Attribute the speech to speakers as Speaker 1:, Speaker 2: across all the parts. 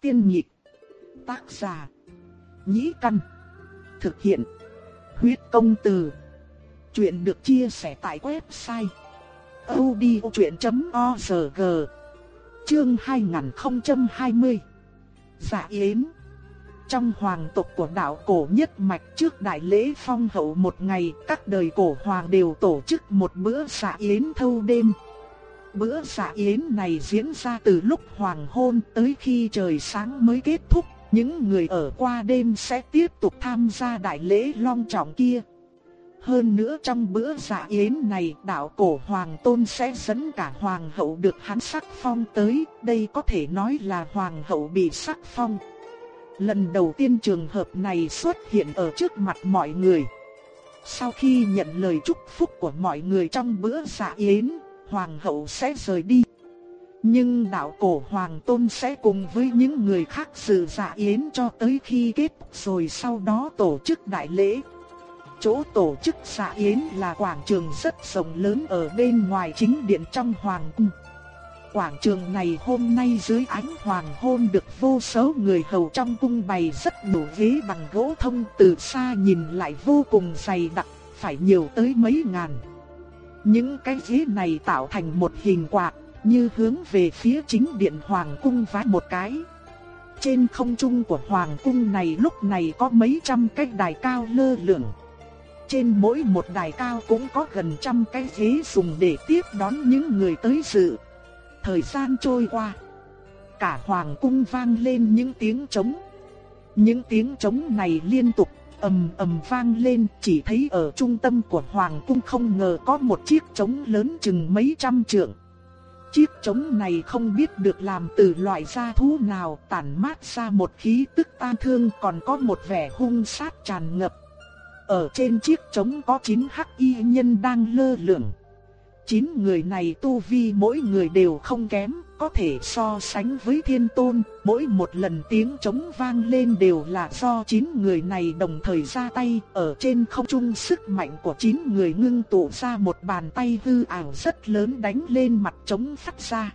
Speaker 1: Tiên nhịp. Tác giả. Nhĩ căn. Thực hiện. Huyết công từ. Chuyện được chia sẻ tại website. odchuyện.org Chương 2020 Dạ Yến Trong hoàng tộc của đạo cổ nhất mạch trước đại lễ phong hậu một ngày, các đời cổ hoàng đều tổ chức một bữa dạ yến thâu đêm. Bữa dạ yến này diễn ra từ lúc hoàng hôn tới khi trời sáng mới kết thúc. Những người ở qua đêm sẽ tiếp tục tham gia đại lễ long trọng kia. Hơn nữa trong bữa dạ yến này đạo cổ hoàng tôn sẽ dẫn cả hoàng hậu được hắn sắc phong tới. Đây có thể nói là hoàng hậu bị sắc phong. Lần đầu tiên trường hợp này xuất hiện ở trước mặt mọi người. Sau khi nhận lời chúc phúc của mọi người trong bữa dạ yến, hoàng hậu sẽ rời đi. Nhưng đạo cổ hoàng tôn sẽ cùng với những người khác dự dạ yến cho tới khi kết rồi sau đó tổ chức đại lễ. Chỗ tổ chức dạ yến là quảng trường rất rộng lớn ở bên ngoài chính điện trong hoàng cung. Quảng trường này hôm nay dưới ánh hoàng hôn được vô số người hầu trong cung bày rất đủ ghế bằng gỗ thông từ xa nhìn lại vô cùng dày đặc, phải nhiều tới mấy ngàn. Những cái ghế này tạo thành một hình quạt, như hướng về phía chính điện hoàng cung vái một cái. Trên không trung của hoàng cung này lúc này có mấy trăm cái đài cao lơ lửng. Trên mỗi một đài cao cũng có gần trăm cái ghế dùng để tiếp đón những người tới dự. Thời gian trôi qua, cả hoàng cung vang lên những tiếng trống. Những tiếng trống này liên tục ầm ầm vang lên, chỉ thấy ở trung tâm của hoàng cung không ngờ có một chiếc trống lớn chừng mấy trăm trượng. Chiếc trống này không biết được làm từ loại gia thú nào tản mát ra một khí tức tan thương còn có một vẻ hung sát tràn ngập. Ở trên chiếc trống có 9 hắc y nhân đang lơ lửng. 9 người này tu vi mỗi người đều không kém, có thể so sánh với thiên tôn, mỗi một lần tiếng trống vang lên đều là do 9 người này đồng thời ra tay, ở trên không trung sức mạnh của 9 người ngưng tụ ra một bàn tay hư ảo rất lớn đánh lên mặt trống phát ra.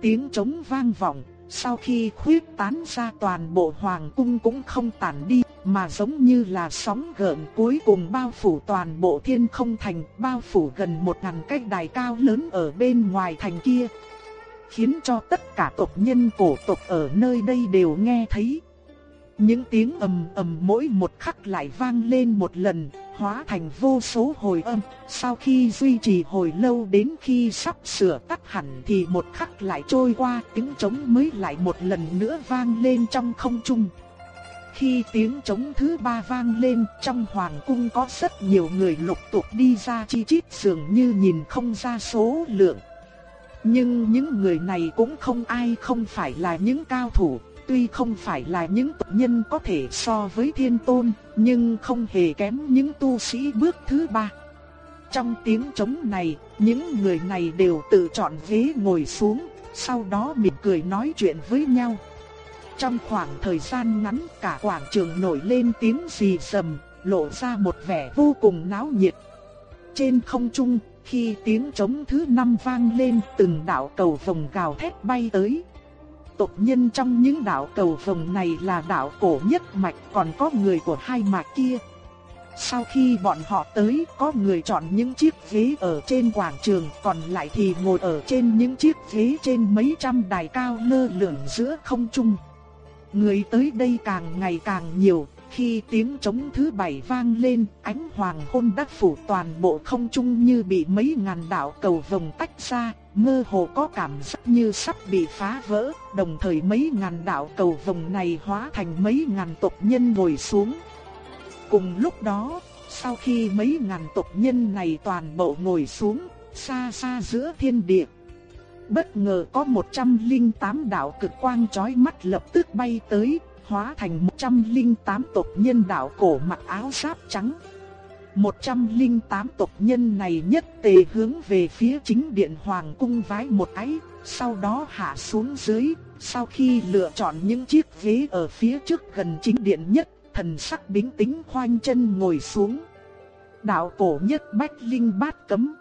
Speaker 1: Tiếng trống vang vọng, sau khi khuyết tán ra toàn bộ hoàng cung cũng không tản đi, mà giống như là sóng gợn cuối cùng bao phủ toàn bộ thiên không thành, bao phủ gần một ngàn cái đài cao lớn ở bên ngoài thành kia. Khiến cho tất cả tộc nhân cổ tộc ở nơi đây đều nghe thấy. Những tiếng ầm ầm mỗi một khắc lại vang lên một lần, hóa thành vô số hồi âm, sau khi duy trì hồi lâu đến khi sắp sửa tắt hẳn thì một khắc lại trôi qua, tiếng trống mới lại một lần nữa vang lên trong không trung. Khi tiếng trống thứ ba vang lên, trong hoàng cung có rất nhiều người lục tục đi ra chi chít dường như nhìn không ra số lượng. Nhưng những người này cũng không ai không phải là những cao thủ, tuy không phải là những tộc nhân có thể so với thiên tôn, nhưng không hề kém những tu sĩ bước thứ ba. Trong tiếng trống này, những người này đều tự chọn ghế ngồi xuống, sau đó mỉm cười nói chuyện với nhau. Trong khoảng thời gian ngắn cả quảng trường nổi lên tiếng xì sầm, lộ ra một vẻ vô cùng náo nhiệt. Trên không trung, khi tiếng trống thứ năm vang lên từng đạo cầu vồng gào thét bay tới tộc nhân trong những đạo cầu vồng này là đạo cổ nhất mạch còn có người của hai mạch kia. Sau khi bọn họ tới, có người chọn những chiếc ghế ở trên quảng trường, còn lại thì ngồi ở trên những chiếc ghế trên mấy trăm đài cao lơ lửng giữa không trung. Người tới đây càng ngày càng nhiều, khi tiếng trống thứ bảy vang lên, ánh hoàng hôn đắc phủ toàn bộ không trung như bị mấy ngàn đạo cầu vồng tách ra, mơ hồ có cảm giác như sắp bị phá vỡ, đồng thời mấy ngàn đạo cầu vồng này hóa thành mấy ngàn tộc nhân ngồi xuống. Cùng lúc đó, sau khi mấy ngàn tộc nhân này toàn bộ ngồi xuống, xa xa giữa thiên địa, bất ngờ có 108 đạo cực quang chói mắt lập tức bay tới, hóa thành 108 tộc nhân đạo cổ mặc áo giáp trắng. 108 tộc nhân này nhất tề hướng về phía chính điện hoàng cung vái một cái, sau đó hạ xuống dưới, sau khi lựa chọn những chiếc ghế ở phía trước gần chính điện nhất, thần sắc bính tính khoanh chân ngồi xuống. Đạo cổ nhất bách linh bát cấm.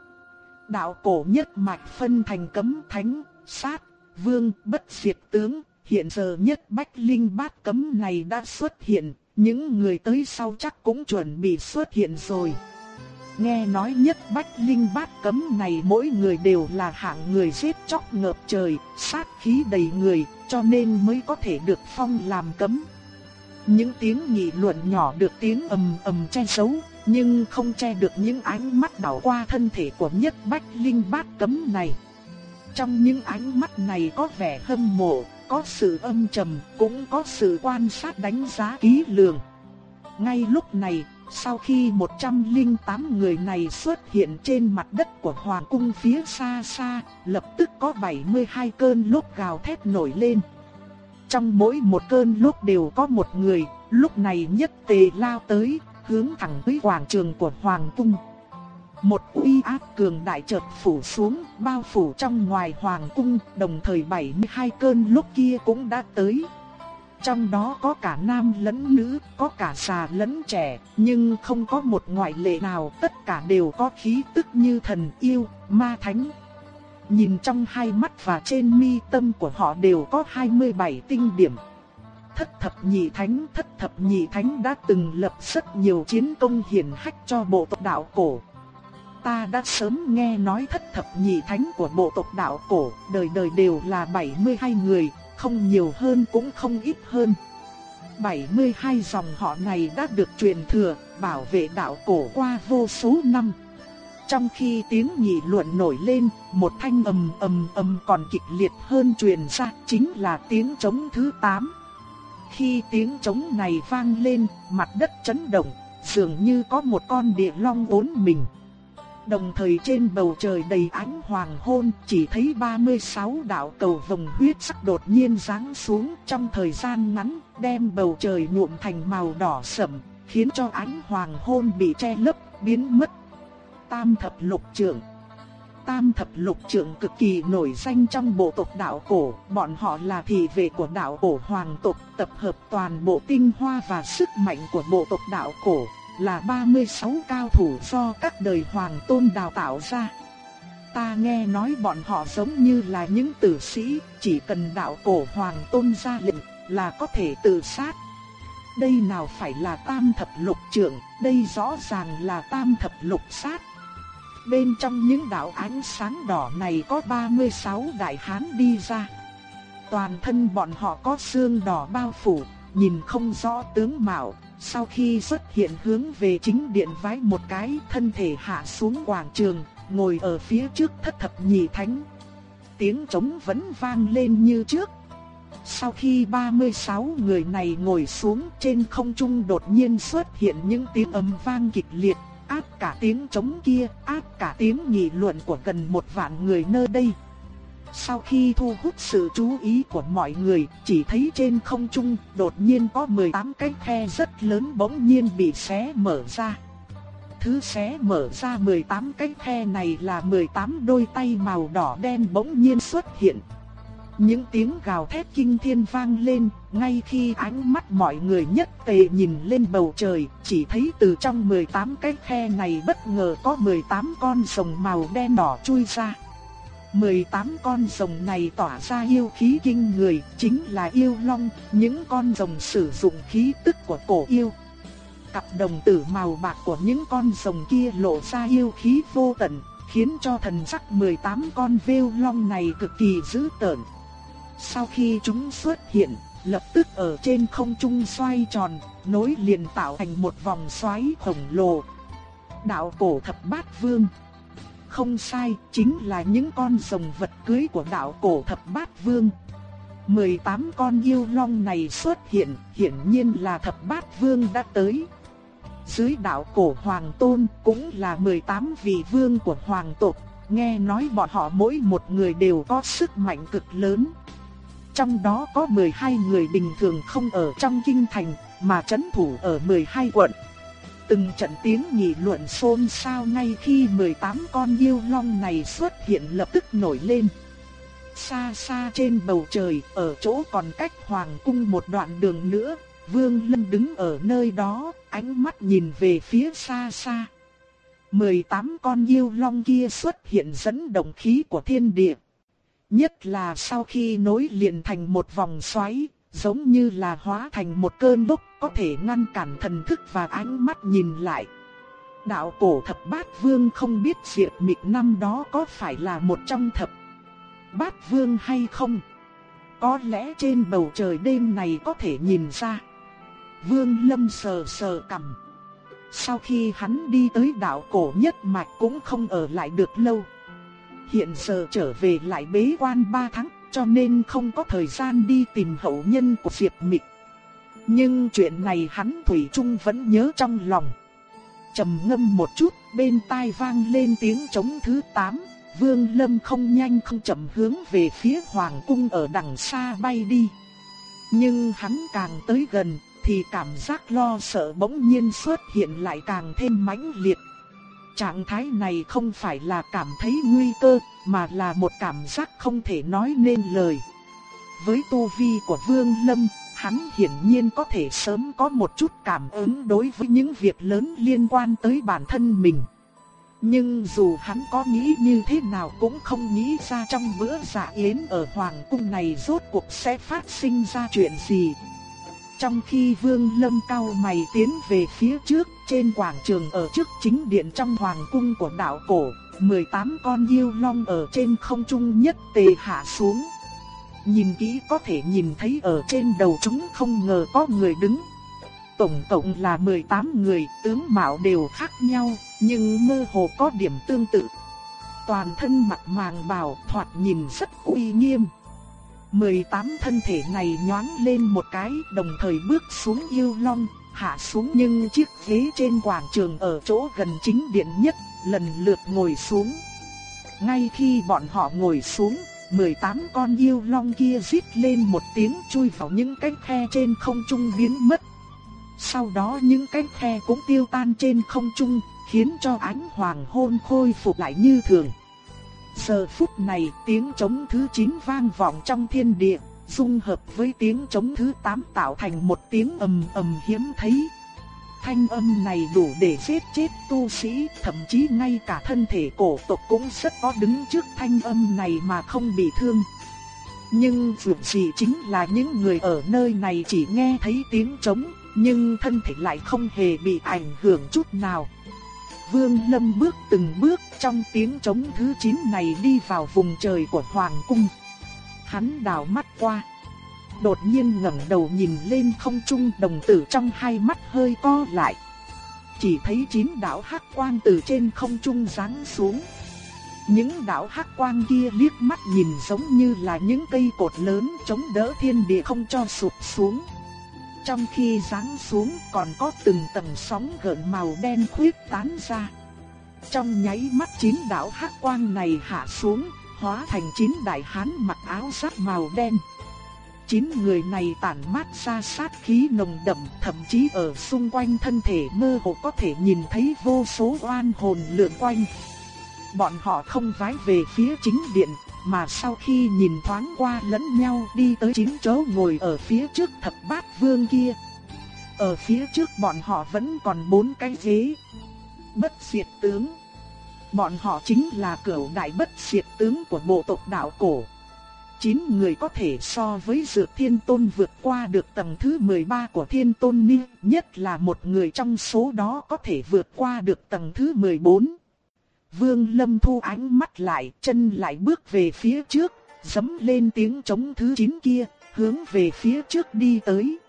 Speaker 1: Đạo cổ nhất mạch phân thành cấm thánh, sát, vương, bất diệt tướng, hiện giờ nhất bách linh bát cấm này đã xuất hiện, những người tới sau chắc cũng chuẩn bị xuất hiện rồi. Nghe nói nhất bách linh bát cấm này mỗi người đều là hạng người giết chóc ngập trời, sát khí đầy người, cho nên mới có thể được phong làm cấm. Những tiếng nghị luận nhỏ được tiếng ầm ầm che giấu, nhưng không che được những ánh mắt đảo qua thân thể của nhất bách linh bát cấm này. Trong những ánh mắt này có vẻ hâm mộ, có sự âm trầm, cũng có sự quan sát đánh giá kỹ lường. Ngay lúc này, sau khi 108 người này xuất hiện trên mặt đất của Hoàng cung phía xa xa, lập tức có 72 cơn lốc gào thét nổi lên. Trong mỗi một cơn lốc đều có một người, lúc này nhất tề lao tới, hướng thẳng tới quảng trường của Hoàng cung. Một uy áp cường đại chợt phủ xuống, bao phủ trong ngoài hoàng cung, đồng thời 72 cơn lúc kia cũng đã tới. Trong đó có cả nam lẫn nữ, có cả già lẫn trẻ, nhưng không có một ngoại lệ nào, tất cả đều có khí tức như thần yêu, ma thánh. Nhìn trong hai mắt và trên mi tâm của họ đều có 27 tinh điểm. Thất thập nhị thánh, thất thập nhị thánh đã từng lập rất nhiều chiến công hiển hách cho bộ tộc đạo cổ, ta đã sớm nghe nói thất thập nhị thánh của bộ tộc đạo cổ, đời đời đều là 72 người, không nhiều hơn cũng không ít hơn. 72 dòng họ này đã được truyền thừa, bảo vệ đạo cổ qua vô số năm. Trong khi tiếng nhị luận nổi lên, một thanh ầm ầm ầm còn kịch liệt hơn truyền ra, chính là tiếng trống thứ 8. Khi tiếng trống này vang lên, mặt đất chấn động, dường như có một con địa long uốn mình. Đồng thời trên bầu trời đầy ánh hoàng hôn chỉ thấy 36 đạo cầu vồng huyết sắc đột nhiên giáng xuống trong thời gian ngắn đem bầu trời nhuộm thành màu đỏ sẫm khiến cho ánh hoàng hôn bị che lấp biến mất. Tam thập lục trưởng Tam thập lục trưởng cực kỳ nổi danh trong bộ tộc đạo cổ, bọn họ là thị vệ của đạo cổ hoàng tộc, tập hợp toàn bộ tinh hoa và sức mạnh của bộ tộc đạo cổ, là 36 cao thủ do các đời hoàng tôn đào tạo ra. Ta nghe nói bọn họ giống như là những tử sĩ, chỉ cần đạo cổ hoàng tôn ra lệnh là có thể tự sát. Đây nào phải là tam thập lục trưởng, đây rõ ràng là tam thập lục sát. Bên trong những đạo ánh sáng đỏ này có 36 đại hán đi ra. Toàn thân bọn họ có xương đỏ bao phủ, nhìn không rõ tướng mạo, sau khi xuất hiện hướng về chính điện vái một cái thân thể hạ xuống quảng trường, ngồi ở phía trước thất thập nhị thánh. Tiếng trống vẫn vang lên như trước. Sau khi 36 người này ngồi xuống trên không trung đột nhiên xuất hiện những tiếng ầm vang kịch liệt, áp cả tiếng trống kia, áp cả tiếng nghị luận của gần một vạn người nơi đây. Sau khi thu hút sự chú ý của mọi người, chỉ thấy trên không trung đột nhiên có 18 cái khe rất lớn bỗng nhiên bị xé mở ra. Thứ xé mở ra 18 cái khe này là 18 đôi tay màu đỏ đen bỗng nhiên xuất hiện. Những tiếng gào thét kinh thiên vang lên, ngay khi ánh mắt mọi người nhất tề nhìn lên bầu trời, chỉ thấy từ trong 18 cái khe này bất ngờ có 18 con rồng màu đen đỏ chui ra. 18 con rồng này tỏa ra yêu khí kinh người, chính là yêu long, những con rồng sử dụng khí tức của cổ yêu. Cặp đồng tử màu bạc của những con rồng kia lộ ra yêu khí vô tận, khiến cho thần sắc 18 con vêu long này cực kỳ dữ tợn. Sau khi chúng xuất hiện, lập tức ở trên không trung xoay tròn, nối liền tạo thành một vòng xoáy khổng lồ. Đạo cổ thập bát vương không sai, chính là những con rồng vật cưới của đạo cổ thập bát vương. 18 con yêu long này xuất hiện, hiển nhiên là thập bát vương đã tới. Dưới đạo cổ hoàng tôn cũng là 18 vị vương của hoàng tộc, nghe nói bọn họ mỗi một người đều có sức mạnh cực lớn. Trong đó có 12 người bình thường không ở trong kinh thành, mà chấn thủ ở 12 quận. Từng trận tiếng nghị luận xôn xao ngay khi 18 con yêu long này xuất hiện lập tức nổi lên. Xa xa trên bầu trời, ở chỗ còn cách hoàng cung một đoạn đường nữa, Vương Lâm đứng ở nơi đó, ánh mắt nhìn về phía xa xa. 18 con yêu long kia xuất hiện dẫn động khí của thiên địa. Nhất là sau khi nối liền thành một vòng xoáy, giống như là hóa thành một cơn bốc, có thể ngăn cản thần thức và ánh mắt nhìn lại. Đạo cổ thập bát vương không biết diệt mịch năm đó có phải là một trong thập bát vương hay không. Có lẽ trên bầu trời đêm này có thể nhìn ra. Vương Lâm sờ sờ cằm. Sau khi hắn đi tới đạo cổ nhất mạch cũng không ở lại được lâu. Hiện giờ trở về lại bế quan 3 tháng cho nên không có thời gian đi tìm hậu nhân của Diệp Mịch. Nhưng chuyện này hắn Thủy Trung vẫn nhớ trong lòng. trầm ngâm một chút, bên tai vang lên tiếng trống thứ 8, Vương Lâm không nhanh không chậm hướng về phía Hoàng Cung ở đằng xa bay đi. Nhưng hắn càng tới gần, thì cảm giác lo sợ bỗng nhiên xuất hiện lại càng thêm mãnh liệt. Trạng thái này không phải là cảm thấy nguy cơ, mà là một cảm giác không thể nói nên lời. Với tu vi của Vương Lâm, hắn hiển nhiên có thể sớm có một chút cảm ứng đối với những việc lớn liên quan tới bản thân mình. Nhưng dù hắn có nghĩ như thế nào cũng không nghĩ ra trong bữa dạ yến ở Hoàng cung này rốt cuộc sẽ phát sinh ra chuyện gì. Trong khi Vương Lâm cao mày tiến về phía trước, trên quảng trường ở trước chính điện trong hoàng cung của đạo cổ, 18 con yêu long ở trên không trung nhất tề hạ xuống. Nhìn kỹ có thể nhìn thấy ở trên đầu chúng không ngờ có người đứng. Tổng cộng là 18 người, tướng mạo đều khác nhau, nhưng mơ hồ có điểm tương tự. Toàn thân mặt màng bào thoạt nhìn rất uy nghiêm. 18 thân thể này nhoáng lên một cái đồng thời bước xuống yêu long, hạ xuống nhưng chiếc ghế trên quảng trường ở chỗ gần chính điện nhất, lần lượt ngồi xuống. Ngay khi bọn họ ngồi xuống, 18 con yêu long kia rít lên một tiếng chui vào những cái khe trên không trung biến mất. Sau đó những cái khe cũng tiêu tan trên không trung, khiến cho ánh hoàng hôn khôi phục lại như thường. Giờ phút này tiếng trống thứ 9 vang vọng trong thiên địa, dung hợp với tiếng trống thứ 8 tạo thành một tiếng ầm ầm hiếm thấy. Thanh âm này đủ để giết chết tu sĩ, thậm chí ngay cả thân thể cổ tộc cũng rất có đứng trước thanh âm này mà không bị thương. Nhưng dù gì chính là những người ở nơi này chỉ nghe thấy tiếng trống, nhưng thân thể lại không hề bị ảnh hưởng chút nào. Vương Lâm bước từng bước trong tiếng trống thứ 9 này đi vào vùng trời của Hoàng Cung. Hắn đảo mắt qua. Đột nhiên ngẩng đầu nhìn lên không trung đồng tử trong hai mắt hơi co lại. Chỉ thấy chín đạo hắc quang từ trên không trung giáng xuống. Những đạo hắc quang kia liếc mắt nhìn giống như là những cây cột lớn chống đỡ thiên địa không cho sụp xuống. Trong khi giáng xuống còn có từng tầng sóng gợn màu đen khuyết tán ra. Trong nháy mắt chín đạo hắc quang này hạ xuống, hóa thành chín đại hán mặc áo giáp màu đen. Chín người này tản mát ra sát khí nồng đậm, thậm chí ở xung quanh thân thể mơ hồ có thể nhìn thấy vô số oan hồn lượn quanh. Bọn họ không vái về phía chính điện, mà sau khi nhìn thoáng qua lẫn nhau đi tới chín chỗ ngồi ở phía trước thập bát vương kia. Ở phía trước bọn họ vẫn còn bốn cái ghế. Bất diệt tướng. Bọn họ chính là cửu đại bất diệt tướng của bộ tộc đạo cổ. Chín người có thể so với Dược Thiên Tôn vượt qua được tầng thứ 13 của Thiên Tôn Ni, nhất là một người trong số đó có thể vượt qua được tầng thứ 14. Vương Lâm thu ánh mắt lại, chân lại bước về phía trước, dấm lên tiếng chống thứ 9 kia, hướng về phía trước đi tới.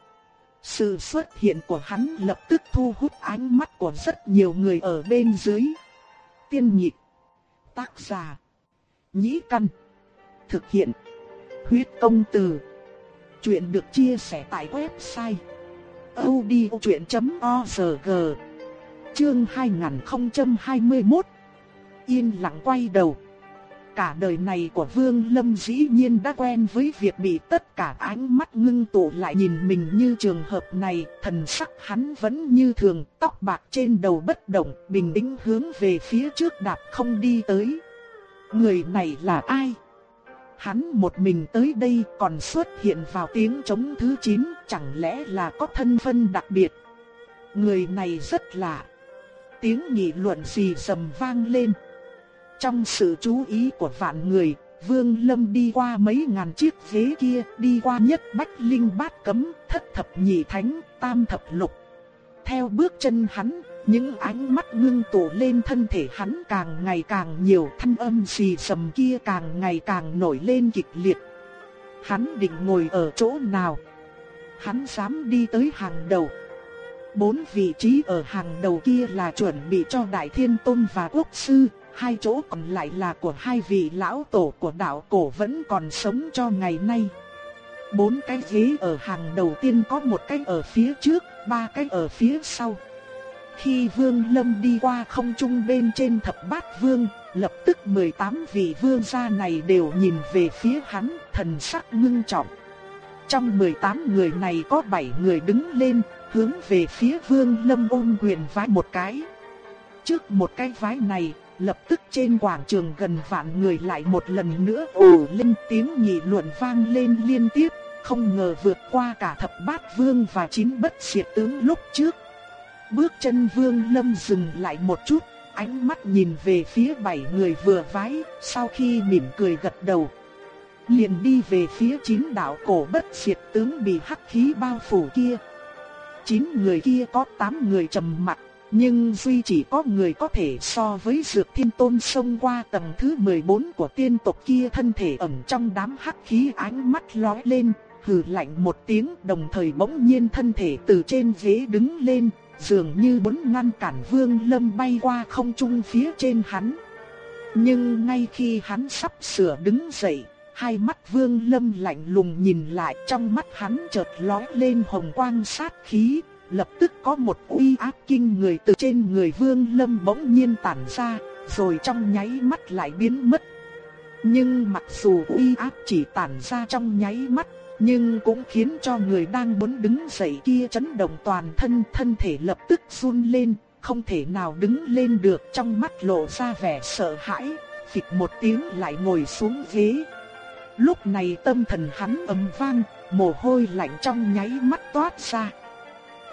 Speaker 1: Sự xuất hiện của hắn lập tức thu hút ánh mắt của rất nhiều người ở bên dưới. Tiên nhị, tác giả, nhĩ căn, thực hiện, huyết công từ. Chuyện được chia sẻ tại website odchuyện.org Chương 2021 Yên lặng quay đầu Cả đời này của Vương Lâm dĩ nhiên đã quen với việc bị tất cả ánh mắt ngưng tụ lại nhìn mình như trường hợp này, thần sắc hắn vẫn như thường, tóc bạc trên đầu bất động, bình tĩnh hướng về phía trước đạp không đi tới. Người này là ai? Hắn một mình tới đây còn xuất hiện vào tiếng trống thứ 9, chẳng lẽ là có thân phân đặc biệt? Người này rất lạ. Tiếng nghị luận gì sầm vang lên. Trong sự chú ý của vạn người, Vương Lâm đi qua mấy ngàn chiếc ghế kia, đi qua nhất bách linh bát cấm, thất thập nhị thánh, tam thập lục. Theo bước chân hắn, những ánh mắt ngưng tụ lên thân thể hắn càng ngày càng nhiều thanh âm xì sầm kia càng ngày càng nổi lên kịch liệt. Hắn định ngồi ở chỗ nào? Hắn dám đi tới hàng đầu. Bốn vị trí ở hàng đầu kia là chuẩn bị cho Đại Thiên Tôn và Quốc Sư, hai chỗ còn lại là của hai vị lão tổ của đạo cổ vẫn còn sống cho ngày nay. Bốn cái ghế ở hàng đầu tiên có một cái ở phía trước, ba cái ở phía sau. Khi Vương Lâm đi qua không trung bên trên thập bát vương, lập tức 18 vị vương gia này đều nhìn về phía hắn, thần sắc ngưng trọng. Trong 18 người này có 7 người đứng lên, hướng về phía Vương Lâm ôn quyền vái một cái. Trước một cái vái này, lập tức trên quảng trường gần vạn người lại một lần nữa ồ lên tiếng nhị luận vang lên liên tiếp, không ngờ vượt qua cả thập bát vương và chín bất diệt tướng lúc trước. Bước chân vương lâm dừng lại một chút, ánh mắt nhìn về phía bảy người vừa vái, sau khi mỉm cười gật đầu. Liền đi về phía chín đạo cổ bất diệt tướng bị hắc khí bao phủ kia. Chín người kia có tám người trầm mặt, nhưng duy chỉ có người có thể so với Dược Thiên Tôn xông qua tầng thứ 14 của tiên tộc kia thân thể ẩn trong đám hắc khí ánh mắt lóe lên, hừ lạnh một tiếng đồng thời bỗng nhiên thân thể từ trên ghế đứng lên, dường như muốn ngăn cản Vương Lâm bay qua không trung phía trên hắn. Nhưng ngay khi hắn sắp sửa đứng dậy, hai mắt Vương Lâm lạnh lùng nhìn lại trong mắt hắn chợt lóe lên hồng quang sát khí, lập tức có một uy áp kinh người từ trên người Vương Lâm bỗng nhiên tản ra, rồi trong nháy mắt lại biến mất. Nhưng mặc dù uy áp chỉ tản ra trong nháy mắt, nhưng cũng khiến cho người đang muốn đứng dậy kia chấn động toàn thân, thân thể lập tức run lên, không thể nào đứng lên được, trong mắt lộ ra vẻ sợ hãi, phịch một tiếng lại ngồi xuống ghế. Lúc này tâm thần hắn ầm vang, mồ hôi lạnh trong nháy mắt toát ra.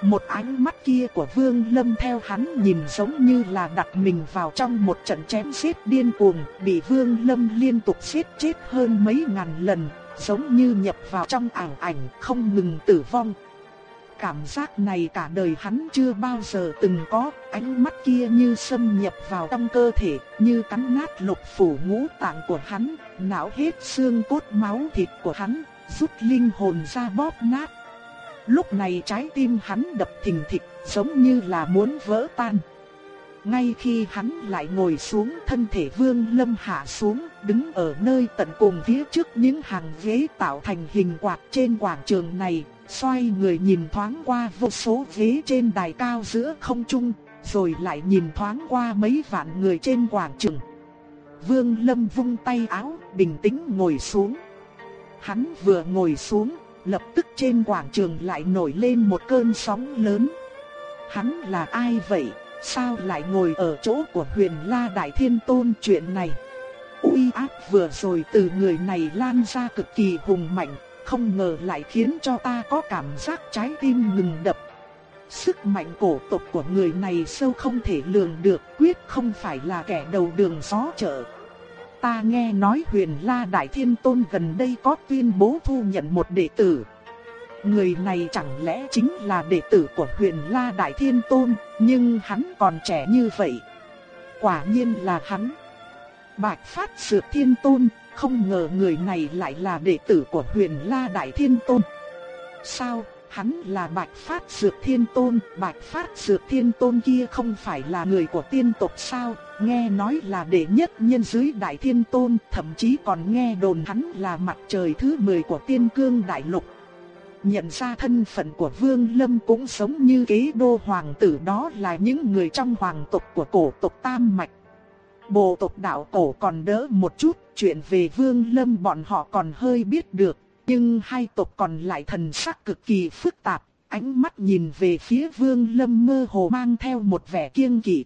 Speaker 1: Một ánh mắt kia của Vương Lâm theo hắn nhìn giống như là đặt mình vào trong một trận chém giết điên cuồng, bị Vương Lâm liên tục giết chết hơn mấy ngàn lần, giống như nhập vào trong ảo ảnh không ngừng tử vong. Cảm giác này cả đời hắn chưa bao giờ từng có, ánh mắt kia như xâm nhập vào trong cơ thể, như cắn nát lục phủ ngũ tạng của hắn, não hết xương cốt máu thịt của hắn, rút linh hồn ra bóp nát. Lúc này trái tim hắn đập thình thịch, giống như là muốn vỡ tan. Ngay khi hắn lại ngồi xuống thân thể vương lâm hạ xuống, đứng ở nơi tận cùng phía trước những hàng ghế tạo thành hình quạt trên quảng trường này, xoay người nhìn thoáng qua vô số ghế trên đài cao giữa không trung, rồi lại nhìn thoáng qua mấy vạn người trên quảng trường. Vương Lâm vung tay áo, bình tĩnh ngồi xuống. Hắn vừa ngồi xuống, lập tức trên quảng trường lại nổi lên một cơn sóng lớn. Hắn là ai vậy? Sao lại ngồi ở chỗ của huyền La Đại Thiên Tôn chuyện này? uy áp vừa rồi từ người này lan ra cực kỳ hùng mạnh, không ngờ lại khiến cho ta có cảm giác trái tim ngừng đập. Sức mạnh cổ tộc của người này sâu không thể lường được, quyết không phải là kẻ đầu đường xó chợ. Ta nghe nói huyền La Đại Thiên Tôn gần đây có tuyên bố thu nhận một đệ tử. Người này chẳng lẽ chính là đệ tử của huyền La Đại Thiên Tôn, nhưng hắn còn trẻ như vậy. Quả nhiên là hắn. Bạch Phát Dược Thiên Tôn, không ngờ người này lại là đệ tử của huyền La Đại Thiên Tôn. Sao, hắn là Bạch Phát Dược Thiên Tôn, Bạch Phát Dược Thiên Tôn kia không phải là người của tiên tộc sao, nghe nói là đệ nhất nhân dưới Đại Thiên Tôn, thậm chí còn nghe đồn hắn là mặt trời thứ 10 của tiên cương đại lục. Nhận ra thân phận của Vương Lâm cũng giống như kế đô hoàng tử đó là những người trong hoàng tộc của cổ tộc Tam Mạch. Bộ tộc đạo cổ còn đỡ một chút, chuyện về Vương Lâm bọn họ còn hơi biết được, nhưng hai tộc còn lại thần sắc cực kỳ phức tạp, ánh mắt nhìn về phía Vương Lâm mơ hồ mang theo một vẻ kiêng kỵ.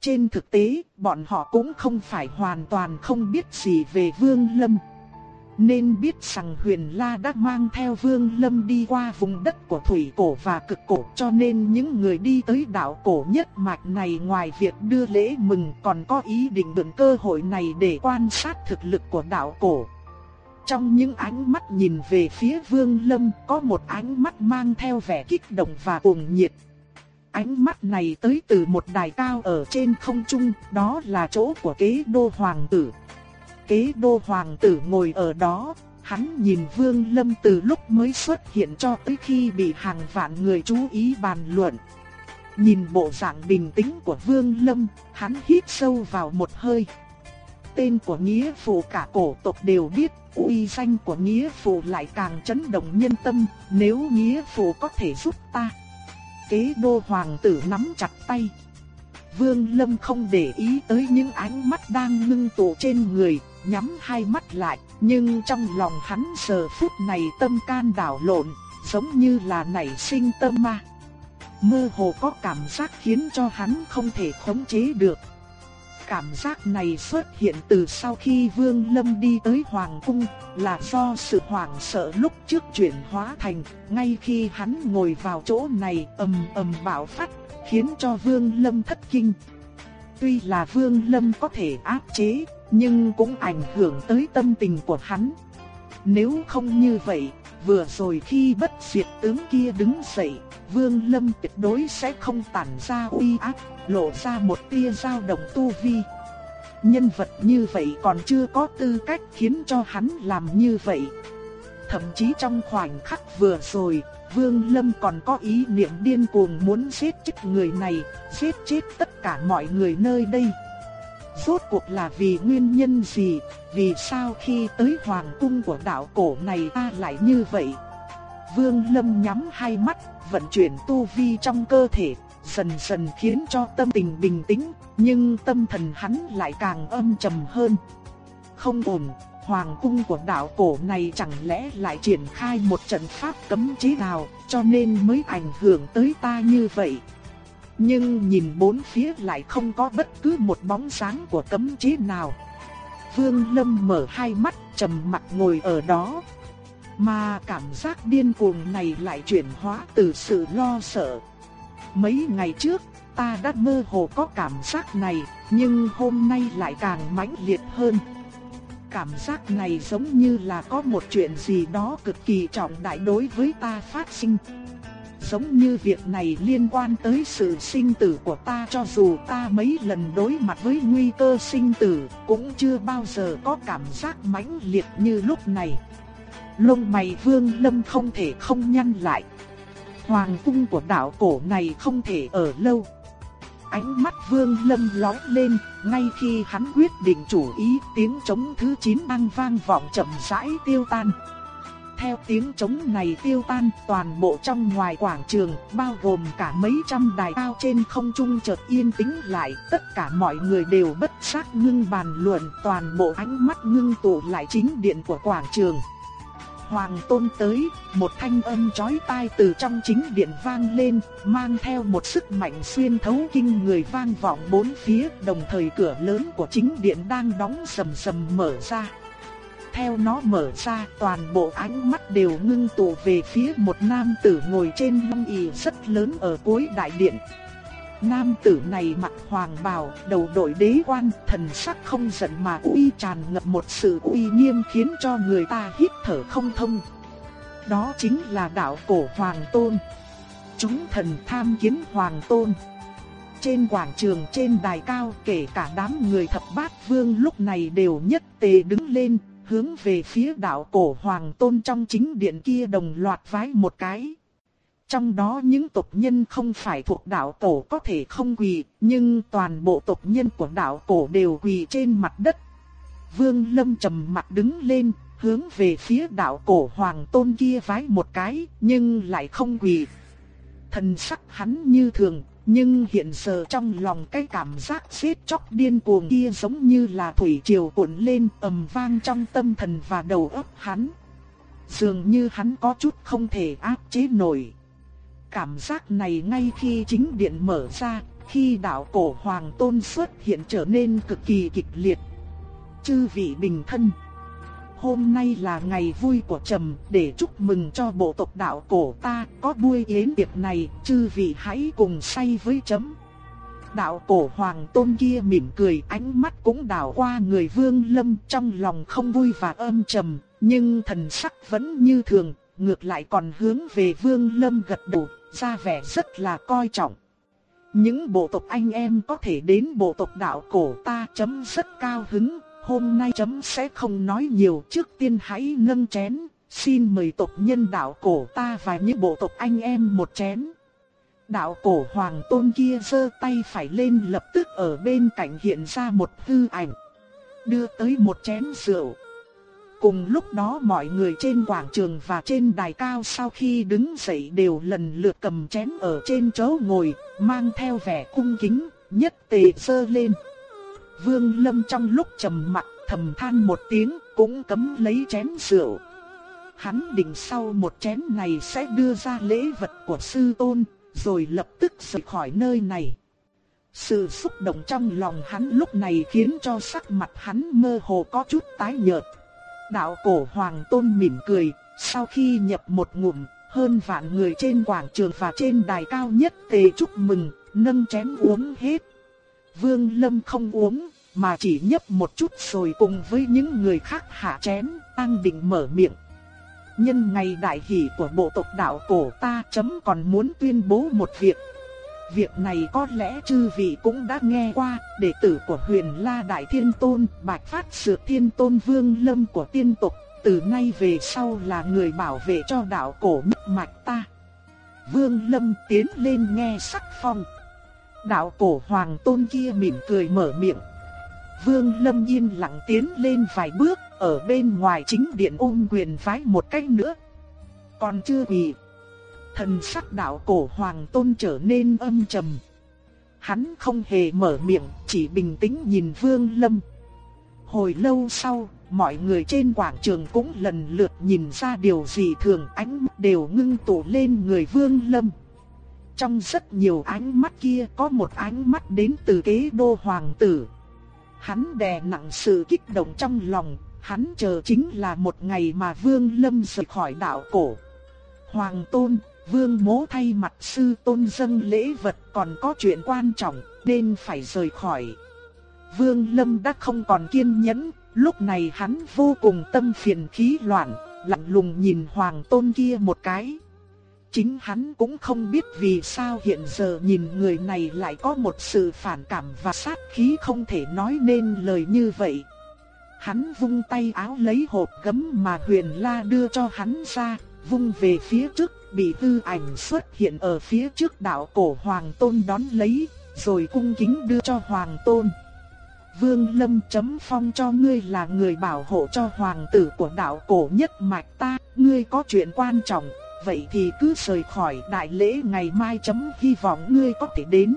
Speaker 1: Trên thực tế, bọn họ cũng không phải hoàn toàn không biết gì về Vương Lâm. nên biết rằng Huyền La đã mang theo Vương Lâm đi qua vùng đất của thủy cổ và cực cổ cho nên những người đi tới đảo cổ nhất mạch này ngoài việc đưa lễ mừng còn có ý định mượn cơ hội này để quan sát thực lực của đảo cổ. Trong những ánh mắt nhìn về phía Vương Lâm có một ánh mắt mang theo vẻ kích động và cuồng nhiệt. Ánh mắt này tới từ một đài cao ở trên không trung, đó là chỗ của kế đô hoàng tử kế đô hoàng tử ngồi ở đó, hắn nhìn Vương Lâm từ lúc mới xuất hiện cho tới khi bị hàng vạn người chú ý bàn luận. Nhìn bộ dạng bình tĩnh của Vương Lâm, hắn hít sâu vào một hơi. Tên của Nghĩa Phụ cả cổ tộc đều biết, uy danh của Nghĩa Phụ lại càng chấn động nhân tâm, nếu Nghĩa Phụ có thể giúp ta. Kế đô hoàng tử nắm chặt tay. Vương Lâm không để ý tới những ánh mắt đang ngưng tụ trên người, nhắm hai mắt lại, nhưng trong lòng hắn giờ phút này tâm can đảo lộn, giống như là nảy sinh tâm ma. Mơ hồ có cảm giác khiến cho hắn không thể khống chế được. Cảm giác này xuất hiện từ sau khi Vương Lâm đi tới Hoàng Cung, là do sự hoảng sợ lúc trước chuyển hóa thành, ngay khi hắn ngồi vào chỗ này ầm ầm bạo phát, khiến cho Vương Lâm thất kinh. Tuy là Vương Lâm có thể áp chế, nhưng cũng ảnh hưởng tới tâm tình của hắn. Nếu không như vậy, vừa rồi khi bất diệt tướng kia đứng dậy, Vương Lâm tuyệt đối sẽ không tản ra uy áp, lộ ra một tia dao động tu vi. Nhân vật như vậy còn chưa có tư cách khiến cho hắn làm như vậy. Thậm chí trong khoảnh khắc vừa rồi, Vương Lâm còn có ý niệm điên cuồng muốn giết chết người này, giết chết tất cả mọi người nơi đây. Rốt cuộc là vì nguyên nhân gì, vì sao khi tới hoàng cung của đạo cổ này ta lại như vậy? Vương Lâm nhắm hai mắt, vận chuyển tu vi trong cơ thể, dần dần khiến cho tâm tình bình tĩnh, nhưng tâm thần hắn lại càng âm trầm hơn. Không ổn, hoàng cung của đạo cổ này chẳng lẽ lại triển khai một trận pháp cấm chế nào, cho nên mới ảnh hưởng tới ta như vậy. Nhưng nhìn bốn phía lại không có bất cứ một bóng sáng của cấm chế nào. Vương Lâm mở hai mắt trầm mặt ngồi ở đó. Mà cảm giác điên cuồng này lại chuyển hóa từ sự lo sợ. Mấy ngày trước, ta đã mơ hồ có cảm giác này, nhưng hôm nay lại càng mãnh liệt hơn. Cảm giác này giống như là có một chuyện gì đó cực kỳ trọng đại đối với ta phát sinh giống như việc này liên quan tới sự sinh tử của ta cho dù ta mấy lần đối mặt với nguy cơ sinh tử, cũng chưa bao giờ có cảm giác mãnh liệt như lúc này. Lông mày Vương Lâm không thể không nhăn lại. Hoàng cung của đạo cổ này không thể ở lâu. Ánh mắt Vương Lâm lóe lên, ngay khi hắn quyết định chủ ý, tiếng trống thứ 9 đang vang vọng chậm rãi tiêu tan. Theo tiếng trống này tiêu tan, toàn bộ trong ngoài quảng trường, bao gồm cả mấy trăm đài cao trên không trung chợt yên tĩnh lại, tất cả mọi người đều bất giác ngưng bàn luận, toàn bộ ánh mắt ngưng tụ lại chính điện của quảng trường. Hoàng tôn tới, một thanh âm chói tai từ trong chính điện vang lên, mang theo một sức mạnh xuyên thấu kinh người vang vọng bốn phía, đồng thời cửa lớn của chính điện đang đóng sầm sầm mở ra theo nó mở ra toàn bộ ánh mắt đều ngưng tụ về phía một nam tử ngồi trên long ỷ rất lớn ở cuối đại điện. Nam tử này mặc hoàng bào, đầu đội đế quan, thần sắc không giận mà uy tràn ngập một sự uy nghiêm khiến cho người ta hít thở không thông. Đó chính là đạo cổ hoàng tôn. Chúng thần tham kiến hoàng tôn. Trên quảng trường trên đài cao kể cả đám người thập bát vương lúc này đều nhất tề đứng lên, hướng về phía đạo cổ hoàng tôn trong chính điện kia đồng loạt vái một cái. Trong đó những tộc nhân không phải thuộc đạo cổ có thể không quỳ, nhưng toàn bộ tộc nhân của đạo cổ đều quỳ trên mặt đất. Vương Lâm trầm mặt đứng lên, hướng về phía đạo cổ hoàng tôn kia vái một cái, nhưng lại không quỳ. Thần sắc hắn như thường, nhưng hiện giờ trong lòng cái cảm giác xếp chóc điên cuồng kia giống như là thủy triều cuộn lên ầm vang trong tâm thần và đầu óc hắn. Dường như hắn có chút không thể áp chế nổi. Cảm giác này ngay khi chính điện mở ra, khi đạo cổ hoàng tôn xuất hiện trở nên cực kỳ kịch liệt. Chư vị bình thân hôm nay là ngày vui của trầm, để chúc mừng cho bộ tộc đạo cổ ta có buổi yến tiệc này, chư vị hãy cùng say với chấm. Đạo cổ hoàng tôn kia mỉm cười, ánh mắt cũng đảo qua người vương lâm trong lòng không vui và âm trầm, nhưng thần sắc vẫn như thường, ngược lại còn hướng về vương lâm gật đầu, ra vẻ rất là coi trọng. Những bộ tộc anh em có thể đến bộ tộc đạo cổ ta chấm rất cao hứng, hôm nay chấm sẽ không nói nhiều trước tiên hãy nâng chén, xin mời tộc nhân đạo cổ ta và những bộ tộc anh em một chén. Đạo cổ hoàng tôn kia giơ tay phải lên lập tức ở bên cạnh hiện ra một hư ảnh. Đưa tới một chén rượu. Cùng lúc đó mọi người trên quảng trường và trên đài cao sau khi đứng dậy đều lần lượt cầm chén ở trên chỗ ngồi, mang theo vẻ cung kính, nhất tề sơ lên. Vương Lâm trong lúc trầm mặc thầm than một tiếng cũng cấm lấy chén rượu. Hắn định sau một chén này sẽ đưa ra lễ vật của sư tôn, rồi lập tức rời khỏi nơi này. Sự xúc động trong lòng hắn lúc này khiến cho sắc mặt hắn mơ hồ có chút tái nhợt. Đạo cổ hoàng tôn mỉm cười, sau khi nhập một ngụm, hơn vạn người trên quảng trường và trên đài cao nhất tề chúc mừng, nâng chén uống hết. Vương Lâm không uống, mà chỉ nhấp một chút rồi cùng với những người khác hạ chén, Tăng định mở miệng. Nhân ngày đại hỷ của bộ tộc đạo cổ ta chấm còn muốn tuyên bố một việc. Việc này có lẽ chư vị cũng đã nghe qua, đệ tử của huyền La Đại Thiên Tôn, Bạch Phát Sược Thiên Tôn Vương Lâm của tiên tộc, từ nay về sau là người bảo vệ cho đạo cổ mạch ta. Vương Lâm tiến lên nghe sắc phong. Đạo cổ hoàng tôn kia mỉm cười mở miệng. Vương Lâm yên lặng tiến lên vài bước, ở bên ngoài chính điện ôm quyền phái một cách nữa. Còn chưa quỳ. Thần sắc đạo cổ hoàng tôn trở nên âm trầm. Hắn không hề mở miệng, chỉ bình tĩnh nhìn Vương Lâm. Hồi lâu sau, mọi người trên quảng trường cũng lần lượt nhìn ra điều gì thường ánh mắt đều ngưng tụ lên người Vương Lâm. Trong rất nhiều ánh mắt kia có một ánh mắt đến từ kế đô hoàng tử. Hắn đè nặng sự kích động trong lòng, hắn chờ chính là một ngày mà Vương Lâm rời khỏi đạo cổ. Hoàng tôn, Vương mố thay mặt sư tôn dâng lễ vật còn có chuyện quan trọng nên phải rời khỏi. Vương Lâm đã không còn kiên nhẫn, lúc này hắn vô cùng tâm phiền khí loạn, lạnh lùng nhìn hoàng tôn kia một cái. Chính hắn cũng không biết vì sao hiện giờ nhìn người này lại có một sự phản cảm và sát khí không thể nói nên lời như vậy. Hắn vung tay áo lấy hộp gấm mà huyền la đưa cho hắn ra, vung về phía trước, bị tư ảnh xuất hiện ở phía trước đạo cổ hoàng tôn đón lấy, rồi cung kính đưa cho hoàng tôn. Vương Lâm chấm phong cho ngươi là người bảo hộ cho hoàng tử của đạo cổ nhất mạch ta, ngươi có chuyện quan trọng, vậy thì cứ rời khỏi đại lễ ngày mai chấm hy vọng ngươi có thể đến.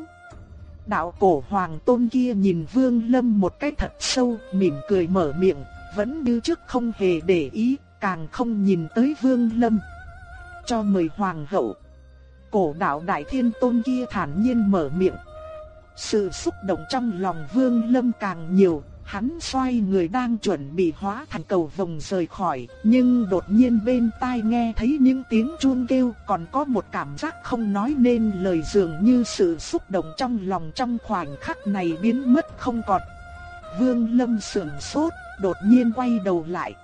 Speaker 1: Đạo cổ hoàng tôn kia nhìn Vương Lâm một cái thật sâu, mỉm cười mở miệng, vẫn như trước không hề để ý, càng không nhìn tới Vương Lâm. Cho mời hoàng hậu. Cổ đạo đại thiên tôn kia thản nhiên mở miệng. Sự xúc động trong lòng Vương Lâm càng nhiều, Hắn xoay người đang chuẩn bị hóa thành cầu vồng rời khỏi, nhưng đột nhiên bên tai nghe thấy những tiếng chuông kêu, còn có một cảm giác không nói nên lời dường như sự xúc động trong lòng trong khoảnh khắc này biến mất không còn. Vương Lâm sững sốt, đột nhiên quay đầu lại.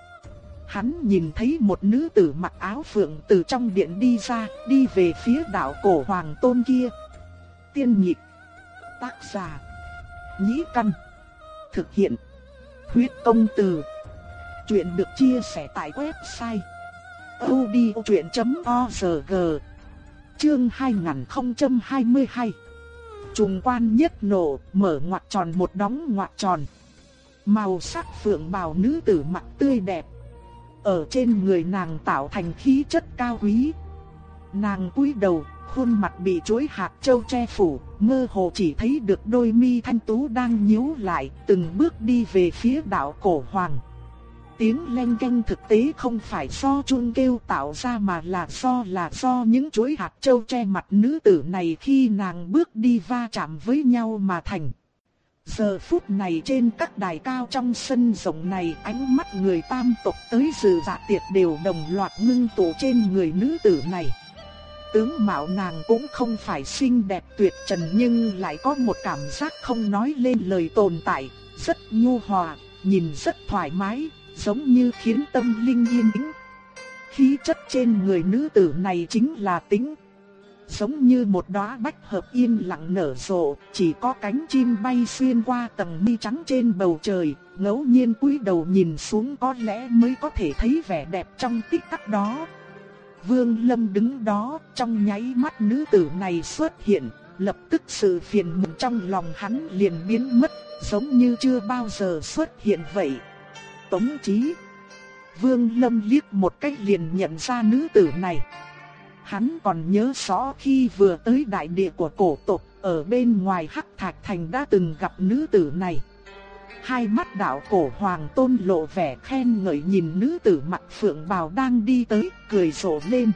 Speaker 1: Hắn nhìn thấy một nữ tử mặc áo phượng từ trong điện đi ra, đi về phía đạo cổ hoàng tôn kia. Tiên nhịp, tác giả, nhĩ căn. Thực hiện. Huyết công từ. Chuyện được chia sẻ tại website. odchuyện.org Chương 2022 Trùng quan nhất nổ, mở ngoặc tròn một đóng ngoặc tròn. Màu sắc phượng bào nữ tử mặt tươi đẹp. Ở trên người nàng tạo thành khí chất cao quý. Nàng cúi đầu, khuôn mặt bị chuối hạt châu che phủ, mơ hồ chỉ thấy được đôi mi thanh tú đang nhíu lại, từng bước đi về phía đạo cổ hoàng. Tiếng len canh thực tế không phải do chun kêu tạo ra mà là do là do những chuỗi hạt châu che mặt nữ tử này khi nàng bước đi va chạm với nhau mà thành. Giờ phút này trên các đài cao trong sân rộng này ánh mắt người tam tộc tới dự dạ tiệc đều đồng loạt ngưng tụ trên người nữ tử này. Tướng mạo nàng cũng không phải xinh đẹp tuyệt trần nhưng lại có một cảm giác không nói lên lời tồn tại, rất nhu hòa, nhìn rất thoải mái, giống như khiến tâm linh yên tĩnh. Khí chất trên người nữ tử này chính là tính giống như một đóa bách hợp yên lặng nở rộ, chỉ có cánh chim bay xuyên qua tầng mây trắng trên bầu trời, ngẫu nhiên cúi đầu nhìn xuống có lẽ mới có thể thấy vẻ đẹp trong tích tắc đó. Vương Lâm đứng đó, trong nháy mắt nữ tử này xuất hiện, lập tức sự phiền muộn trong lòng hắn liền biến mất, giống như chưa bao giờ xuất hiện vậy. Tống Chí Vương Lâm liếc một cách liền nhận ra nữ tử này. Hắn còn nhớ rõ khi vừa tới đại địa của cổ tộc, ở bên ngoài Hắc Thạch Thành đã từng gặp nữ tử này. Hai mắt đạo cổ hoàng tôn lộ vẻ khen ngợi nhìn nữ tử mặt phượng bào đang đi tới, cười rộ lên.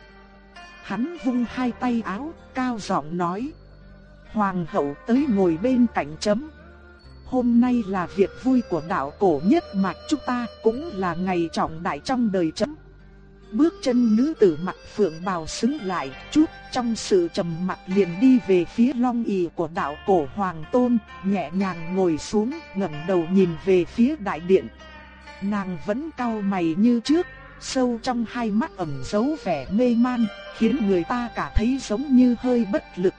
Speaker 1: Hắn vung hai tay áo, cao giọng nói. Hoàng hậu tới ngồi bên cạnh chấm. Hôm nay là việc vui của đạo cổ nhất mạch chúng ta, cũng là ngày trọng đại trong đời chấm. Bước chân nữ tử mặt phượng bào xứng lại, chút trong sự trầm mặc liền đi về phía long ỷ của đạo cổ hoàng tôn, nhẹ nhàng ngồi xuống, ngẩng đầu nhìn về phía đại điện. Nàng vẫn cau mày như trước, sâu trong hai mắt ẩn giấu vẻ mê man, khiến người ta cả thấy giống như hơi bất lực.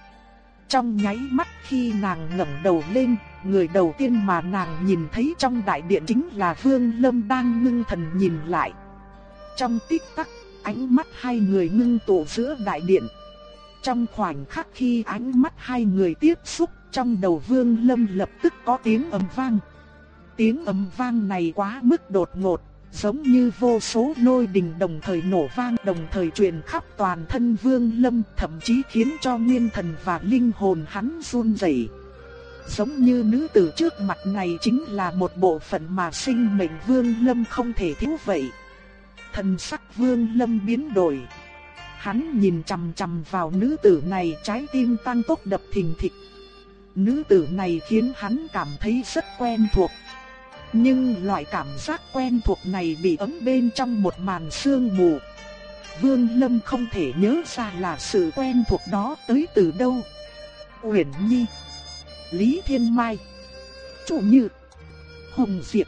Speaker 1: Trong nháy mắt khi nàng ngẩng đầu lên, người đầu tiên mà nàng nhìn thấy trong đại điện chính là Vương Lâm đang ngưng thần nhìn lại. Trong tích tắc, ánh mắt hai người ngưng tụ giữa đại điện. Trong khoảnh khắc khi ánh mắt hai người tiếp xúc, trong đầu Vương Lâm lập tức có tiếng ầm vang. Tiếng ầm vang này quá mức đột ngột, giống như vô số lôi đình đồng thời nổ vang đồng thời truyền khắp toàn thân Vương Lâm, thậm chí khiến cho nguyên thần và linh hồn hắn run rẩy. Giống như nữ tử trước mặt này chính là một bộ phận mà sinh mệnh Vương Lâm không thể thiếu vậy. Thần sắc vương lâm biến đổi. Hắn nhìn chằm chằm vào nữ tử này trái tim tăng tốc đập thình thịch. Nữ tử này khiến hắn cảm thấy rất quen thuộc. Nhưng loại cảm giác quen thuộc này bị ấm bên trong một màn sương mù. Vương Lâm không thể nhớ ra là sự quen thuộc đó tới từ đâu. Uyển Nhi, Lý Thiên Mai, Chủ Như, Hồng Diệp.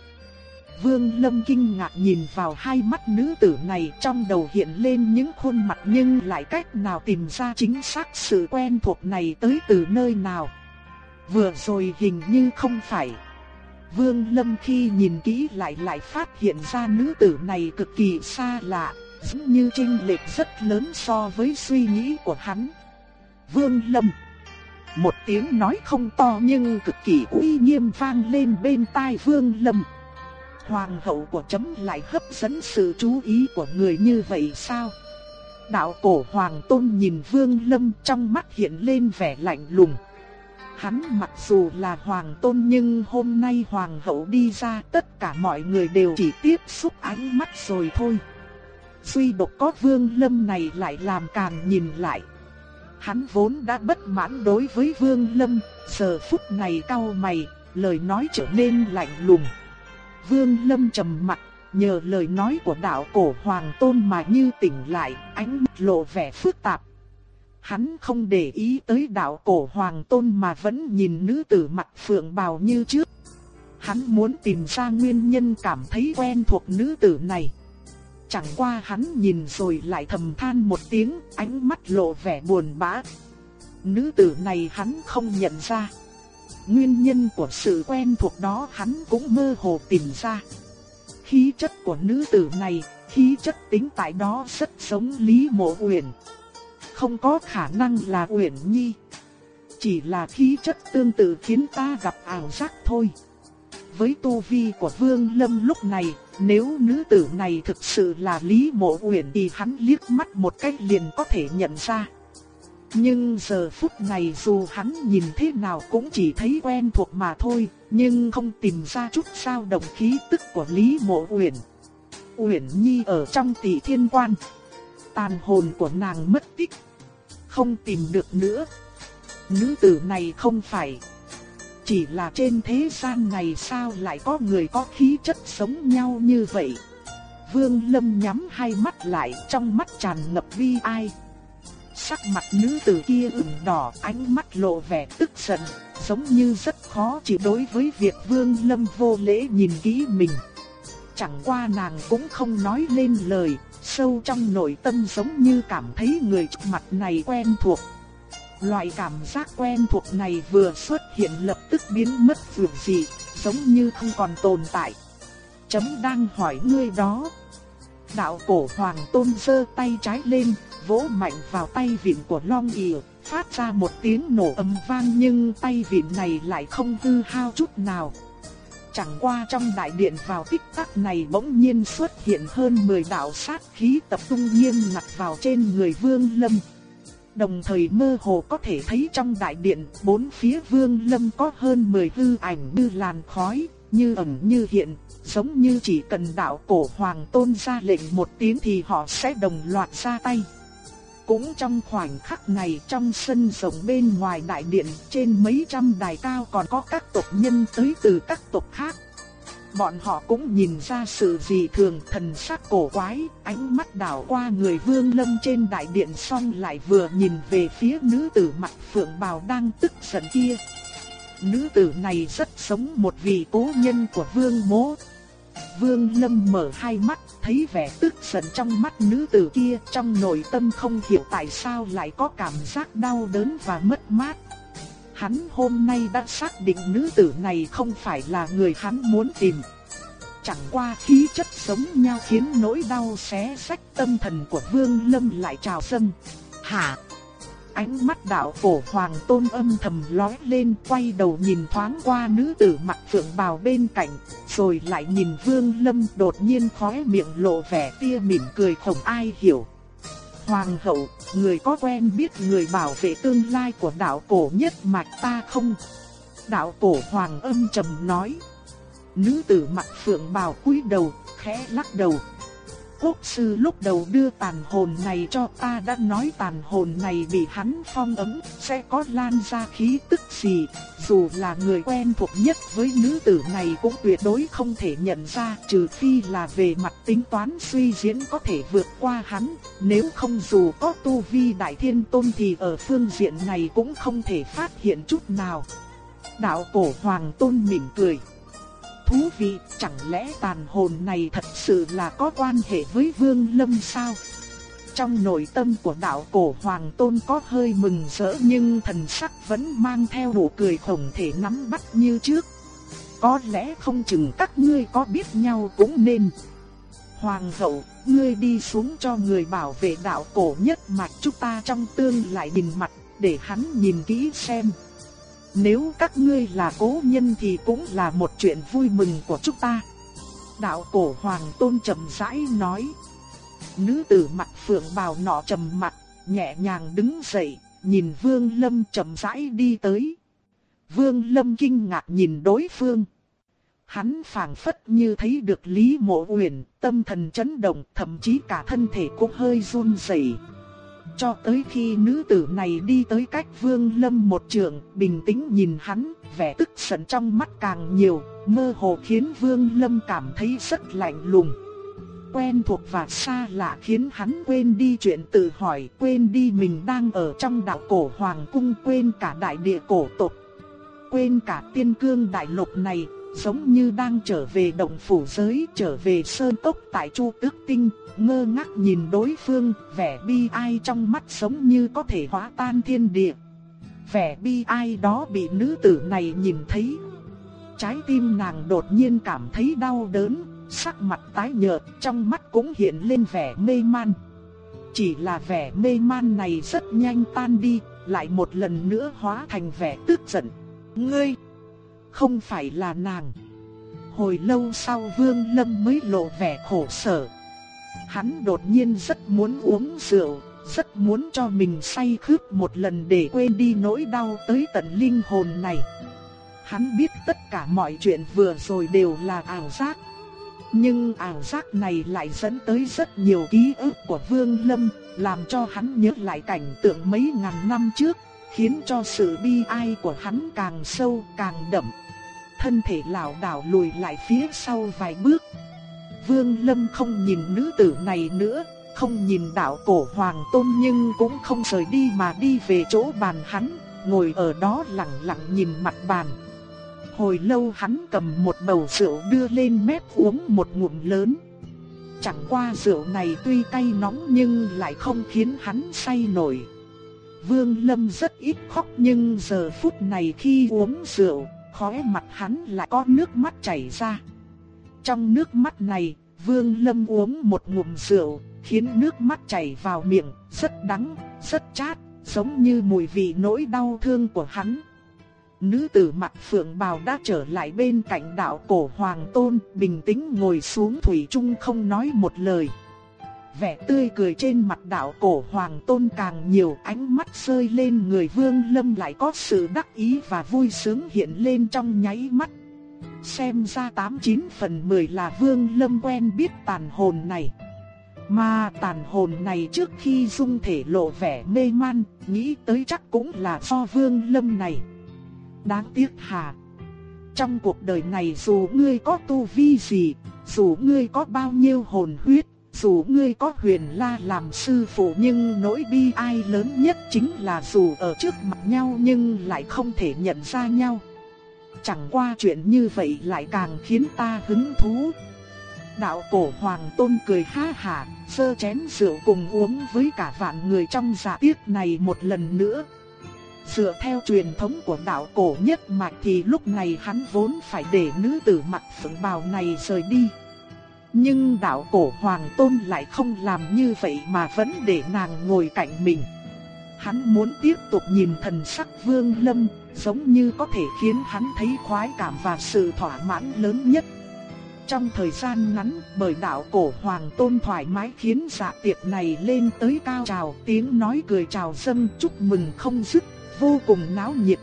Speaker 1: Vương Lâm kinh ngạc nhìn vào hai mắt nữ tử này trong đầu hiện lên những khuôn mặt nhưng lại cách nào tìm ra chính xác sự quen thuộc này tới từ nơi nào. Vừa rồi hình như không phải. Vương Lâm khi nhìn kỹ lại lại phát hiện ra nữ tử này cực kỳ xa lạ, giống như chênh lệch rất lớn so với suy nghĩ của hắn. Vương Lâm Một tiếng nói không to nhưng cực kỳ uy nghiêm vang lên bên tai Vương Lâm. Hoàng hậu của chấm lại hấp dẫn sự chú ý của người như vậy sao? Đạo cổ hoàng tôn nhìn vương lâm trong mắt hiện lên vẻ lạnh lùng. Hắn mặc dù là hoàng tôn nhưng hôm nay hoàng hậu đi ra tất cả mọi người đều chỉ tiếp xúc ánh mắt rồi thôi. Duy độc có vương lâm này lại làm càng nhìn lại. Hắn vốn đã bất mãn đối với vương lâm, giờ phút này cau mày, lời nói trở nên lạnh lùng. Vương Lâm trầm mặt, nhờ lời nói của đạo cổ hoàng tôn mà như tỉnh lại, ánh mắt lộ vẻ phức tạp. Hắn không để ý tới đạo cổ hoàng tôn mà vẫn nhìn nữ tử mặt phượng bào như trước. Hắn muốn tìm ra nguyên nhân cảm thấy quen thuộc nữ tử này. Chẳng qua hắn nhìn rồi lại thầm than một tiếng, ánh mắt lộ vẻ buồn bã. Nữ tử này hắn không nhận ra. Nguyên nhân của sự quen thuộc đó hắn cũng mơ hồ tìm ra. Khí chất của nữ tử này, khí chất tính tại đó rất giống Lý Mộ Uyển. Không có khả năng là Uyển Nhi. Chỉ là khí chất tương tự khiến ta gặp ảo giác thôi. Với tu vi của Vương Lâm lúc này, nếu nữ tử này thực sự là Lý Mộ Uyển thì hắn liếc mắt một cách liền có thể nhận ra. Nhưng giờ phút này dù hắn nhìn thế nào cũng chỉ thấy quen thuộc mà thôi, nhưng không tìm ra chút sao động khí tức của Lý Mộ Uyển. Uyển Nhi ở trong tỷ thiên quan. Tàn hồn của nàng mất tích. Không tìm được nữa. Nữ tử này không phải. chỉ là trên thế gian này sao lại có người có khí chất sống nhau như vậy. Vương Lâm nhắm hai mắt lại, trong mắt tràn ngập vi ai. Sắc mặt nữ tử kia ửng đỏ, ánh mắt lộ vẻ tức giận, giống như rất khó chịu đối với việc Vương Lâm vô lễ nhìn kỹ mình. Chẳng qua nàng cũng không nói lên lời, sâu trong nội tâm giống như cảm thấy người trước mặt này quen thuộc. Loại cảm giác quen thuộc này vừa xuất hiện lập tức biến mất vượt gì, giống như không còn tồn tại. Chấm đang hỏi ngươi đó. Đạo cổ hoàng tôn giơ tay trái lên, vỗ mạnh vào tay vịn của Long ỉa, phát ra một tiếng nổ ầm vang nhưng tay vịn này lại không hư hao chút nào. Chẳng qua trong đại điện vào tích tắc này bỗng nhiên xuất hiện hơn 10 đạo sát khí tập trung nghiêm ngặt vào trên người Vương Lâm. Đồng thời mơ hồ có thể thấy trong đại điện, bốn phía Vương Lâm có hơn 10 hư ảnh như làn khói, như ẩn như hiện, giống như chỉ cần đạo cổ hoàng tôn ra lệnh một tiếng thì họ sẽ đồng loạt ra tay. Cũng trong khoảnh khắc này trong sân rộng bên ngoài đại điện trên mấy trăm đài cao còn có các tộc nhân tới từ các tộc khác. Bọn họ cũng nhìn ra sự gì thường thần sắc cổ quái, ánh mắt đảo qua người vương lâm trên đại điện xong lại vừa nhìn về phía nữ tử mặt phượng bào đang tức giận kia. Nữ tử này rất giống một vị cố nhân của vương mố, Vương Lâm mở hai mắt, thấy vẻ tức giận trong mắt nữ tử kia, trong nội tâm không hiểu tại sao lại có cảm giác đau đớn và mất mát. Hắn hôm nay đã xác định nữ tử này không phải là người hắn muốn tìm. Chẳng qua khí chất sống nhau khiến nỗi đau xé sách tâm thần của Vương Lâm lại trào dâng. Hả? Ánh mắt đạo cổ hoàng tôn âm thầm lóe lên quay đầu nhìn thoáng qua nữ tử mặt phượng bào bên cạnh, rồi lại nhìn vương lâm đột nhiên khóe miệng lộ vẻ tia mỉm cười không ai hiểu. Hoàng hậu, người có quen biết người bảo vệ tương lai của đạo cổ nhất mạch ta không? Đạo cổ hoàng âm trầm nói. Nữ tử mặt phượng bào cúi đầu, khẽ lắc đầu, quốc sư lúc đầu đưa tàn hồn này cho ta đã nói tàn hồn này bị hắn phong ấm, sẽ có lan ra khí tức gì, dù là người quen thuộc nhất với nữ tử này cũng tuyệt đối không thể nhận ra, trừ phi là về mặt tính toán suy diễn có thể vượt qua hắn, nếu không dù có tu vi đại thiên tôn thì ở phương diện này cũng không thể phát hiện chút nào. Đạo cổ hoàng tôn mỉm cười thú vị, chẳng lẽ tàn hồn này thật sự là có quan hệ với Vương Lâm sao? Trong nội tâm của đạo cổ hoàng tôn có hơi mừng rỡ nhưng thần sắc vẫn mang theo nụ cười khổng thể nắm bắt như trước. Có lẽ không chừng các ngươi có biết nhau cũng nên. Hoàng hậu, ngươi đi xuống cho người bảo vệ đạo cổ nhất mạch chúng ta trong tương lại nhìn mặt, để hắn nhìn kỹ xem. Nếu các ngươi là cố nhân thì cũng là một chuyện vui mừng của chúng ta. Đạo cổ hoàng tôn trầm rãi nói. Nữ tử mặt phượng bào nọ trầm mặt, nhẹ nhàng đứng dậy, nhìn Vương Lâm trầm rãi đi tới. Vương Lâm kinh ngạc nhìn đối phương. Hắn phảng phất như thấy được Lý Mộ Uyển, tâm thần chấn động, thậm chí cả thân thể cũng hơi run rẩy. Cho tới khi nữ tử này đi tới cách Vương Lâm một trường, bình tĩnh nhìn hắn, vẻ tức giận trong mắt càng nhiều, mơ hồ khiến Vương Lâm cảm thấy rất lạnh lùng. Quen thuộc và xa lạ khiến hắn quên đi chuyện tự hỏi, quên đi mình đang ở trong đạo cổ hoàng cung, quên cả đại địa cổ tộc, quên cả tiên cương đại lục này, giống như đang trở về động phủ giới, trở về sơn tốc tại Chu Tước Tinh, ngơ ngác nhìn đối phương, vẻ bi ai trong mắt giống như có thể hóa tan thiên địa. Vẻ bi ai đó bị nữ tử này nhìn thấy. Trái tim nàng đột nhiên cảm thấy đau đớn, sắc mặt tái nhợt, trong mắt cũng hiện lên vẻ mê man. Chỉ là vẻ mê man này rất nhanh tan đi, lại một lần nữa hóa thành vẻ tức giận. Ngươi, không phải là nàng. Hồi lâu sau Vương Lâm mới lộ vẻ khổ sở. Hắn đột nhiên rất muốn uống rượu, rất muốn cho mình say khướt một lần để quên đi nỗi đau tới tận linh hồn này. Hắn biết tất cả mọi chuyện vừa rồi đều là ảo giác. Nhưng ảo giác này lại dẫn tới rất nhiều ký ức của Vương Lâm, làm cho hắn nhớ lại cảnh tượng mấy ngàn năm trước, khiến cho sự bi ai của hắn càng sâu càng đậm. Thân thể lảo đảo lùi lại phía sau vài bước. Vương Lâm không nhìn nữ tử này nữa, không nhìn đạo cổ hoàng tôn nhưng cũng không rời đi mà đi về chỗ bàn hắn, ngồi ở đó lặng lặng nhìn mặt bàn. Hồi lâu hắn cầm một bầu rượu đưa lên mép uống một ngụm lớn. Chẳng qua rượu này tuy cay nóng nhưng lại không khiến hắn say nổi. Vương Lâm rất ít khóc nhưng giờ phút này khi uống rượu, khóe mặt hắn lại có nước mắt chảy ra. Trong nước mắt này, Vương Lâm uống một ngụm rượu, khiến nước mắt chảy vào miệng, rất đắng, rất chát, giống như mùi vị nỗi đau thương của hắn. Nữ tử mặt phượng bào đã trở lại bên cạnh đạo cổ hoàng tôn, bình tĩnh ngồi xuống thủy chung không nói một lời. Vẻ tươi cười trên mặt đạo cổ hoàng tôn càng nhiều ánh mắt rơi lên người vương lâm lại có sự đắc ý và vui sướng hiện lên trong nháy mắt. Xem ra 89 phần 10 là vương lâm quen biết tàn hồn này. Mà tàn hồn này trước khi dung thể lộ vẻ mê man, nghĩ tới chắc cũng là do vương lâm này. Đáng tiếc hà. Trong cuộc đời này dù ngươi có tu vi gì, dù ngươi có bao nhiêu hồn huyết, dù ngươi có huyền la làm sư phụ nhưng nỗi bi ai lớn nhất chính là dù ở trước mặt nhau nhưng lại không thể nhận ra nhau. Chẳng qua chuyện như vậy lại càng khiến ta hứng thú. Đạo cổ hoàng tôn cười ha hà, sơ chén rượu cùng uống với cả vạn người trong dạ tiết này một lần nữa. Dựa theo truyền thống của đạo cổ nhất mạch thì lúc này hắn vốn phải để nữ tử mặt phượng bào này rời đi. Nhưng đạo cổ hoàng tôn lại không làm như vậy mà vẫn để nàng ngồi cạnh mình. Hắn muốn tiếp tục nhìn thần sắc vương lâm, giống như có thể khiến hắn thấy khoái cảm và sự thỏa mãn lớn nhất. Trong thời gian ngắn, bởi đạo cổ hoàng tôn thoải mái khiến dạ tiệc này lên tới cao trào, tiếng nói cười chào dâm chúc mừng không dứt, vô cùng náo nhiệt.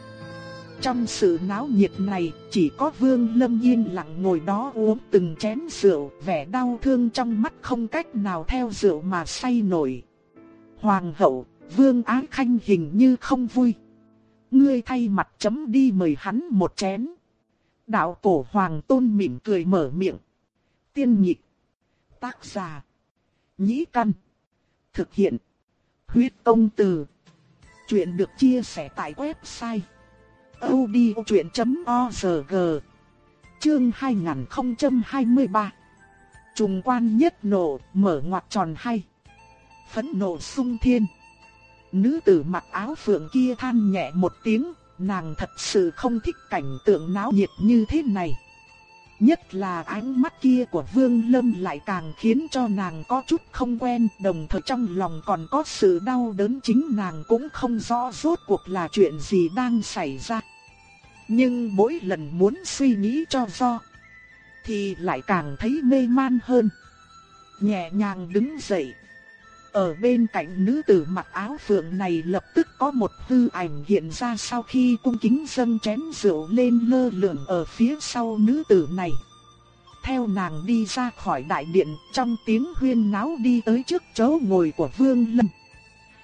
Speaker 1: Trong sự náo nhiệt này, chỉ có Vương Lâm yên lặng ngồi đó uống từng chén rượu, vẻ đau thương trong mắt không cách nào theo rượu mà say nổi. Hoàng hậu, Vương Ái Khanh hình như không vui. Ngươi thay mặt chấm đi mời hắn một chén. Đạo cổ Hoàng Tôn mỉm cười mở miệng. Tiên nhịp. Tác giả. Nhĩ căn. Thực hiện. Huyết công từ. Chuyện được chia sẻ tại website audiochuyện.org Chương 2023 Trùng quan nhất nổ, mở ngoặt tròn hay Phẫn nộ sung thiên Nữ tử mặc áo phượng kia than nhẹ một tiếng Nàng thật sự không thích cảnh tượng náo nhiệt như thế này Nhất là ánh mắt kia của Vương Lâm lại càng khiến cho nàng có chút không quen, đồng thời trong lòng còn có sự đau đớn chính nàng cũng không rõ rốt cuộc là chuyện gì đang xảy ra. Nhưng mỗi lần muốn suy nghĩ cho do, thì lại càng thấy mê man hơn. Nhẹ nhàng đứng dậy. Ở bên cạnh nữ tử mặc áo phượng này lập tức có một hư ảnh hiện ra sau khi cung kính dâng chén rượu lên lơ lửng ở phía sau nữ tử này. Theo nàng đi ra khỏi đại điện, trong tiếng huyên náo đi tới trước chỗ ngồi của Vương Lâm.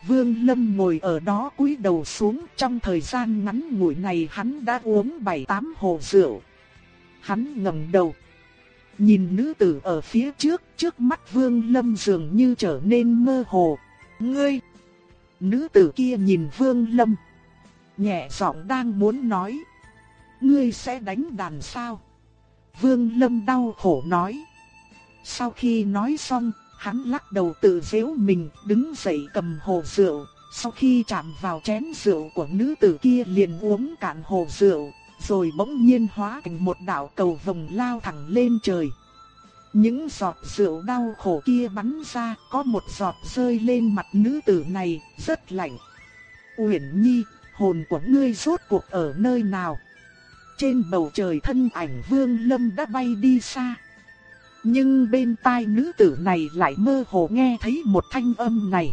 Speaker 1: Vương Lâm ngồi ở đó cúi đầu xuống, trong thời gian ngắn ngủi này hắn đã uống bảy tám hồ rượu. Hắn ngẩng đầu. Nhìn nữ tử ở phía trước, trước mắt Vương Lâm dường như trở nên mơ hồ. Ngươi! Nữ tử kia nhìn Vương Lâm. Nhẹ giọng đang muốn nói. Ngươi sẽ đánh đàn sao? Vương Lâm đau khổ nói. Sau khi nói xong, hắn lắc đầu tự giễu mình, đứng dậy cầm hồ rượu. Sau khi chạm vào chén rượu của nữ tử kia liền uống cạn hồ rượu, rồi bỗng nhiên hóa thành một đạo cầu vồng lao thẳng lên trời. Những giọt rượu đau khổ kia bắn ra, có một giọt rơi lên mặt nữ tử này, rất lạnh. Uyển Nhi, hồn của ngươi rốt cuộc ở nơi nào? Trên bầu trời thân ảnh Vương Lâm đã bay đi xa. Nhưng bên tai nữ tử này lại mơ hồ nghe thấy một thanh âm này.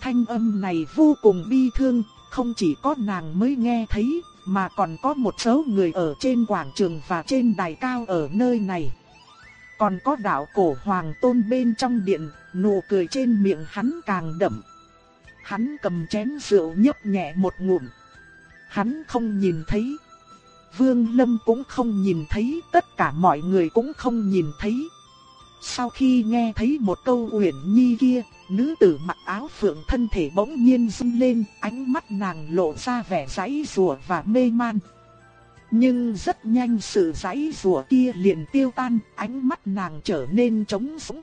Speaker 1: Thanh âm này vô cùng bi thương, không chỉ có nàng mới nghe thấy, mà còn có một số người ở trên quảng trường và trên đài cao ở nơi này. Còn có đạo cổ hoàng tôn bên trong điện, nụ cười trên miệng hắn càng đậm. Hắn cầm chén rượu nhấp nhẹ một ngụm. Hắn không nhìn thấy. Vương Lâm cũng không nhìn thấy, tất cả mọi người cũng không nhìn thấy. Sau khi nghe thấy một câu uyển nhi kia, nữ tử mặc áo phượng thân thể bỗng nhiên run lên, ánh mắt nàng lộ ra vẻ giãy rùa và mê man. Nhưng rất nhanh sự giãy rùa kia liền tiêu tan, ánh mắt nàng trở nên trống rỗng.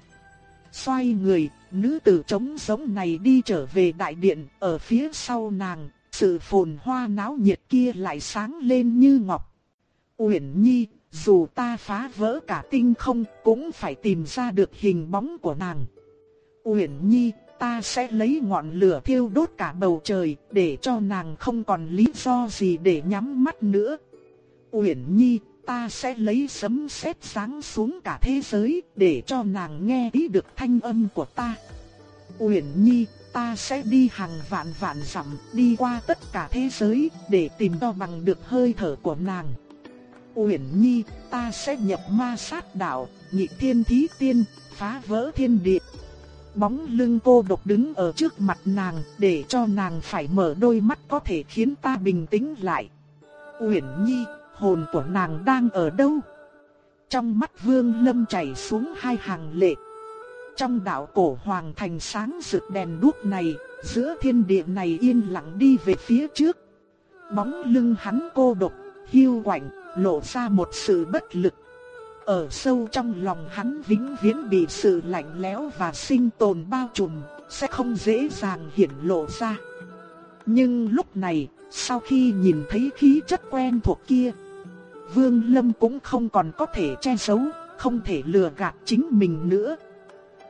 Speaker 1: Xoay người, nữ tử trống rỗng này đi trở về đại điện, ở phía sau nàng, sự phồn hoa náo nhiệt kia lại sáng lên như ngọc. Uyển Nhi, dù ta phá vỡ cả tinh không, cũng phải tìm ra được hình bóng của nàng. Uyển Nhi, ta sẽ lấy ngọn lửa thiêu đốt cả bầu trời, để cho nàng không còn lý do gì để nhắm mắt nữa. Uyển Nhi, ta sẽ lấy sấm sét sáng xuống cả thế giới, để cho nàng nghe ý được thanh âm của ta. Uyển Nhi, ta sẽ đi hàng vạn vạn dặm, đi qua tất cả thế giới, để tìm cho bằng được hơi thở của nàng. Uyển Nhi, ta sẽ nhập ma sát đạo, nhị thiên thí tiên, phá vỡ thiên địa. Bóng lưng cô độc đứng ở trước mặt nàng, để cho nàng phải mở đôi mắt có thể khiến ta bình tĩnh lại. Uyển Nhi, hồn của nàng đang ở đâu? Trong mắt Vương Lâm chảy xuống hai hàng lệ. Trong đạo cổ hoàng thành sáng rực đèn đuốc này, giữa thiên địa này yên lặng đi về phía trước. Bóng lưng hắn cô độc, hiu quạnh, lộ ra một sự bất lực. Ở sâu trong lòng hắn vĩnh viễn bị sự lạnh lẽo và sinh tồn bao trùm, sẽ không dễ dàng hiển lộ ra. Nhưng lúc này, sau khi nhìn thấy khí chất quen thuộc kia, Vương Lâm cũng không còn có thể che giấu, không thể lừa gạt chính mình nữa.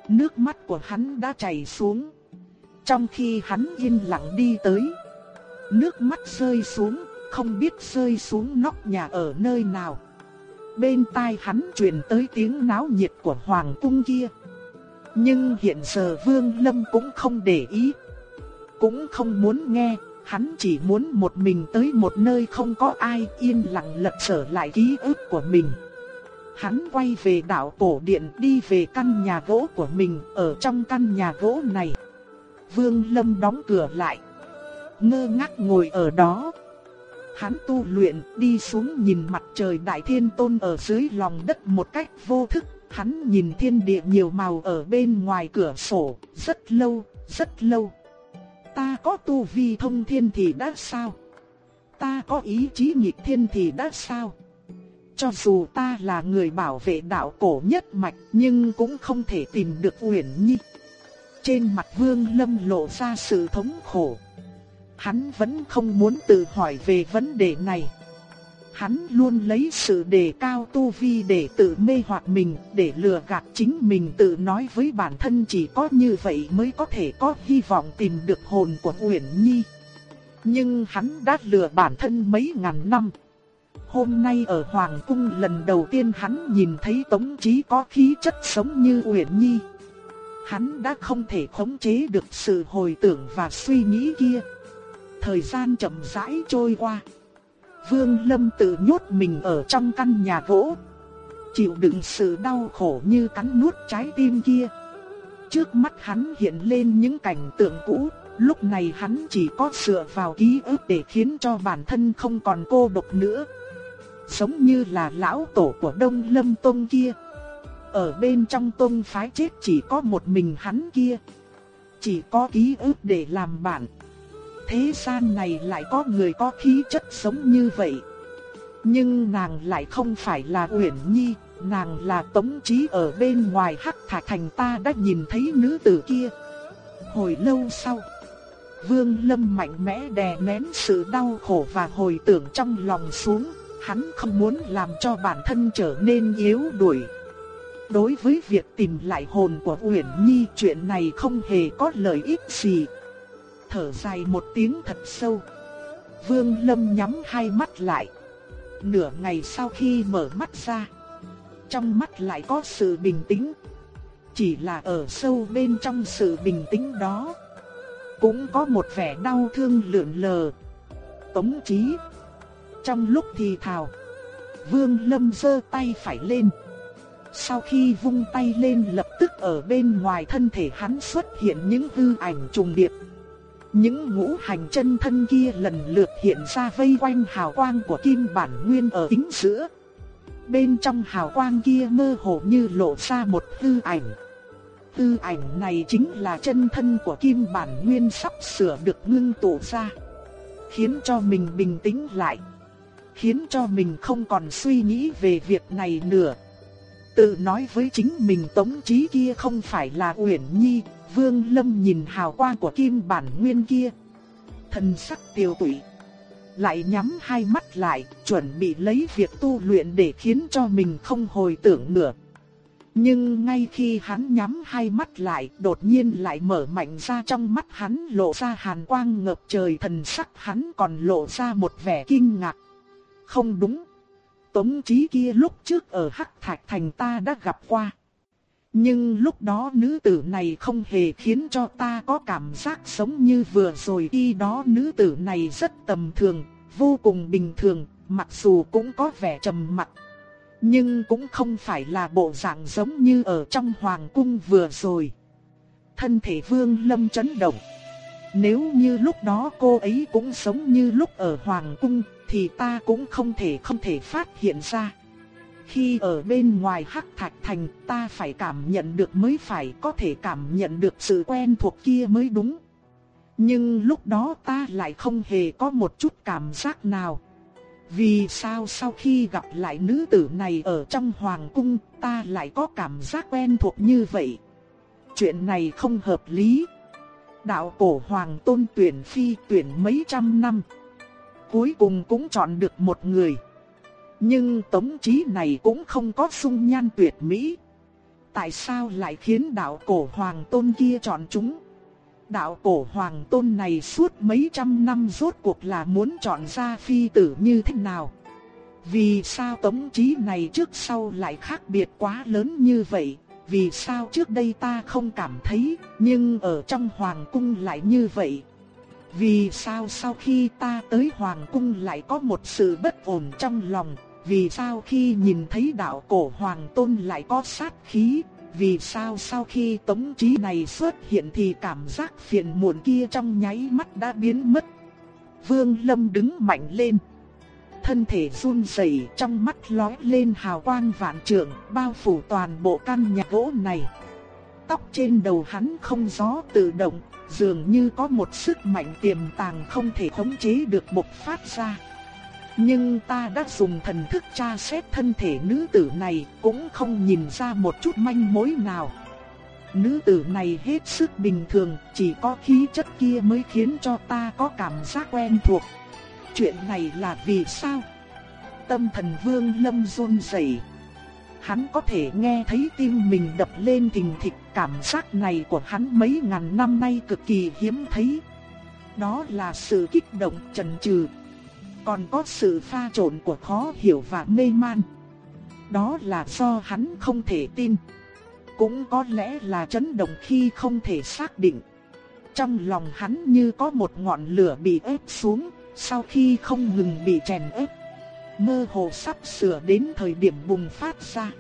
Speaker 1: Nước mắt của hắn đã chảy xuống. Trong khi hắn yên lặng đi tới, nước mắt rơi xuống, không biết rơi xuống nóc nhà ở nơi nào. Bên tai hắn truyền tới tiếng náo nhiệt của hoàng cung kia. Nhưng hiện giờ Vương Lâm cũng không để ý, cũng không muốn nghe, hắn chỉ muốn một mình tới một nơi không có ai yên lặng lật sở lại ký ức của mình. Hắn quay về đảo cổ điện đi về căn nhà gỗ của mình ở trong căn nhà gỗ này. Vương Lâm đóng cửa lại. Ngơ ngác ngồi ở đó. Hắn tu luyện đi xuống nhìn mặt trời đại thiên tôn ở dưới lòng đất một cách vô thức. Hắn nhìn thiên địa nhiều màu ở bên ngoài cửa sổ, rất lâu, rất lâu. Ta có tu vi thông thiên thì đã sao? Ta có ý chí nghịch thiên thì đã sao? Cho dù ta là người bảo vệ đạo cổ nhất mạch nhưng cũng không thể tìm được Uyển Nhi. Trên mặt Vương Lâm lộ ra sự thống khổ. Hắn vẫn không muốn tự hỏi về vấn đề này. Hắn luôn lấy sự đề cao tu vi để tự mê hoặc mình, để lừa gạt chính mình tự nói với bản thân chỉ có như vậy mới có thể có hy vọng tìm được hồn của Uyển Nhi. Nhưng hắn đã lừa bản thân mấy ngàn năm. Hôm nay ở Hoàng Cung lần đầu tiên hắn nhìn thấy Tống Chí có khí chất sống như Uyển Nhi. Hắn đã không thể khống chế được sự hồi tưởng và suy nghĩ kia. Thời gian chậm rãi trôi qua. Vương Lâm tự nhốt mình ở trong căn nhà gỗ. Chịu đựng sự đau khổ như cắn nuốt trái tim kia. Trước mắt hắn hiện lên những cảnh tượng cũ, lúc này hắn chỉ có dựa vào ký ức để khiến cho bản thân không còn cô độc nữa. Giống như là lão tổ của Đông Lâm Tông kia. Ở bên trong tông phái chết chỉ có một mình hắn kia. Chỉ có ký ức để làm bạn thế gian này lại có người có khí chất sống như vậy. Nhưng nàng lại không phải là Uyển Nhi, nàng là Tống Chí ở bên ngoài Hắc Thạch Thành ta đã nhìn thấy nữ tử kia. Hồi lâu sau, Vương Lâm mạnh mẽ đè nén sự đau khổ và hồi tưởng trong lòng xuống, hắn không muốn làm cho bản thân trở nên yếu đuổi. Đối với việc tìm lại hồn của Uyển Nhi, chuyện này không hề có lợi ích gì, thở dài một tiếng thật sâu. Vương Lâm nhắm hai mắt lại. Nửa ngày sau khi mở mắt ra, trong mắt lại có sự bình tĩnh. Chỉ là ở sâu bên trong sự bình tĩnh đó, cũng có một vẻ đau thương lượn lờ. Tống Chí Trong lúc thì thào, Vương Lâm giơ tay phải lên. Sau khi vung tay lên lập tức ở bên ngoài thân thể hắn xuất hiện những hư ảnh trùng điệp những ngũ hành chân thân kia lần lượt hiện ra vây quanh hào quang của kim bản nguyên ở kính giữa. Bên trong hào quang kia mơ hồ như lộ ra một tư ảnh. Tư ảnh này chính là chân thân của kim bản nguyên sắp sửa được ngưng tụ ra. Khiến cho mình bình tĩnh lại. Khiến cho mình không còn suy nghĩ về việc này nữa. Tự nói với chính mình tống trí kia không phải là Uyển Nhi, Vương Lâm nhìn hào quang của kim bản nguyên kia. Thần sắc tiêu tụy. Lại nhắm hai mắt lại, chuẩn bị lấy việc tu luyện để khiến cho mình không hồi tưởng nữa. Nhưng ngay khi hắn nhắm hai mắt lại, đột nhiên lại mở mạnh ra trong mắt hắn lộ ra hàn quang ngập trời thần sắc hắn còn lộ ra một vẻ kinh ngạc. Không đúng. Tống trí kia lúc trước ở Hắc Thạch Thành ta đã gặp qua. Nhưng lúc đó nữ tử này không hề khiến cho ta có cảm giác sống như vừa rồi khi đó nữ tử này rất tầm thường, vô cùng bình thường, mặc dù cũng có vẻ trầm mặc. Nhưng cũng không phải là bộ dạng giống như ở trong hoàng cung vừa rồi. Thân thể vương lâm chấn động. Nếu như lúc đó cô ấy cũng sống như lúc ở hoàng cung thì ta cũng không thể không thể phát hiện ra. Khi ở bên ngoài Hắc Thạch Thành, ta phải cảm nhận được mới phải có thể cảm nhận được sự quen thuộc kia mới đúng. Nhưng lúc đó ta lại không hề có một chút cảm giác nào. Vì sao sau khi gặp lại nữ tử này ở trong hoàng cung, ta lại có cảm giác quen thuộc như vậy? Chuyện này không hợp lý. Đạo cổ hoàng tôn tuyển phi tuyển mấy trăm năm. Cuối cùng cũng chọn được một người. Nhưng tống trí này cũng không có sung nhan tuyệt mỹ. Tại sao lại khiến đạo cổ hoàng tôn kia chọn chúng? Đạo cổ hoàng tôn này suốt mấy trăm năm rốt cuộc là muốn chọn ra phi tử như thế nào? Vì sao tống trí này trước sau lại khác biệt quá lớn như vậy? Vì sao trước đây ta không cảm thấy, nhưng ở trong hoàng cung lại như vậy? Vì sao sau khi ta tới hoàng cung lại có một sự bất ổn trong lòng? Vì sao khi nhìn thấy đạo cổ hoàng tôn lại có sát khí? Vì sao sau khi tống trí này xuất hiện thì cảm giác phiền muộn kia trong nháy mắt đã biến mất? Vương Lâm đứng mạnh lên. Thân thể run rẩy trong mắt lóe lên hào quang vạn trượng bao phủ toàn bộ căn nhà gỗ này. Tóc trên đầu hắn không gió tự động, dường như có một sức mạnh tiềm tàng không thể khống chế được bộc phát ra. Nhưng ta đã dùng thần thức tra xét thân thể nữ tử này cũng không nhìn ra một chút manh mối nào. Nữ tử này hết sức bình thường, chỉ có khí chất kia mới khiến cho ta có cảm giác quen thuộc. Chuyện này là vì sao? Tâm thần vương lâm run rẩy. Hắn có thể nghe thấy tim mình đập lên thình thịch cảm giác này của hắn mấy ngàn năm nay cực kỳ hiếm thấy. Đó là sự kích động trần trừ, còn có sự pha trộn của khó hiểu và mê man. Đó là do hắn không thể tin. Cũng có lẽ là chấn động khi không thể xác định. Trong lòng hắn như có một ngọn lửa bị ép xuống, sau khi không ngừng bị chèn ép. Mơ hồ sắp sửa đến thời điểm bùng phát ra.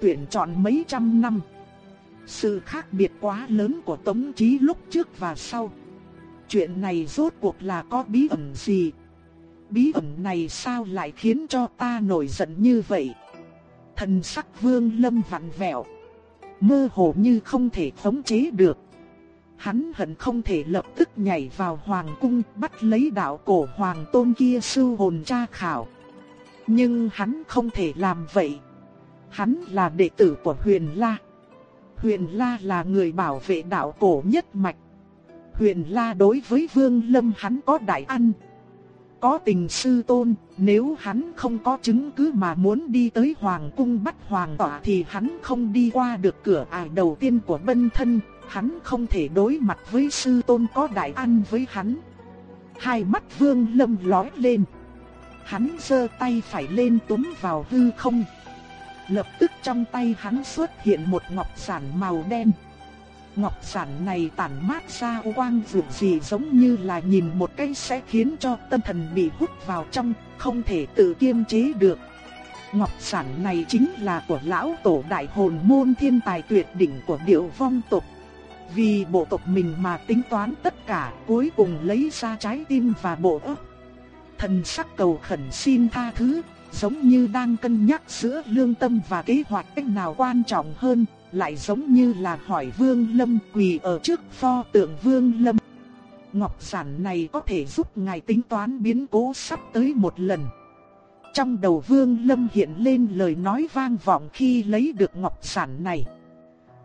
Speaker 1: Tuyển chọn mấy trăm năm. Sự khác biệt quá lớn của Tống trí lúc trước và sau. Chuyện này rốt cuộc là có bí ẩn gì? Bí ẩn này sao lại khiến cho ta nổi giận như vậy? Thần sắc vương lâm vặn vẹo, mơ hồ như không thể khống chế được. Hắn hận không thể lập tức nhảy vào hoàng cung bắt lấy đạo cổ hoàng tôn kia sư hồn tra khảo. Nhưng hắn không thể làm vậy. Hắn là đệ tử của huyền La. Huyền La là người bảo vệ đạo cổ nhất mạch. Huyền La đối với Vương Lâm hắn có đại ăn, có tình sư tôn, nếu hắn không có chứng cứ mà muốn đi tới hoàng cung bắt hoàng tỏa thì hắn không đi qua được cửa ải đầu tiên của bân thân, hắn không thể đối mặt với sư tôn có đại ăn với hắn. Hai mắt vương lâm lói lên. Hắn giơ tay phải lên túm vào hư không. Lập tức trong tay hắn xuất hiện một ngọc sản màu đen. Ngọc sản này tản mát ra quang dịu gì giống như là nhìn một cái sẽ khiến cho tâm thần bị hút vào trong, không thể tự kiềm chế được. Ngọc sản này chính là của lão tổ đại hồn môn thiên tài tuyệt đỉnh của điệu vong tộc. vì bộ tộc mình mà tính toán tất cả, cuối cùng lấy ra trái tim và bộ óc. Thần sắc cầu khẩn xin tha thứ, giống như đang cân nhắc giữa lương tâm và kế hoạch cách nào quan trọng hơn, lại giống như là hỏi Vương Lâm quỳ ở trước pho tượng Vương Lâm. Ngọc giản này có thể giúp ngài tính toán biến cố sắp tới một lần. Trong đầu Vương Lâm hiện lên lời nói vang vọng khi lấy được ngọc giản này.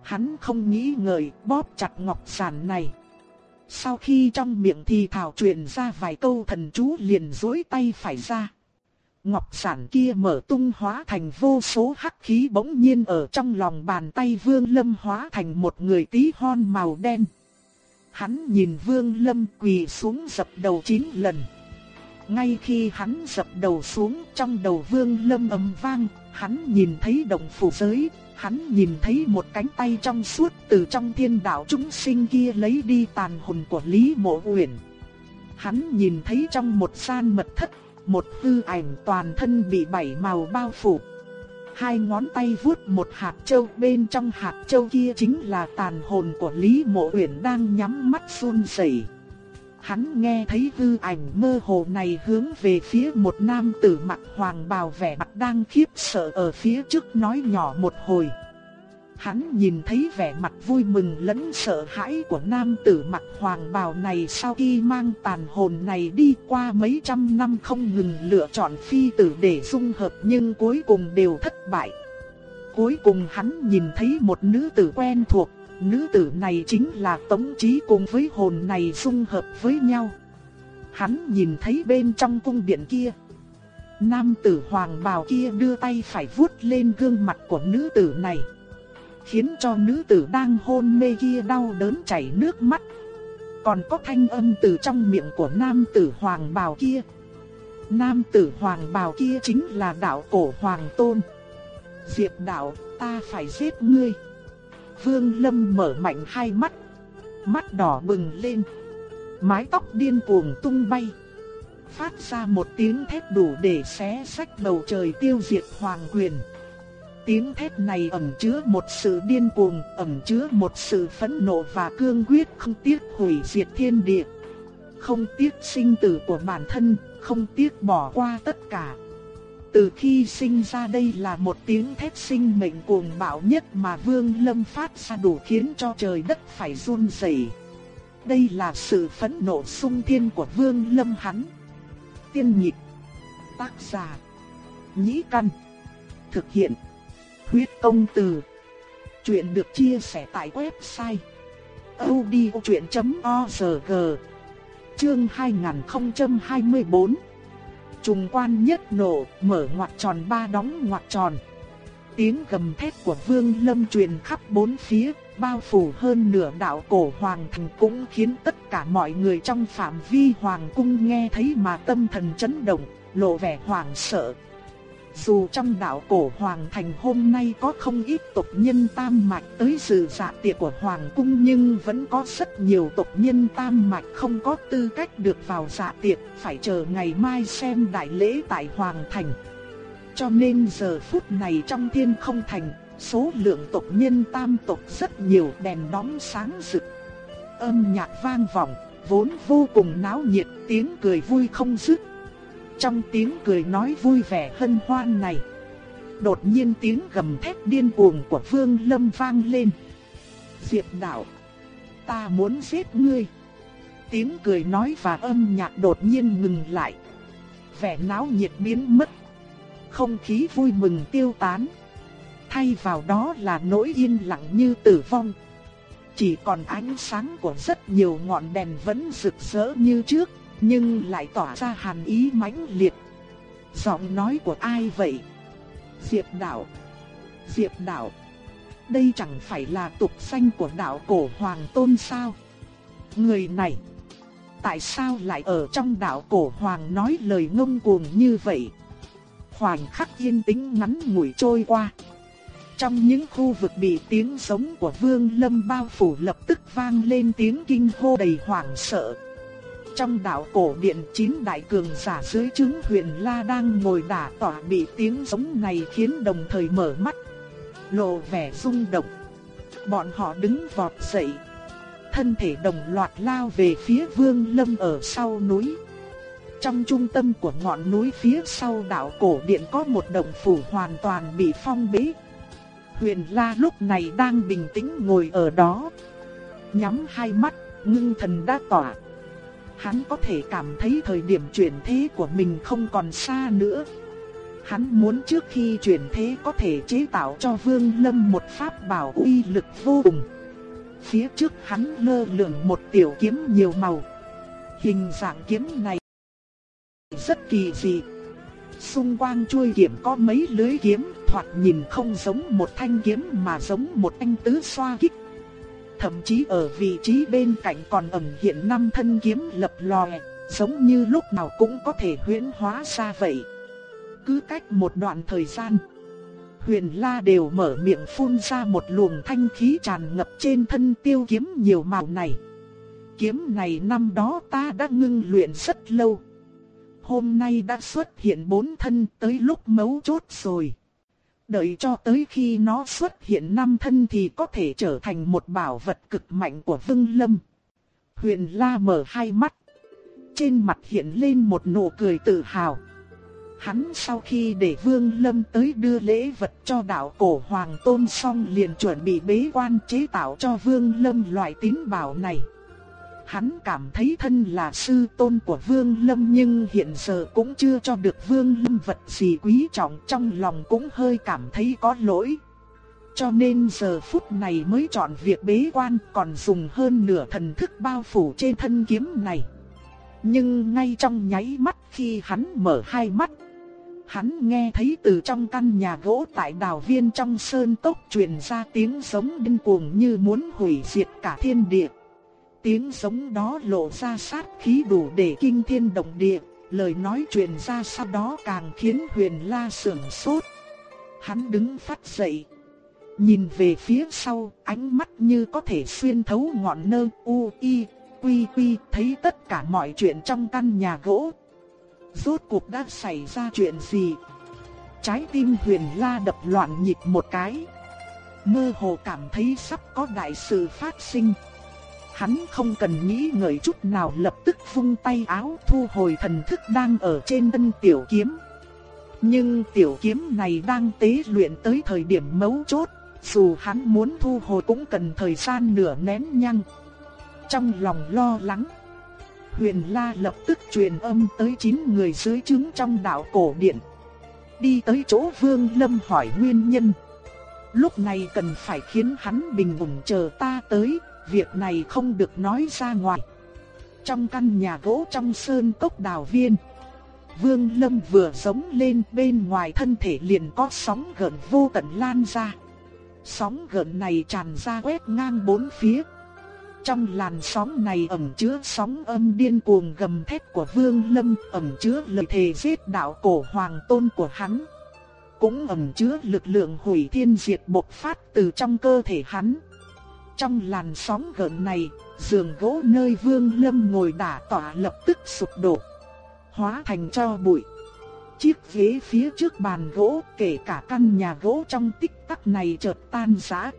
Speaker 1: Hắn không nghĩ ngợi, bóp chặt ngọc giản này. Sau khi trong miệng thì thảo truyền ra vài câu thần chú liền duỗi tay phải ra. Ngọc sản kia mở tung hóa thành vô số hắc khí bỗng nhiên ở trong lòng bàn tay Vương Lâm hóa thành một người tí hon màu đen. Hắn nhìn Vương Lâm quỳ xuống dập đầu chín lần. Ngay khi hắn dập đầu xuống trong đầu Vương Lâm ầm vang, hắn nhìn thấy động phủ giới, hắn nhìn thấy một cánh tay trong suốt từ trong thiên đạo chúng sinh kia lấy đi tàn hồn của Lý Mộ Uyển. Hắn nhìn thấy trong một gian mật thất một hư ảnh toàn thân bị bảy màu bao phủ. Hai ngón tay vuốt một hạt châu, bên trong hạt châu kia chính là tàn hồn của Lý Mộ Uyển đang nhắm mắt run rẩy. Hắn nghe thấy hư ảnh mơ hồ này hướng về phía một nam tử mặc hoàng bào vẻ mặt đang khiếp sợ ở phía trước nói nhỏ một hồi. Hắn nhìn thấy vẻ mặt vui mừng lẫn sợ hãi của nam tử mặc hoàng bào này sau khi mang tàn hồn này đi qua mấy trăm năm không ngừng lựa chọn phi tử để dung hợp nhưng cuối cùng đều thất bại. Cuối cùng hắn nhìn thấy một nữ tử quen thuộc, nữ tử này chính là Tống trí cùng với hồn này dung hợp với nhau. Hắn nhìn thấy bên trong cung điện kia. Nam tử hoàng bào kia đưa tay phải vuốt lên gương mặt của nữ tử này khiến cho nữ tử đang hôn mê kia đau đớn chảy nước mắt. Còn có thanh âm từ trong miệng của nam tử hoàng bào kia. Nam tử hoàng bào kia chính là đạo cổ hoàng tôn. Diệp đạo, ta phải giết ngươi. Vương Lâm mở mạnh hai mắt. Mắt đỏ bừng lên. Mái tóc điên cuồng tung bay. Phát ra một tiếng thét đủ để xé sách bầu trời tiêu diệt hoàng quyền. Tiếng thét này ẩn chứa một sự điên cuồng, ẩn chứa một sự phẫn nộ và cương quyết không tiếc hủy diệt thiên địa. Không tiếc sinh tử của bản thân, không tiếc bỏ qua tất cả. Từ khi sinh ra đây là một tiếng thét sinh mệnh cuồng bạo nhất mà Vương Lâm phát ra đủ khiến cho trời đất phải run rẩy. Đây là sự phẫn nộ sung thiên của Vương Lâm hắn. Tiên nhịp, tác giả, nhĩ căn, thực hiện Huyết công từ. Chuyện được chia sẻ tại website odchuyện.org. Chương 2024. Trùng quan nhất nổ, mở ngoặc tròn ba đóng ngoặc tròn. Tiếng gầm thét của Vương Lâm truyền khắp bốn phía, bao phủ hơn nửa đạo cổ hoàng thành cũng khiến tất cả mọi người trong phạm vi hoàng cung nghe thấy mà tâm thần chấn động, lộ vẻ hoảng sợ. Dù trong đạo cổ Hoàng Thành hôm nay có không ít tộc nhân tam mạch tới dự dạ tiệc của Hoàng Cung nhưng vẫn có rất nhiều tộc nhân tam mạch không có tư cách được vào dạ tiệc, phải chờ ngày mai xem đại lễ tại Hoàng Thành. Cho nên giờ phút này trong thiên không thành, số lượng tộc nhân tam tộc rất nhiều đèn đóm sáng rực. Âm nhạc vang vọng, vốn vô cùng náo nhiệt, tiếng cười vui không dứt trong tiếng cười nói vui vẻ hân hoan này, đột nhiên tiếng gầm thét điên cuồng của Vương Lâm vang lên. Diệp đạo, ta muốn giết ngươi. Tiếng cười nói và âm nhạc đột nhiên ngừng lại. Vẻ náo nhiệt biến mất. Không khí vui mừng tiêu tán. Thay vào đó là nỗi yên lặng như tử vong. Chỉ còn ánh sáng của rất nhiều ngọn đèn vẫn rực rỡ như trước nhưng lại tỏa ra hàn ý mãnh liệt. Giọng nói của ai vậy? Diệp đạo. Diệp đạo. Đây chẳng phải là tục danh của đạo cổ hoàng tôn sao? Người này, tại sao lại ở trong đạo cổ hoàng nói lời ngông cuồng như vậy? Khoảnh khắc yên tĩnh ngắn ngủi trôi qua. Trong những khu vực bị tiếng giống của Vương Lâm bao phủ lập tức vang lên tiếng kinh hô đầy hoảng sợ. Trong đạo cổ điện chín đại cường giả dưới chứng huyền la đang ngồi đả tỏa bị tiếng giống này khiến đồng thời mở mắt. Lộ vẻ rung động. Bọn họ đứng vọt dậy. thân thể đồng loạt lao về phía Vương Lâm ở sau núi. Trong trung tâm của ngọn núi phía sau đảo cổ điện có một động phủ hoàn toàn bị phong bế. Huyền La lúc này đang bình tĩnh ngồi ở đó. Nhắm hai mắt, ngưng thần đã tỏa. Hắn có thể cảm thấy thời điểm chuyển thế của mình không còn xa nữa. Hắn muốn trước khi chuyển thế có thể chế tạo cho Vương Lâm một pháp bảo uy lực vô cùng. Phía trước hắn lơ lửng một tiểu kiếm nhiều màu. Hình dạng kiếm này rất kỳ dị. Xung quanh chuôi kiếm có mấy lưới kiếm, thoạt nhìn không giống một thanh kiếm mà giống một thanh tứ xoa kích. Thậm chí ở vị trí bên cạnh còn ẩn hiện năm thân kiếm lập lòe, giống như lúc nào cũng có thể huyễn hóa ra vậy. Cứ cách một đoạn thời gian, Huyền La đều mở miệng phun ra một luồng thanh khí tràn ngập trên thân tiêu kiếm nhiều màu này. Kiếm này năm đó ta đã ngưng luyện rất lâu. Hôm nay đã xuất hiện bốn thân tới lúc mấu chốt rồi. Đợi cho tới khi nó xuất hiện năm thân thì có thể trở thành một bảo vật cực mạnh của vương Lâm. Huyền La mở hai mắt. Trên mặt hiện lên một nụ cười tự hào. Hắn sau khi để Vương Lâm tới đưa lễ vật cho đạo cổ Hoàng Tôn xong liền chuẩn bị bế quan chế tạo cho Vương Lâm loại tín bảo này. Hắn cảm thấy thân là sư tôn của Vương Lâm nhưng hiện giờ cũng chưa cho được Vương Lâm vật gì quý trọng trong lòng cũng hơi cảm thấy có lỗi. Cho nên giờ phút này mới chọn việc bế quan còn dùng hơn nửa thần thức bao phủ trên thân kiếm này. Nhưng ngay trong nháy mắt khi hắn mở hai mắt, hắn nghe thấy từ trong căn nhà gỗ tại đào viên trong sơn tốc truyền ra tiếng giống điên cuồng như muốn hủy diệt cả thiên địa. Tiếng sống đó lộ ra sát khí đủ để kinh thiên động địa, lời nói truyền ra sau đó càng khiến huyền la sửng sốt. Hắn đứng phát dậy, nhìn về phía sau, ánh mắt như có thể xuyên thấu ngọn nơ u y quy quy thấy tất cả mọi chuyện trong căn nhà gỗ. Rốt cuộc đã xảy ra chuyện gì? Trái tim huyền la đập loạn nhịp một cái. Mơ hồ cảm thấy sắp có đại sự phát sinh. Hắn không cần nghĩ ngợi chút nào lập tức vung tay áo thu hồi thần thức đang ở trên thân tiểu kiếm. Nhưng tiểu kiếm này đang tế luyện tới thời điểm mấu chốt, dù hắn muốn thu hồi cũng cần thời gian nửa nén nhăng. Trong lòng lo lắng, Huyền La lập tức truyền âm tới chín người dưới trướng trong đạo cổ điện. Đi tới chỗ Vương Lâm hỏi nguyên nhân. Lúc này cần phải khiến hắn bình ổn chờ ta tới, việc này không được nói ra ngoài. Trong căn nhà gỗ trong sơn cốc đào viên, Vương Lâm vừa giống lên bên ngoài thân thể liền có sóng gợn vô tận lan ra. Sóng gợn này tràn ra quét ngang bốn phía. Trong làn sóng này ẩn chứa sóng âm điên cuồng gầm thét của Vương Lâm, ẩn chứa lời thề giết đạo cổ hoàng tôn của hắn. Cũng ẩn chứa lực lượng hủy thiên diệt bộc phát từ trong cơ thể hắn. Trong làn sóng gợn này, giường gỗ nơi Vương Lâm ngồi đả tỏa lập tức sụp đổ, hóa thành cho bụi. Chiếc ghế phía trước bàn gỗ, kể cả căn nhà gỗ trong tích tắc này chợt tan rã.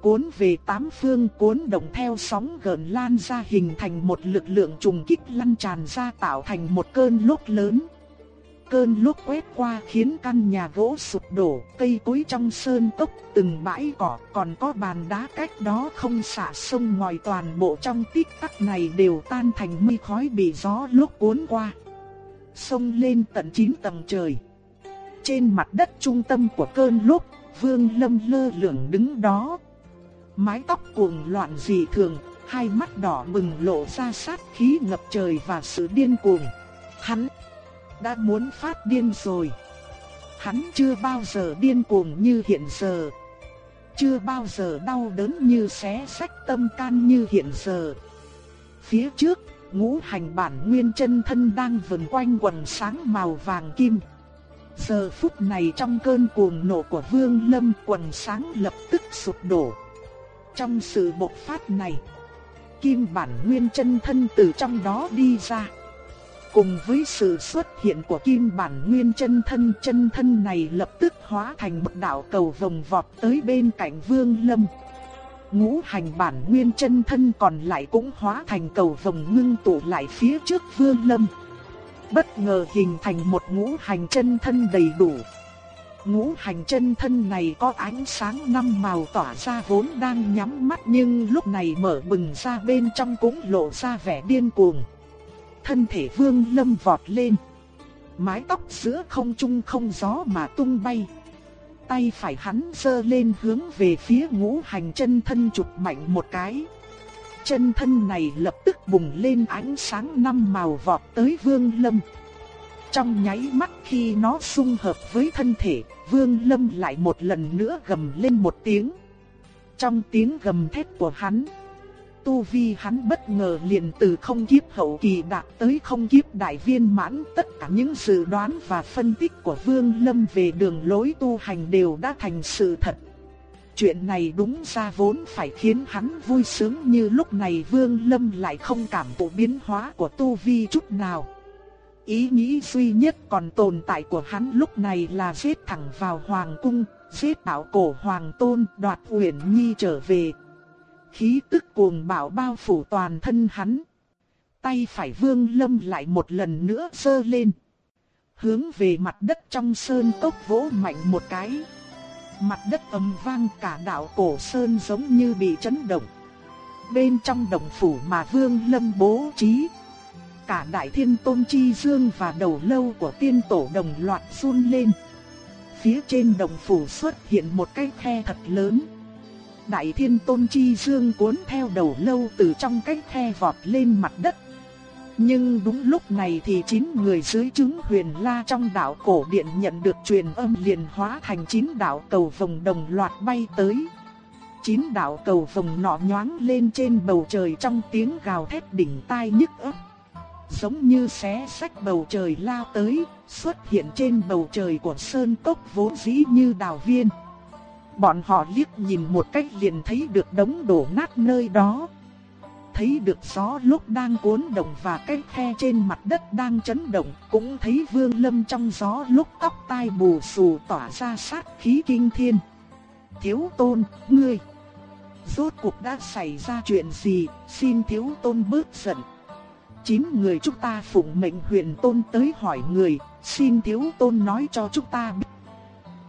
Speaker 1: Cuốn về tám phương cuốn động theo sóng gợn lan ra hình thành một lực lượng trùng kích lăn tràn ra tạo thành một cơn lốc lớn cơn lốc quét qua khiến căn nhà gỗ sụp đổ, cây cối trong sơn cốc, từng bãi cỏ, còn có bàn đá cách đó không xả sông ngoài toàn bộ trong tích tắc này đều tan thành mây khói bị gió lốc cuốn qua. Sông lên tận 9 tầng trời. Trên mặt đất trung tâm của cơn lốc, Vương Lâm lơ lửng đứng đó. Mái tóc cuồng loạn dị thường, hai mắt đỏ bừng lộ ra sát khí ngập trời và sự điên cuồng. Hắn đã muốn phát điên rồi. Hắn chưa bao giờ điên cuồng như hiện giờ. Chưa bao giờ đau đớn như xé sách tâm can như hiện giờ. Phía trước, ngũ hành bản nguyên chân thân đang vần quanh quần sáng màu vàng kim. Giờ phút này trong cơn cuồng nộ của Vương Lâm quần sáng lập tức sụp đổ. Trong sự bộc phát này, kim bản nguyên chân thân từ trong đó đi ra. Cùng với sự xuất hiện của kim bản nguyên chân thân, chân thân này lập tức hóa thành một đạo cầu vòng vọt tới bên cạnh Vương Lâm. ngũ hành bản nguyên chân thân còn lại cũng hóa thành cầu vồng ngưng tụ lại phía trước Vương Lâm. Bất ngờ hình thành một ngũ hành chân thân đầy đủ. Ngũ hành chân thân này có ánh sáng năm màu tỏa ra vốn đang nhắm mắt nhưng lúc này mở bừng ra bên trong cũng lộ ra vẻ điên cuồng. Thân thể Vương Lâm vọt lên. Mái tóc giữa không trung không gió mà tung bay tay phải hắn giơ lên hướng về phía ngũ hành chân thân chụp mạnh một cái. Chân thân này lập tức bùng lên ánh sáng năm màu vọt tới Vương Lâm. Trong nháy mắt khi nó xung hợp với thân thể, Vương Lâm lại một lần nữa gầm lên một tiếng. Trong tiếng gầm thét của hắn, tu vi hắn bất ngờ liền từ không kiếp hậu kỳ đạt tới không kiếp đại viên mãn, tất cả những dự đoán và phân tích của Vương Lâm về đường lối tu hành đều đã thành sự thật. Chuyện này đúng ra vốn phải khiến hắn vui sướng như lúc này Vương Lâm lại không cảm thụ biến hóa của tu vi chút nào. Ý nghĩ duy nhất còn tồn tại của hắn lúc này là giết thẳng vào Hoàng Cung, giết bảo cổ Hoàng Tôn đoạt Uyển Nhi trở về, Khí tức cuồng bạo bao phủ toàn thân hắn. Tay phải vương lâm lại một lần nữa sơ lên. Hướng về mặt đất trong sơn cốc vỗ mạnh một cái. Mặt đất ầm vang cả đảo cổ sơn giống như bị chấn động. Bên trong đồng phủ mà vương lâm bố trí. Cả đại thiên tôn chi dương và đầu lâu của tiên tổ đồng loạt run lên. Phía trên đồng phủ xuất hiện một cái khe thật lớn đại thiên tôn chi dương cuốn theo đầu lâu từ trong cái khe vọt lên mặt đất. Nhưng đúng lúc này thì chín người dưới chứng huyền la trong đạo cổ điện nhận được truyền âm liền hóa thành chín đạo cầu vồng đồng loạt bay tới. Chín đạo cầu vồng nọ nhoáng lên trên bầu trời trong tiếng gào thét đỉnh tai nhức óc. Giống như xé sách bầu trời lao tới, xuất hiện trên bầu trời của sơn cốc vốn dĩ như đào viên. Bọn họ liếc nhìn một cách liền thấy được đống đổ nát nơi đó. Thấy được gió lúc đang cuốn động và cái khe trên mặt đất đang chấn động, cũng thấy Vương Lâm trong gió lúc tóc tai bù xù tỏa ra sát khí kinh thiên. Thiếu tôn, ngươi, rốt cuộc đã xảy ra chuyện gì, xin thiếu tôn bước giận. Chín người chúng ta phụng mệnh huyền tôn tới hỏi người, xin thiếu tôn nói cho chúng ta biết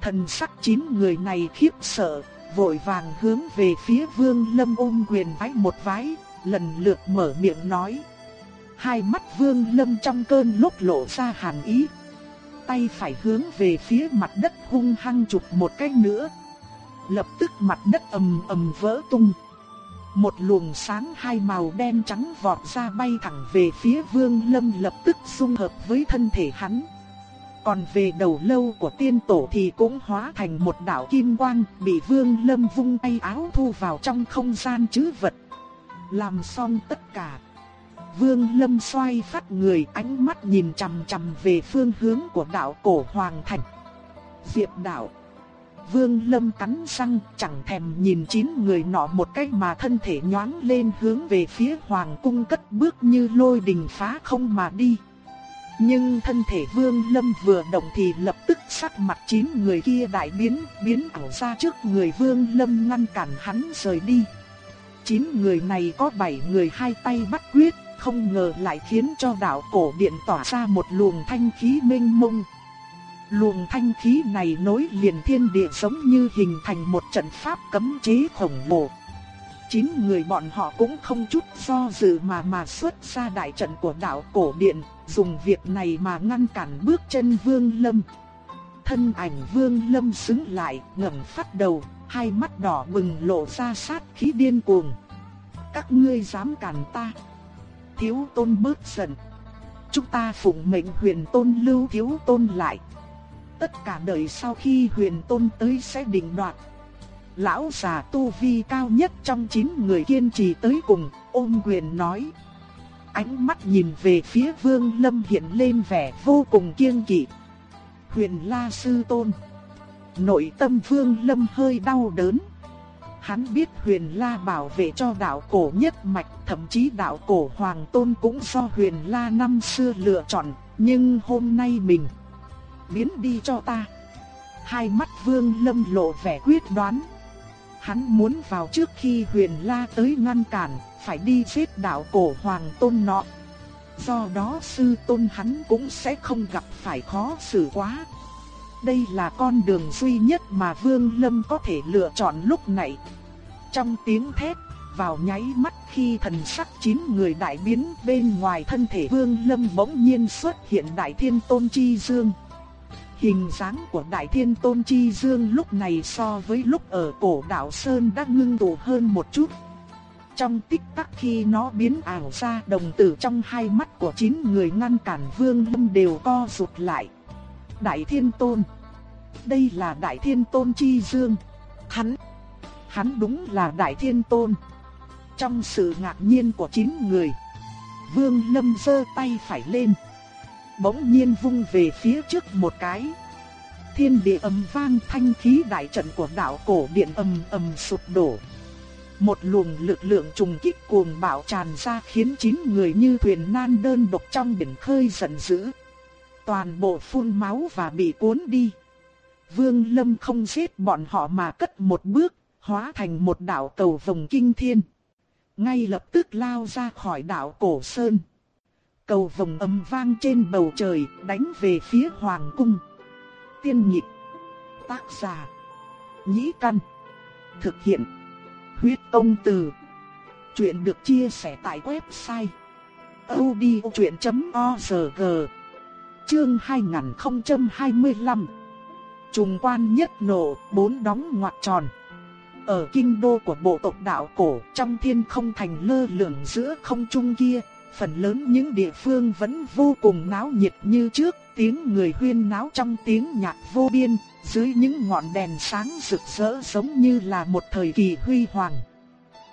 Speaker 1: Thần sắc chín người này khiếp sợ, vội vàng hướng về phía Vương Lâm ôm quyền vái một vái, lần lượt mở miệng nói. Hai mắt Vương Lâm trong cơn lúc lộ ra hàn ý. Tay phải hướng về phía mặt đất hung hăng chụp một cái nữa. Lập tức mặt đất ầm ầm vỡ tung. Một luồng sáng hai màu đen trắng vọt ra bay thẳng về phía Vương Lâm lập tức dung hợp với thân thể hắn. Còn về đầu lâu của tiên tổ thì cũng hóa thành một đạo kim quang, bị Vương Lâm vung tay áo thu vào trong không gian chứ vật. Làm xong tất cả. Vương Lâm xoay phát người ánh mắt nhìn chằm chằm về phương hướng của đạo cổ Hoàng Thành. Diệp đạo. Vương Lâm cắn răng chẳng thèm nhìn chín người nọ một cách mà thân thể nhoáng lên hướng về phía Hoàng Cung cất bước như lôi đình phá không mà đi. Nhưng thân thể Vương Lâm vừa động thì lập tức sắc mặt chín người kia đại biến, biến ảo ra trước người Vương Lâm ngăn cản hắn rời đi. Chín người này có bảy người hai tay bắt quyết, không ngờ lại khiến cho đạo cổ điện tỏa ra một luồng thanh khí mênh mông. Luồng thanh khí này nối liền thiên địa giống như hình thành một trận pháp cấm chế khổng lồ. Chín người bọn họ cũng không chút do dự mà mà xuất ra đại trận của đạo cổ điện, dùng việc này mà ngăn cản bước chân Vương Lâm. Thân ảnh Vương Lâm xứng lại, ngẩng phát đầu, hai mắt đỏ bừng lộ ra sát khí điên cuồng. Các ngươi dám cản ta? Thiếu tôn bớt giận. Chúng ta phụng mệnh huyền tôn lưu thiếu tôn lại. Tất cả đời sau khi huyền tôn tới sẽ định đoạt. Lão già tu vi cao nhất trong chín người kiên trì tới cùng, ôm quyền nói ánh mắt nhìn về phía Vương Lâm hiện lên vẻ vô cùng kiêng kỵ. Huyền La Sư Tôn Nội tâm Vương Lâm hơi đau đớn. Hắn biết Huyền La bảo vệ cho đạo cổ nhất mạch, thậm chí đạo cổ Hoàng Tôn cũng do Huyền La năm xưa lựa chọn, nhưng hôm nay mình biến đi cho ta. Hai mắt Vương Lâm lộ vẻ quyết đoán. Hắn muốn vào trước khi huyền la tới ngăn cản, phải đi giết đạo cổ hoàng tôn nọ. Do đó sư tôn hắn cũng sẽ không gặp phải khó xử quá. Đây là con đường duy nhất mà Vương Lâm có thể lựa chọn lúc này. Trong tiếng thét, vào nháy mắt khi thần sắc chín người đại biến bên ngoài thân thể Vương Lâm bỗng nhiên xuất hiện Đại Thiên Tôn Chi Dương. Hình dáng của Đại Thiên Tôn Chi Dương lúc này so với lúc ở cổ đảo Sơn đã ngưng tụ hơn một chút. Trong tích tắc khi nó biến ảo ra đồng tử trong hai mắt của chín người ngăn cản Vương Lâm đều co rụt lại. Đại Thiên Tôn Đây là Đại Thiên Tôn Chi Dương. Hắn, hắn đúng là Đại Thiên Tôn. Trong sự ngạc nhiên của chín người, Vương Lâm giơ tay phải lên. Bỗng nhiên vung về phía trước một cái. Thiên địa ầm vang thanh khí đại trận của đạo cổ điện ầm ầm sụp đổ. Một luồng lực lượng trùng kích cuồng bạo tràn ra khiến chín người như thuyền nan đơn độc trong biển khơi giận dữ. Toàn bộ phun máu và bị cuốn đi. Vương Lâm không giết bọn họ mà cất một bước, hóa thành một đạo cầu vòng kinh thiên ngay lập tức lao ra khỏi đảo Cổ Sơn. Cầu vòng âm vang trên bầu trời, đánh về phía Hoàng Cung. Tiên nhịp, tác giả, nhĩ căn, thực hiện, huyết công từ. Chuyện được chia sẻ tại website audiochuyện.org Chương 2025 Trùng quan nhất nộ, bốn đóng ngoặc tròn. Ở kinh đô của bộ tộc đạo cổ trong thiên không thành lơ lửng giữa không trung kia, phần lớn những địa phương vẫn vô cùng náo nhiệt như trước, tiếng người huyên náo trong tiếng nhạc vô biên, dưới những ngọn đèn sáng rực rỡ giống như là một thời kỳ huy hoàng.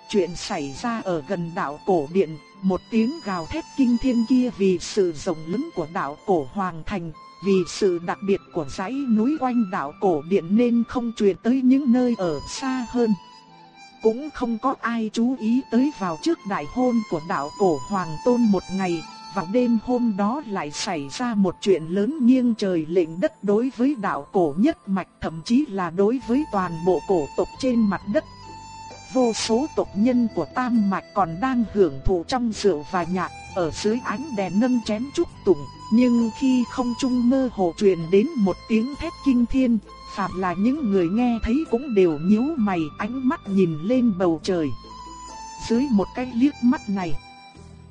Speaker 1: Chuyện xảy ra ở gần đảo cổ điện, một tiếng gào thét kinh thiên kia vì sự rộng lớn của đảo cổ hoàng thành, vì sự đặc biệt của dãy núi quanh đảo cổ điện nên không truyền tới những nơi ở xa hơn. Cũng không có ai chú ý tới vào trước đại hôn của đạo cổ Hoàng Tôn một ngày, và đêm hôm đó lại xảy ra một chuyện lớn nghiêng trời lệnh đất đối với đạo cổ nhất mạch thậm chí là đối với toàn bộ cổ tộc trên mặt đất. Vô số tộc nhân của Tam Mạch còn đang hưởng thụ trong rượu và nhạc, ở dưới ánh đèn nâng chén chúc tụng, nhưng khi không trung mơ hồ truyền đến một tiếng thét kinh thiên, phàm là những người nghe thấy cũng đều nhíu mày ánh mắt nhìn lên bầu trời. Dưới một cái liếc mắt này,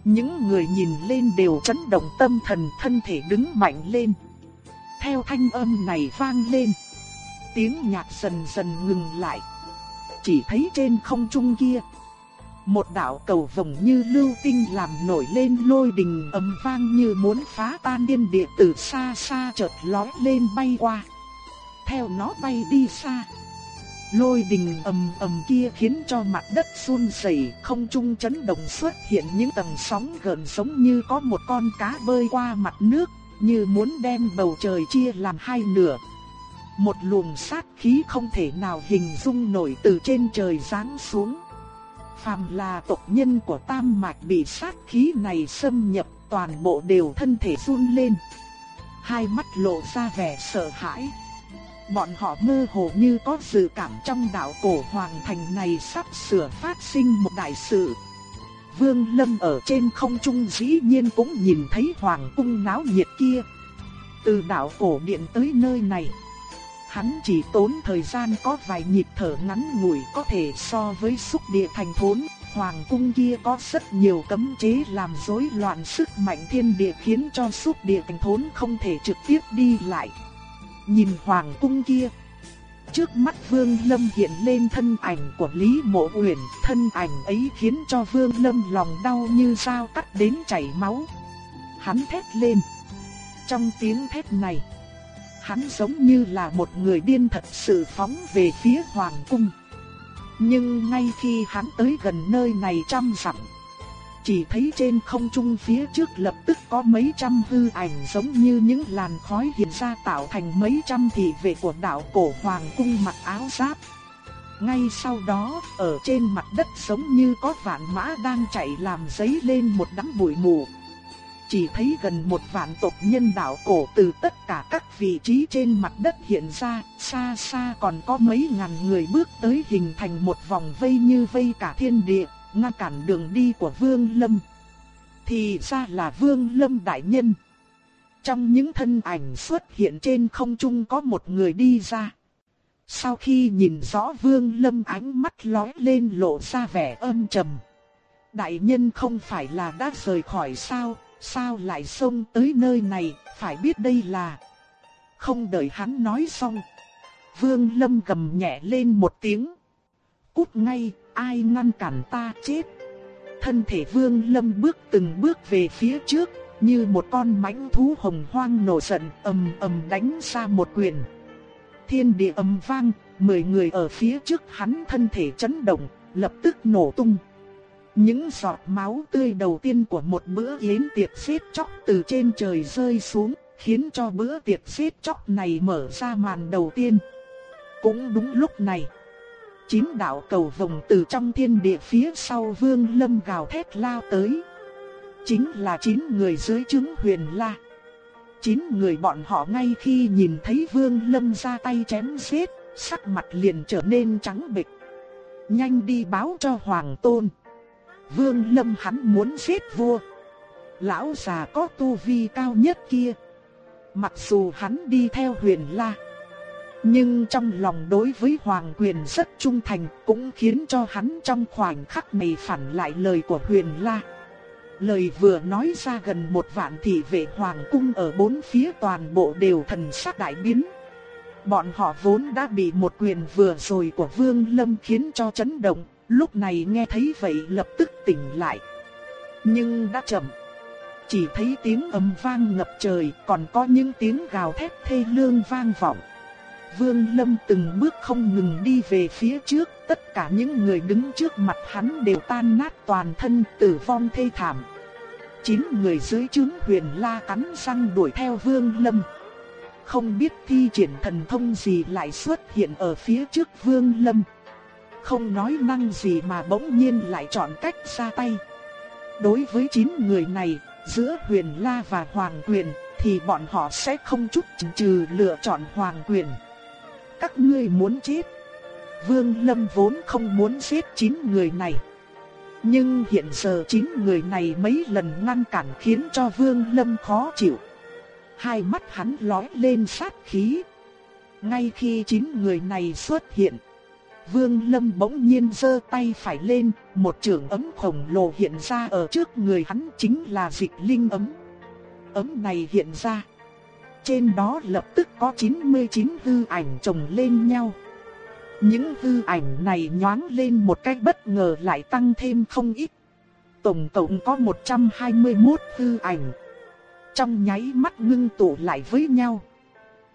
Speaker 1: những người nhìn lên đều chấn động tâm thần thân thể đứng mạnh lên. Theo thanh âm này vang lên, tiếng nhạc dần dần ngừng lại. Chỉ thấy trên không trung kia, một đạo cầu vồng như lưu tinh làm nổi lên lôi đình ầm vang như muốn phá tan thiên địa từ xa xa chợt lói lên bay qua. Theo nó bay đi xa. Lôi đình ầm ầm kia khiến cho mặt đất run rẩy, không trung chấn động xuất hiện những tầng sóng gần giống như có một con cá bơi qua mặt nước, như muốn đem bầu trời chia làm hai nửa. Một luồng sát khí không thể nào hình dung nổi từ trên trời giáng xuống phàm là tộc nhân của Tam Mạch bị sát khí này xâm nhập, toàn bộ đều thân thể run lên. Hai mắt lộ ra vẻ sợ hãi. Bọn họ mơ hồ như có dự cảm trong đạo cổ hoàng thành này sắp sửa phát sinh một đại sự. Vương Lâm ở trên không trung dĩ nhiên cũng nhìn thấy hoàng cung náo nhiệt kia. Từ đạo cổ điện tới nơi này, Hắn chỉ tốn thời gian có vài nhịp thở ngắn ngủi có thể so với xúc địa thành thốn. Hoàng cung kia có rất nhiều cấm chế làm rối loạn sức mạnh thiên địa khiến cho xúc địa thành thốn không thể trực tiếp đi lại. Nhìn hoàng cung kia, Trước mắt Vương Lâm hiện lên thân ảnh của Lý Mộ Uyển, thân ảnh ấy khiến cho Vương Lâm lòng đau như dao cắt đến chảy máu. Hắn thét lên. Trong tiếng thét này, hắn giống như là một người điên thật sự phóng về phía hoàng cung. Nhưng ngay khi hắn tới gần nơi này trăm dặm, chỉ thấy trên không trung phía trước lập tức có mấy trăm hư ảnh giống như những làn khói hiện ra tạo thành mấy trăm thị vệ của đạo cổ hoàng cung mặc áo giáp. Ngay sau đó, ở trên mặt đất giống như có vạn mã đang chạy làm giấy lên một đám bụi mù. chỉ thấy gần một vạn tộc nhân đạo cổ từ tất cả các vị trí trên mặt đất hiện ra, xa xa còn có mấy ngàn người bước tới hình thành một vòng vây như vây cả thiên địa, ngăn cản đường đi của Vương Lâm. Thì ra là Vương Lâm đại nhân. Trong những thân ảnh xuất hiện trên không trung có một người đi ra. Sau khi nhìn rõ Vương Lâm ánh mắt lóe lên lộ ra vẻ âm trầm. Đại nhân không phải là đã rời khỏi sao, sao lại xông tới nơi này, phải biết đây là... Không đợi hắn nói xong. Vương Lâm gầm nhẹ lên một tiếng. Cút ngay, ai ngăn cản ta chết. Thân thể Vương Lâm bước từng bước về phía trước, như một con mãnh thú hồng hoang nổ giận, ầm ầm đánh ra một quyền. Thiên địa ầm vang, mười người ở phía trước hắn thân thể chấn động, lập tức nổ tung. Những giọt máu tươi đầu tiên của một bữa yến tiệc xếp chóc từ trên trời rơi xuống, khiến cho bữa tiệc xếp chóc này mở ra màn đầu tiên. Cũng đúng lúc này, chín đạo cầu vồng từ trong thiên địa phía sau vương lâm gào thét lao tới. Chính là chín người dưới chứng huyền la. Chín người bọn họ ngay khi nhìn thấy vương lâm ra tay chém giết, sắc mặt liền trở nên trắng bệch. Nhanh đi báo cho hoàng tôn. Vương lâm hắn muốn giết vua. Lão già có tu vi cao nhất kia. Mặc dù hắn đi theo huyền la. Nhưng trong lòng đối với Hoàng Quyền rất trung thành cũng khiến cho hắn trong khoảnh khắc này phản lại lời của Huyền La. Lời vừa nói ra gần một vạn thị vệ Hoàng Cung ở bốn phía toàn bộ đều thần sắc đại biến. Bọn họ vốn đã bị một quyền vừa rồi của Vương Lâm khiến cho chấn động, lúc này nghe thấy vậy lập tức tỉnh lại. Nhưng đã chậm. Chỉ thấy tiếng ầm vang ngập trời, còn có những tiếng gào thét thê lương vang vọng. Vương Lâm từng bước không ngừng đi về phía trước, tất cả những người đứng trước mặt hắn đều tan nát toàn thân, tử vong thê thảm. Chín người dưới trướng huyền la cắn răng đuổi theo Vương Lâm. Không biết thi triển thần thông gì lại xuất hiện ở phía trước Vương Lâm. Không nói năng gì mà bỗng nhiên lại chọn cách ra tay. Đối với chín người này, giữa huyền la và hoàng quyền, thì bọn họ sẽ không chút chần chừ lựa chọn hoàng quyền các ngươi muốn chết. Vương Lâm vốn không muốn giết chín người này. Nhưng hiện giờ chín người này mấy lần ngăn cản khiến cho Vương Lâm khó chịu. Hai mắt hắn lóe lên sát khí. Ngay khi chín người này xuất hiện, Vương Lâm bỗng nhiên giơ tay phải lên, một trường ấm khổng lồ hiện ra ở trước người hắn chính là dịch linh ấm. Ấm này hiện ra trên đó lập tức có 99 hư ảnh chồng lên nhau. Những hư ảnh này nhoáng lên một cách bất ngờ lại tăng thêm không ít. Tổng cộng có 121 hư ảnh. Trong nháy mắt ngưng tụ lại với nhau.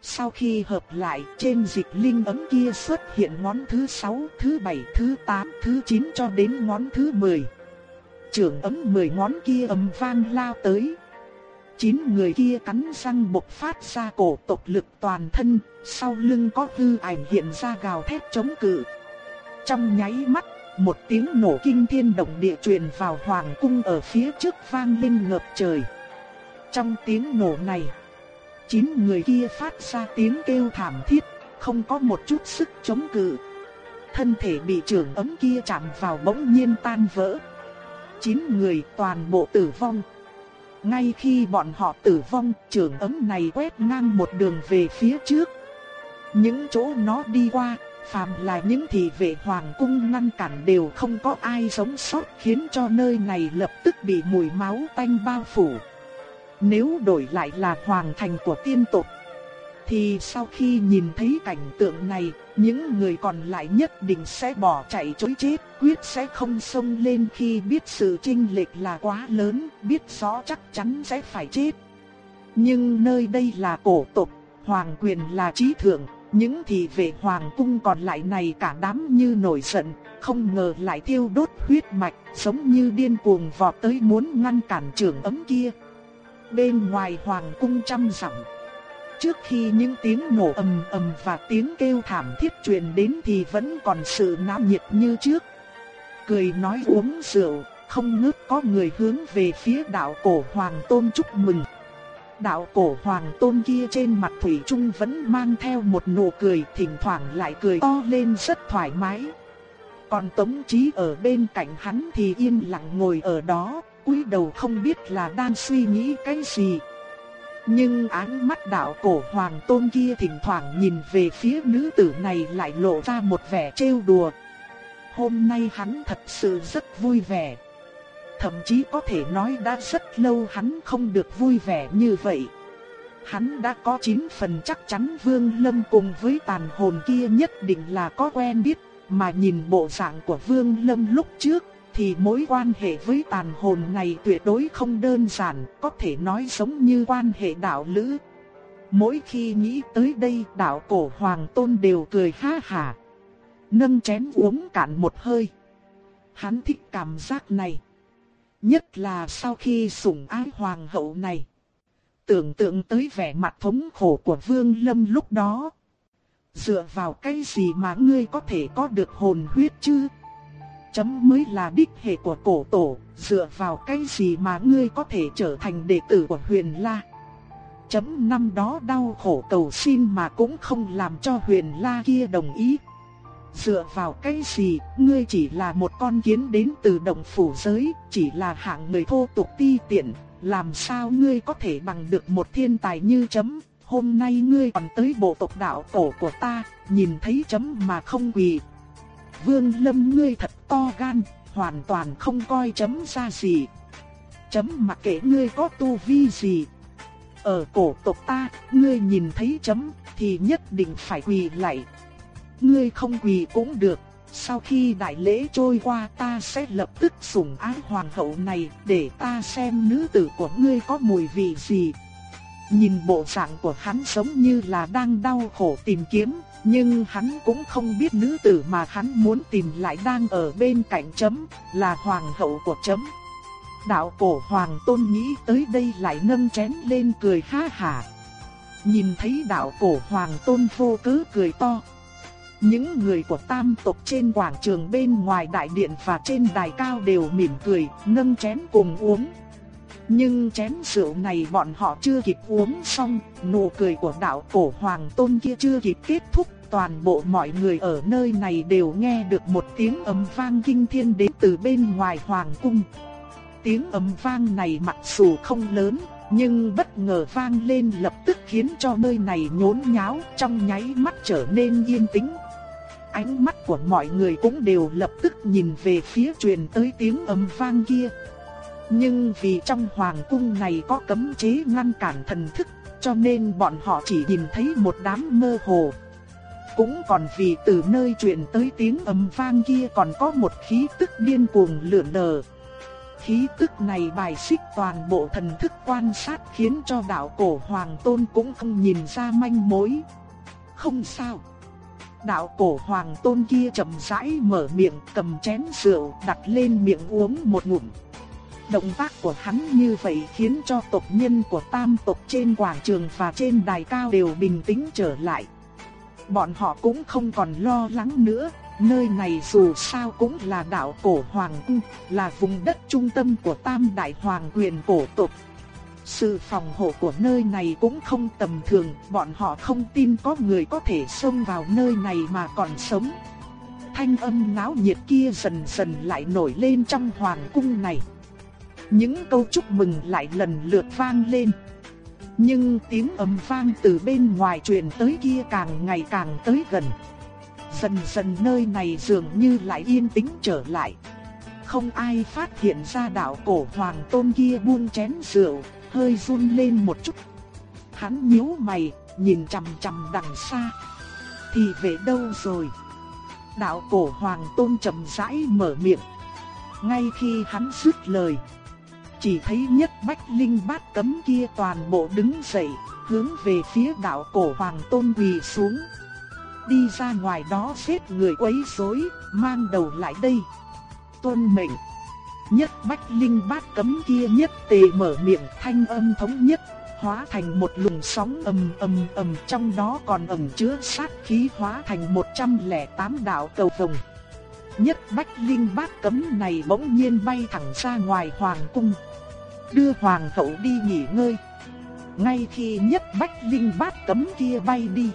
Speaker 1: Sau khi hợp lại trên dịch linh ấm kia xuất hiện ngón thứ 6, thứ 7, thứ 8, thứ 9 cho đến ngón thứ 10. Trưởng ấm 10 ngón kia ầm vang lao tới. Chín người kia cắn răng bộc phát ra cổ tộc lực toàn thân, sau lưng có hư ảnh hiện ra gào thét chống cự. Trong nháy mắt, một tiếng nổ kinh thiên động địa truyền vào hoàng cung ở phía trước vang lên ngập trời. Trong tiếng nổ này, chín người kia phát ra tiếng kêu thảm thiết, không có một chút sức chống cự. Thân thể bị trưởng ấm kia chạm vào bỗng nhiên tan vỡ. Chín người toàn bộ tử vong. Ngay khi bọn họ tử vong, trường ấm này quét ngang một đường về phía trước. Những chỗ nó đi qua, phàm là những thị vệ hoàng cung ngăn cản đều không có ai sống sót khiến cho nơi này lập tức bị mùi máu tanh bao phủ. Nếu đổi lại là hoàng thành của tiên tộc, thì sau khi nhìn thấy cảnh tượng này, những người còn lại nhất định sẽ bỏ chạy trối chết, quyết sẽ không xông lên khi biết sự chênh lệch là quá lớn, biết rõ chắc chắn sẽ phải chết. Nhưng nơi đây là cổ tộc, hoàng quyền là trí thượng, những thị vệ hoàng cung còn lại này cả đám như nổi giận, không ngờ lại thiêu đốt huyết mạch, giống như điên cuồng vọt tới muốn ngăn cản trưởng ấm kia. Bên ngoài hoàng cung trăm dặm, Trước khi những tiếng nổ ầm ầm và tiếng kêu thảm thiết truyền đến thì vẫn còn sự náo nhiệt như trước. Cười nói uống rượu, không ngớt có người hướng về phía đạo cổ hoàng tôn chúc mừng. Đạo cổ hoàng tôn kia trên mặt Thủy Trung vẫn mang theo một nụ cười thỉnh thoảng lại cười to lên rất thoải mái. Còn Tống Chí ở bên cạnh hắn thì yên lặng ngồi ở đó, cúi đầu không biết là đang suy nghĩ cái gì. Nhưng ánh mắt đạo cổ hoàng tôn kia thỉnh thoảng nhìn về phía nữ tử này lại lộ ra một vẻ trêu đùa. Hôm nay hắn thật sự rất vui vẻ. Thậm chí có thể nói đã rất lâu hắn không được vui vẻ như vậy. Hắn đã có 9 phần chắc chắn Vương Lâm cùng với tàn hồn kia nhất định là có quen biết, mà nhìn bộ dạng của Vương Lâm lúc trước thì mối quan hệ với tàn hồn này tuyệt đối không đơn giản, có thể nói giống như quan hệ đạo lữ. Mỗi khi nghĩ tới đây đạo cổ hoàng tôn đều cười ha hà. Nâng chén uống cạn một hơi. Hắn thích cảm giác này. Nhất là sau khi sủng ái hoàng hậu này. Tưởng tượng tới vẻ mặt thống khổ của Vương Lâm lúc đó. Dựa vào cái gì mà ngươi có thể có được hồn huyết chứ? Chấm mới là đích hệ của cổ tổ, dựa vào cái gì mà ngươi có thể trở thành đệ tử của huyền la. Chấm năm đó đau khổ cầu xin mà cũng không làm cho huyền la kia đồng ý. Dựa vào cái gì, ngươi chỉ là một con kiến đến từ động phủ giới, chỉ là hạng người thô tục ti tiện, làm sao ngươi có thể bằng được một thiên tài như chấm. Hôm nay ngươi còn tới bộ tộc đạo cổ của ta, nhìn thấy chấm mà không quỳ, Vương Lâm ngươi thật to gan, hoàn toàn không coi chấm ra gì. Chấm mặc kệ ngươi có tu vi gì. Ở cổ tộc ta, ngươi nhìn thấy chấm thì nhất định phải quỳ lạy. Ngươi không quỳ cũng được, sau khi đại lễ trôi qua ta sẽ lập tức sủng ái hoàng hậu này để ta xem nữ tử của ngươi có mùi vị gì. Nhìn bộ dạng của hắn giống như là đang đau khổ tìm kiếm, nhưng hắn cũng không biết nữ tử mà hắn muốn tìm lại đang ở bên cạnh chấm, là hoàng hậu của chấm. Đạo cổ hoàng tôn nghĩ tới đây lại nâng chén lên cười ha hả. Nhìn thấy đạo cổ hoàng tôn vô cớ cười to. Những người của tam tộc trên quảng trường bên ngoài đại điện và trên đài cao đều mỉm cười, nâng chén cùng uống. Nhưng chén rượu này bọn họ chưa kịp uống xong, nụ cười của đạo cổ hoàng tôn kia chưa kịp kết thúc, toàn bộ mọi người ở nơi này đều nghe được một tiếng ầm vang kinh thiên đến từ bên ngoài hoàng cung. Tiếng ầm vang này mặc dù không lớn, nhưng bất ngờ vang lên lập tức khiến cho nơi này nhốn nháo, trong nháy mắt trở nên yên tĩnh. Ánh mắt của mọi người cũng đều lập tức nhìn về phía truyền tới tiếng ầm vang kia. Nhưng vì trong hoàng cung này có cấm chế ngăn cản thần thức, cho nên bọn họ chỉ nhìn thấy một đám mơ hồ. Cũng còn vì từ nơi truyền tới tiếng ầm vang kia còn có một khí tức điên cuồng lượn lờ. Khí tức này bài xích toàn bộ thần thức quan sát khiến cho đạo cổ hoàng tôn cũng không nhìn ra manh mối. Không sao. Đạo cổ hoàng tôn kia chậm rãi mở miệng cầm chén rượu đặt lên miệng uống một ngụm. Động tác của hắn như vậy khiến cho tộc nhân của tam tộc trên quảng trường và trên đài cao đều bình tĩnh trở lại. Bọn họ cũng không còn lo lắng nữa, nơi này dù sao cũng là đảo cổ hoàng cung, là vùng đất trung tâm của tam đại hoàng quyền cổ tộc. Sự phòng hộ của nơi này cũng không tầm thường, bọn họ không tin có người có thể xông vào nơi này mà còn sống. Thanh âm náo nhiệt kia dần dần lại nổi lên trong hoàng cung này. Những câu chúc mừng lại lần lượt vang lên. Nhưng tiếng ầm vang từ bên ngoài truyền tới kia càng ngày càng tới gần. Dần dần nơi này dường như lại yên tĩnh trở lại. Không ai phát hiện ra đạo cổ hoàng tôn kia buông chén rượu, hơi run lên một chút. Hắn nhíu mày, nhìn chằm chằm đằng xa. Thì về đâu rồi? Đạo cổ hoàng tôn chậm rãi mở miệng. Ngay khi hắn dứt lời, chỉ thấy nhất bách linh bát cấm kia toàn bộ đứng dậy, hướng về phía đạo cổ hoàng tôn quỳ xuống. Đi ra ngoài đó xếp người quấy rối, mang đầu lại đây. Tuân mệnh. Nhất bách linh bát cấm kia nhất tề mở miệng thanh âm thống nhất, hóa thành một luồng sóng ầm ầm ầm trong đó còn ẩn chứa sát khí hóa thành 108 đạo cầu vồng. nhất bách linh bát cấm này bỗng nhiên bay thẳng ra ngoài hoàng cung. Đưa hoàng hậu đi nghỉ ngơi. Ngay khi nhất bách linh bát cấm kia bay đi.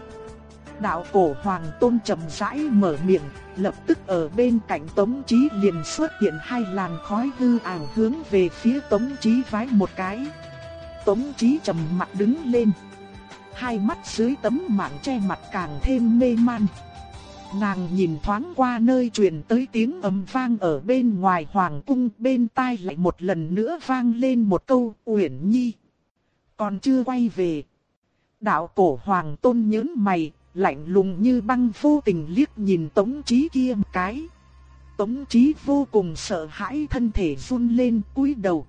Speaker 1: Đạo cổ hoàng tôn trầm rãi mở miệng, lập tức ở bên cạnh Tống Chí liền xuất hiện hai làn khói hư ảo hướng về phía Tống Chí vái một cái. Tống Chí trầm mặt đứng lên. Hai mắt dưới tấm mạng che mặt càng thêm mê man. Nàng nhìn thoáng qua nơi truyền tới tiếng ầm vang ở bên ngoài hoàng cung, bên tai lại một lần nữa vang lên một câu, "Uyển Nhi." Còn chưa quay về. Đạo cổ hoàng tôn nhớn mày, lạnh lùng như băng vô tình liếc nhìn Tống Chí kia một cái. Tống Chí vô cùng sợ hãi thân thể run lên cúi đầu.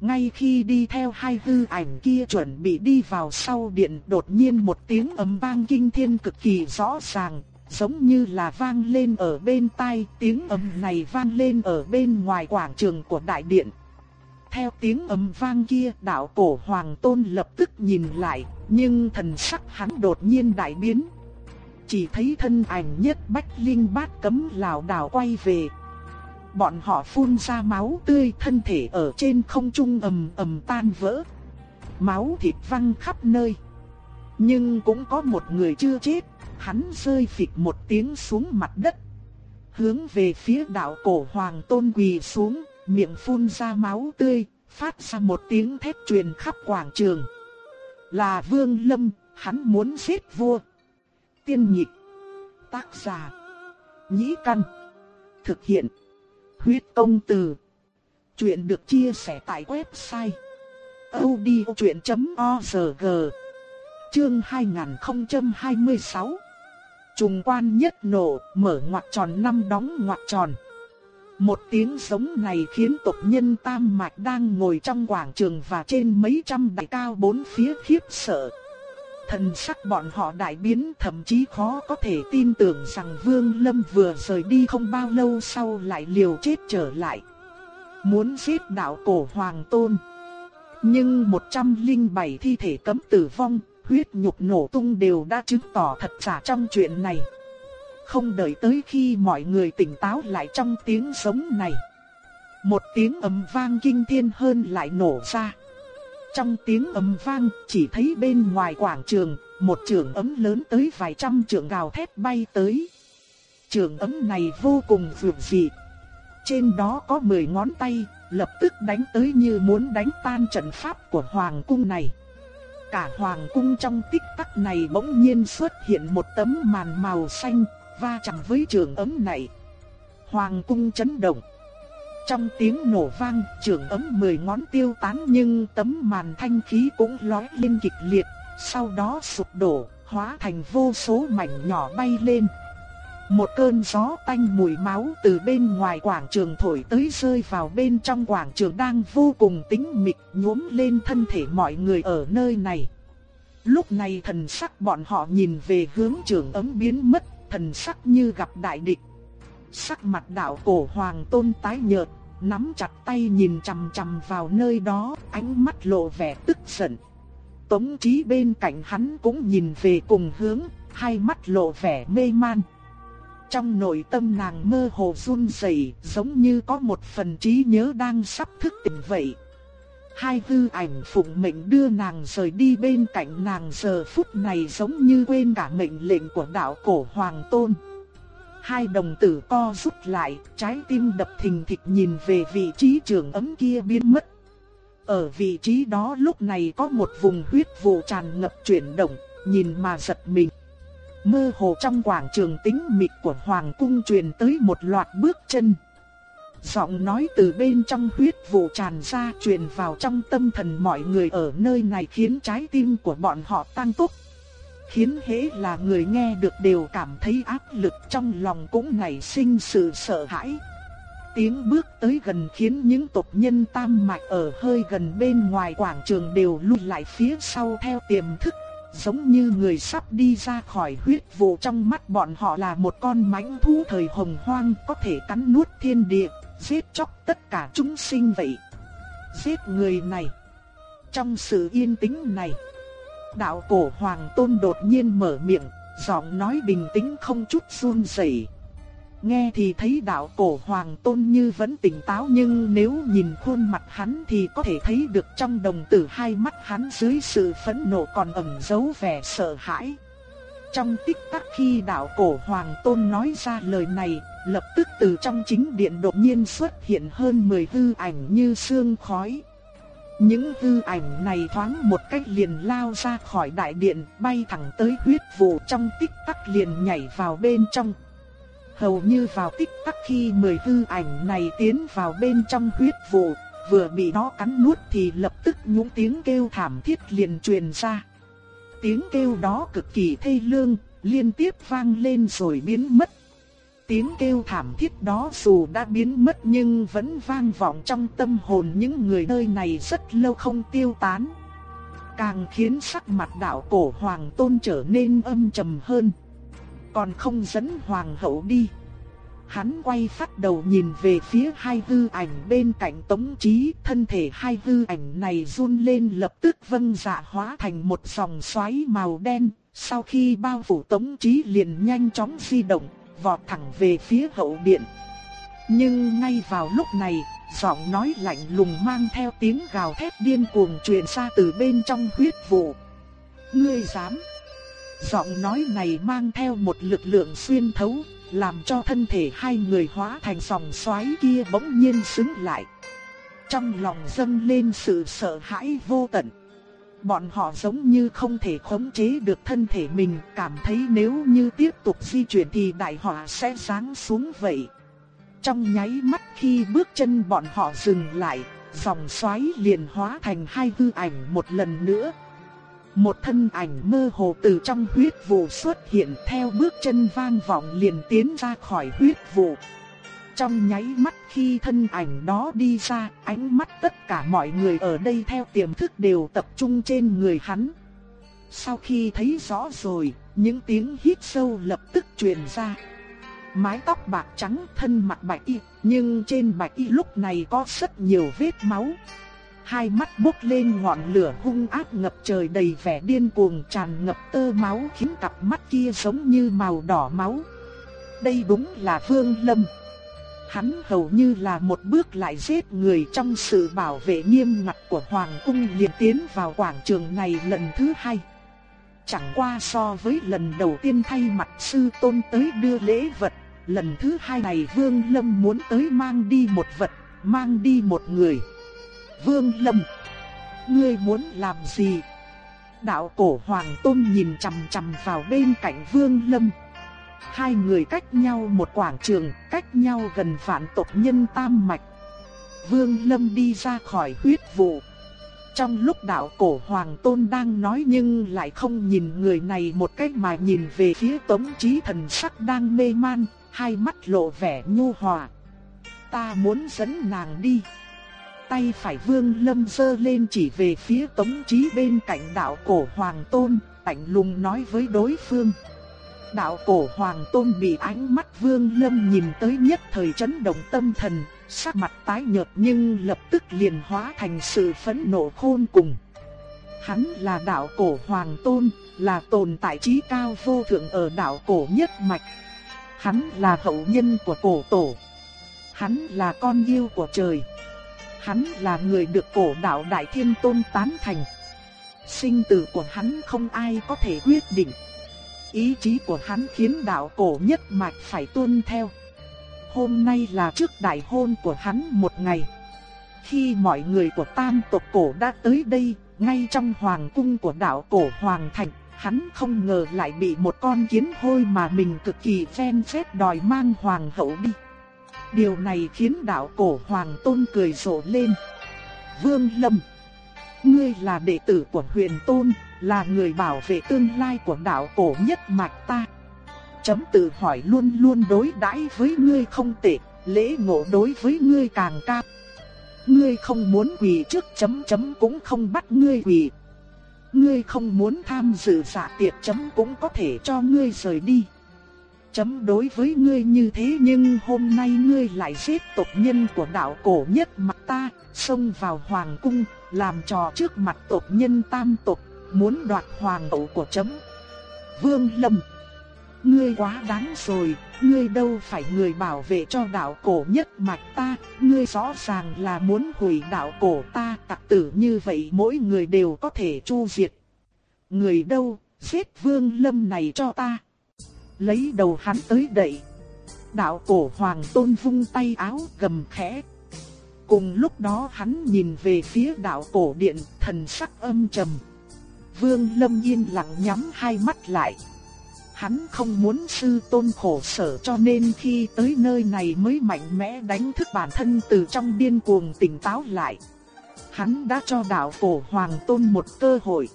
Speaker 1: Ngay khi đi theo hai hư ảnh kia chuẩn bị đi vào sau điện đột nhiên một tiếng ầm vang kinh thiên cực kỳ rõ ràng, giống như là vang lên ở bên tai, tiếng ầm này vang lên ở bên ngoài quảng trường của đại điện. Theo tiếng ầm vang kia, đạo cổ hoàng tôn lập tức nhìn lại, nhưng thần sắc hắn đột nhiên đại biến. Chỉ thấy thân ảnh nhất bách linh bát cấm lảo đảo quay về. Bọn họ phun ra máu tươi thân thể ở trên không trung ầm ầm tan vỡ. Máu thịt văng khắp nơi. Nhưng cũng có một người chưa chết, hắn rơi phịch một tiếng xuống mặt đất. Hướng về phía đạo cổ hoàng tôn quỳ xuống, miệng phun ra máu tươi, phát ra một tiếng thét truyền khắp quảng trường. Là Vương Lâm, hắn muốn giết vua. Tiên nhịp, tác giả, nhĩ căn, thực hiện, huyết công từ. Chuyện được chia sẻ tại website odchuyện.org Chương 2026 Trùng quan nhất nổ, mở ngoặc tròn năm đóng ngoặc tròn. Một tiếng giống này khiến tộc nhân Tam Mạch đang ngồi trong quảng trường và trên mấy trăm đại cao bốn phía khiếp sợ. Thần sắc bọn họ đại biến thậm chí khó có thể tin tưởng rằng Vương Lâm vừa rời đi không bao lâu sau lại liều chết trở lại. Muốn giết đạo cổ Hoàng Tôn. Nhưng 107 thi thể cấm tử vong, huyết nhục nổ tung đều đã chứng tỏ thật giả trong chuyện này. Không đợi tới khi mọi người tỉnh táo lại trong tiếng sống này. Một tiếng ầm vang kinh thiên hơn lại nổ ra. Trong tiếng ầm vang, chỉ thấy bên ngoài quảng trường, một trường ấm lớn tới vài trăm trường gào thét bay tới. Trường ấm này vô cùng vượt dị. Trên đó có 10 ngón tay, lập tức đánh tới như muốn đánh tan trận pháp của hoàng cung này. Cả hoàng cung trong tích tắc này bỗng nhiên xuất hiện một tấm màn màu xanh, va chạm với trường ấm này. Hoàng cung chấn động. Trong tiếng nổ vang, trường ấm mười ngón tiêu tán nhưng tấm màn thanh khí cũng lói lên kịch liệt, sau đó sụp đổ, hóa thành vô số mảnh nhỏ bay lên. Một cơn gió tanh mùi máu từ bên ngoài quảng trường thổi tới rơi vào bên trong quảng trường đang vô cùng tĩnh mịch nhuốm lên thân thể mọi người ở nơi này. Lúc này thần sắc bọn họ nhìn về hướng trường ấm biến mất, thần sắc như gặp đại địch. Sắc mặt đạo cổ hoàng tôn tái nhợt, nắm chặt tay nhìn chằm chằm vào nơi đó, ánh mắt lộ vẻ tức giận. Tống trí bên cạnh hắn cũng nhìn về cùng hướng, hai mắt lộ vẻ mê man. Trong nội tâm nàng mơ hồ run rẩy, giống như có một phần trí nhớ đang sắp thức tỉnh vậy. Hai tư ảnh phụng mệnh đưa nàng rời đi bên cạnh nàng giờ phút này giống như quên cả mệnh lệnh của đạo cổ hoàng tôn. Hai đồng tử co rút lại, trái tim đập thình thịch nhìn về vị trí trường ấm kia biến mất. Ở vị trí đó lúc này có một vùng huyết vụ tràn ngập chuyển động, nhìn mà giật mình. Mơ hồ trong quảng trường tĩnh mịch của hoàng cung truyền tới một loạt bước chân. Giọng nói từ bên trong huyết vụ tràn ra truyền vào trong tâm thần mọi người ở nơi này khiến trái tim của bọn họ tăng tốc. Khiến hễ là người nghe được đều cảm thấy áp lực trong lòng cũng nảy sinh sự sợ hãi. Tiếng bước tới gần khiến những tộc nhân tam mạch ở hơi gần bên ngoài quảng trường đều lùi lại phía sau theo tiềm thức. Giống như người sắp đi ra khỏi huyết vụ trong mắt bọn họ là một con mãnh thú thời hồng hoang có thể cắn nuốt thiên địa giết chóc tất cả chúng sinh vậy. Giết người này. Trong sự yên tĩnh này, đạo cổ hoàng tôn đột nhiên mở miệng, giọng nói bình tĩnh không chút run rẩy nghe thì thấy đạo cổ hoàng tôn như vẫn tỉnh táo nhưng nếu nhìn khuôn mặt hắn thì có thể thấy được trong đồng tử hai mắt hắn dưới sự phẫn nộ còn ẩn giấu vẻ sợ hãi. Trong tích tắc khi đạo cổ hoàng tôn nói ra lời này, lập tức từ trong chính điện đột nhiên xuất hiện hơn 10 hư ảnh như sương khói. Những hư ảnh này thoáng một cách liền lao ra khỏi đại điện, bay thẳng tới huyết vụ trong tích tắc liền nhảy vào bên trong. Hầu như vào tích tắc khi mười hư ảnh này tiến vào bên trong huyết vụ, vừa bị nó cắn nuốt thì lập tức những tiếng kêu thảm thiết liền truyền ra. Tiếng kêu đó cực kỳ thê lương, liên tiếp vang lên rồi biến mất. Tiếng kêu thảm thiết đó dù đã biến mất nhưng vẫn vang vọng trong tâm hồn những người nơi này rất lâu không tiêu tán. Càng khiến sắc mặt đạo cổ hoàng tôn trở nên âm trầm hơn. Còn không dẫn hoàng hậu đi. Hắn quay phát đầu nhìn về phía hai hư ảnh bên cạnh tống trí, thân thể hai hư ảnh này run lên lập tức vâng dạ hóa thành một dòng xoáy màu đen, sau khi bao phủ tống trí liền nhanh chóng di động, vọt thẳng về phía hậu điện. Nhưng ngay vào lúc này, giọng nói lạnh lùng mang theo tiếng gào thét điên cuồng truyền ra từ bên trong huyết vụ. Ngươi dám? Giọng nói này mang theo một lực lượng xuyên thấu, làm cho thân thể hai người hóa thành dòng xoáy kia bỗng nhiên xứng lại. Trong lòng dâng lên sự sợ hãi vô tận. Bọn họ giống như không thể khống chế được thân thể mình, cảm thấy nếu như tiếp tục di chuyển thì đại họa sẽ giáng xuống vậy. Trong nháy mắt khi bước chân bọn họ dừng lại, dòng xoáy liền hóa thành hai hư ảnh một lần nữa. Một thân ảnh mơ hồ từ trong huyết vụ xuất hiện theo bước chân vang vọng liền tiến ra khỏi huyết vụ. Trong nháy mắt khi thân ảnh đó đi ra, ánh mắt tất cả mọi người ở đây theo tiềm thức đều tập trung trên người hắn. Sau khi thấy rõ rồi, những tiếng hít sâu lập tức truyền ra. Mái tóc bạc trắng thân mặt bạch y, nhưng trên bạch y lúc này có rất nhiều vết máu. Hai mắt bốc lên ngọn lửa hung ác ngập trời đầy vẻ điên cuồng tràn ngập tơ máu khiến cặp mắt kia giống như màu đỏ máu. Đây đúng là Vương Lâm. Hắn hầu như là một bước lại giết người trong sự bảo vệ nghiêm ngặt của Hoàng cung liền tiến vào quảng trường này lần thứ hai. Chẳng qua so với lần đầu tiên thay mặt sư tôn tới đưa lễ vật, lần thứ hai này Vương Lâm muốn tới mang đi một vật, mang đi một người. Vương Lâm, ngươi muốn làm gì? Đạo cổ Hoàng Tôn nhìn chằm chằm vào bên cạnh Vương Lâm. Hai người cách nhau một quảng trường, cách nhau gần vạn tộc nhân tam mạch. Vương Lâm đi ra khỏi huyết vụ. Trong lúc đạo cổ Hoàng Tôn đang nói nhưng lại không nhìn người này một cách mà nhìn về phía tống trí thần sắc đang mê man, hai mắt lộ vẻ nhu hòa. Ta muốn dẫn nàng đi. Tay phải vương lâm sơ lên chỉ về phía tống trí bên cạnh đạo cổ Hoàng Tôn, ảnh lùng nói với đối phương. Đạo cổ Hoàng Tôn bị ánh mắt vương lâm nhìn tới nhất thời chấn động tâm thần, sắc mặt tái nhợt nhưng lập tức liền hóa thành sự phẫn nộ khôn cùng. Hắn là đạo cổ Hoàng Tôn, là tồn tại trí cao vô thượng ở đạo cổ nhất mạch. Hắn là hậu nhân của cổ tổ. Hắn là con yêu của trời. Hắn là người được cổ đạo Đại Thiên Tôn tán thành. Sinh tử của hắn không ai có thể quyết định. Ý chí của hắn khiến đạo cổ nhất mạch phải tuân theo. Hôm nay là trước đại hôn của hắn một ngày. Khi mọi người của tam tộc cổ đã tới đây, ngay trong hoàng cung của đạo cổ Hoàng Thành, hắn không ngờ lại bị một con kiến hôi mà mình cực kỳ ven phép đòi mang hoàng hậu đi. Điều này khiến đạo cổ hoàng tôn cười rộ lên. Vương Lâm, ngươi là đệ tử của huyền tôn, là người bảo vệ tương lai của đạo cổ nhất mạch ta. Chấm tự hỏi luôn luôn đối đãi với ngươi không tệ, lễ ngộ đối với ngươi càng cao. Ngươi không muốn quỳ trước chấm chấm cũng không bắt ngươi quỳ. Ngươi không muốn tham dự dạ tiệc chấm cũng có thể cho ngươi rời đi chấm đối với ngươi như thế nhưng hôm nay ngươi lại giết tộc nhân của đạo cổ nhất mặt ta, xông vào hoàng cung, làm trò trước mặt tộc nhân tam tộc, muốn đoạt hoàng hậu của chấm. Vương Lâm ngươi quá đáng rồi, ngươi đâu phải người bảo vệ cho đạo cổ nhất mạch ta, ngươi rõ ràng là muốn hủy đạo cổ ta, tặc tử như vậy mỗi người đều có thể chu diệt. Người đâu, giết vương lâm này cho ta. Lấy đầu hắn tới đẩy. Đạo cổ hoàng tôn vung tay áo gầm khẽ. Cùng lúc đó hắn nhìn về phía đạo cổ điện, thần sắc âm trầm. Vương lâm yên lặng nhắm hai mắt lại. Hắn không muốn sư tôn khổ sở cho nên khi tới nơi này mới mạnh mẽ đánh thức bản thân từ trong điên cuồng tỉnh táo lại. Hắn đã cho đạo cổ hoàng tôn một cơ hội.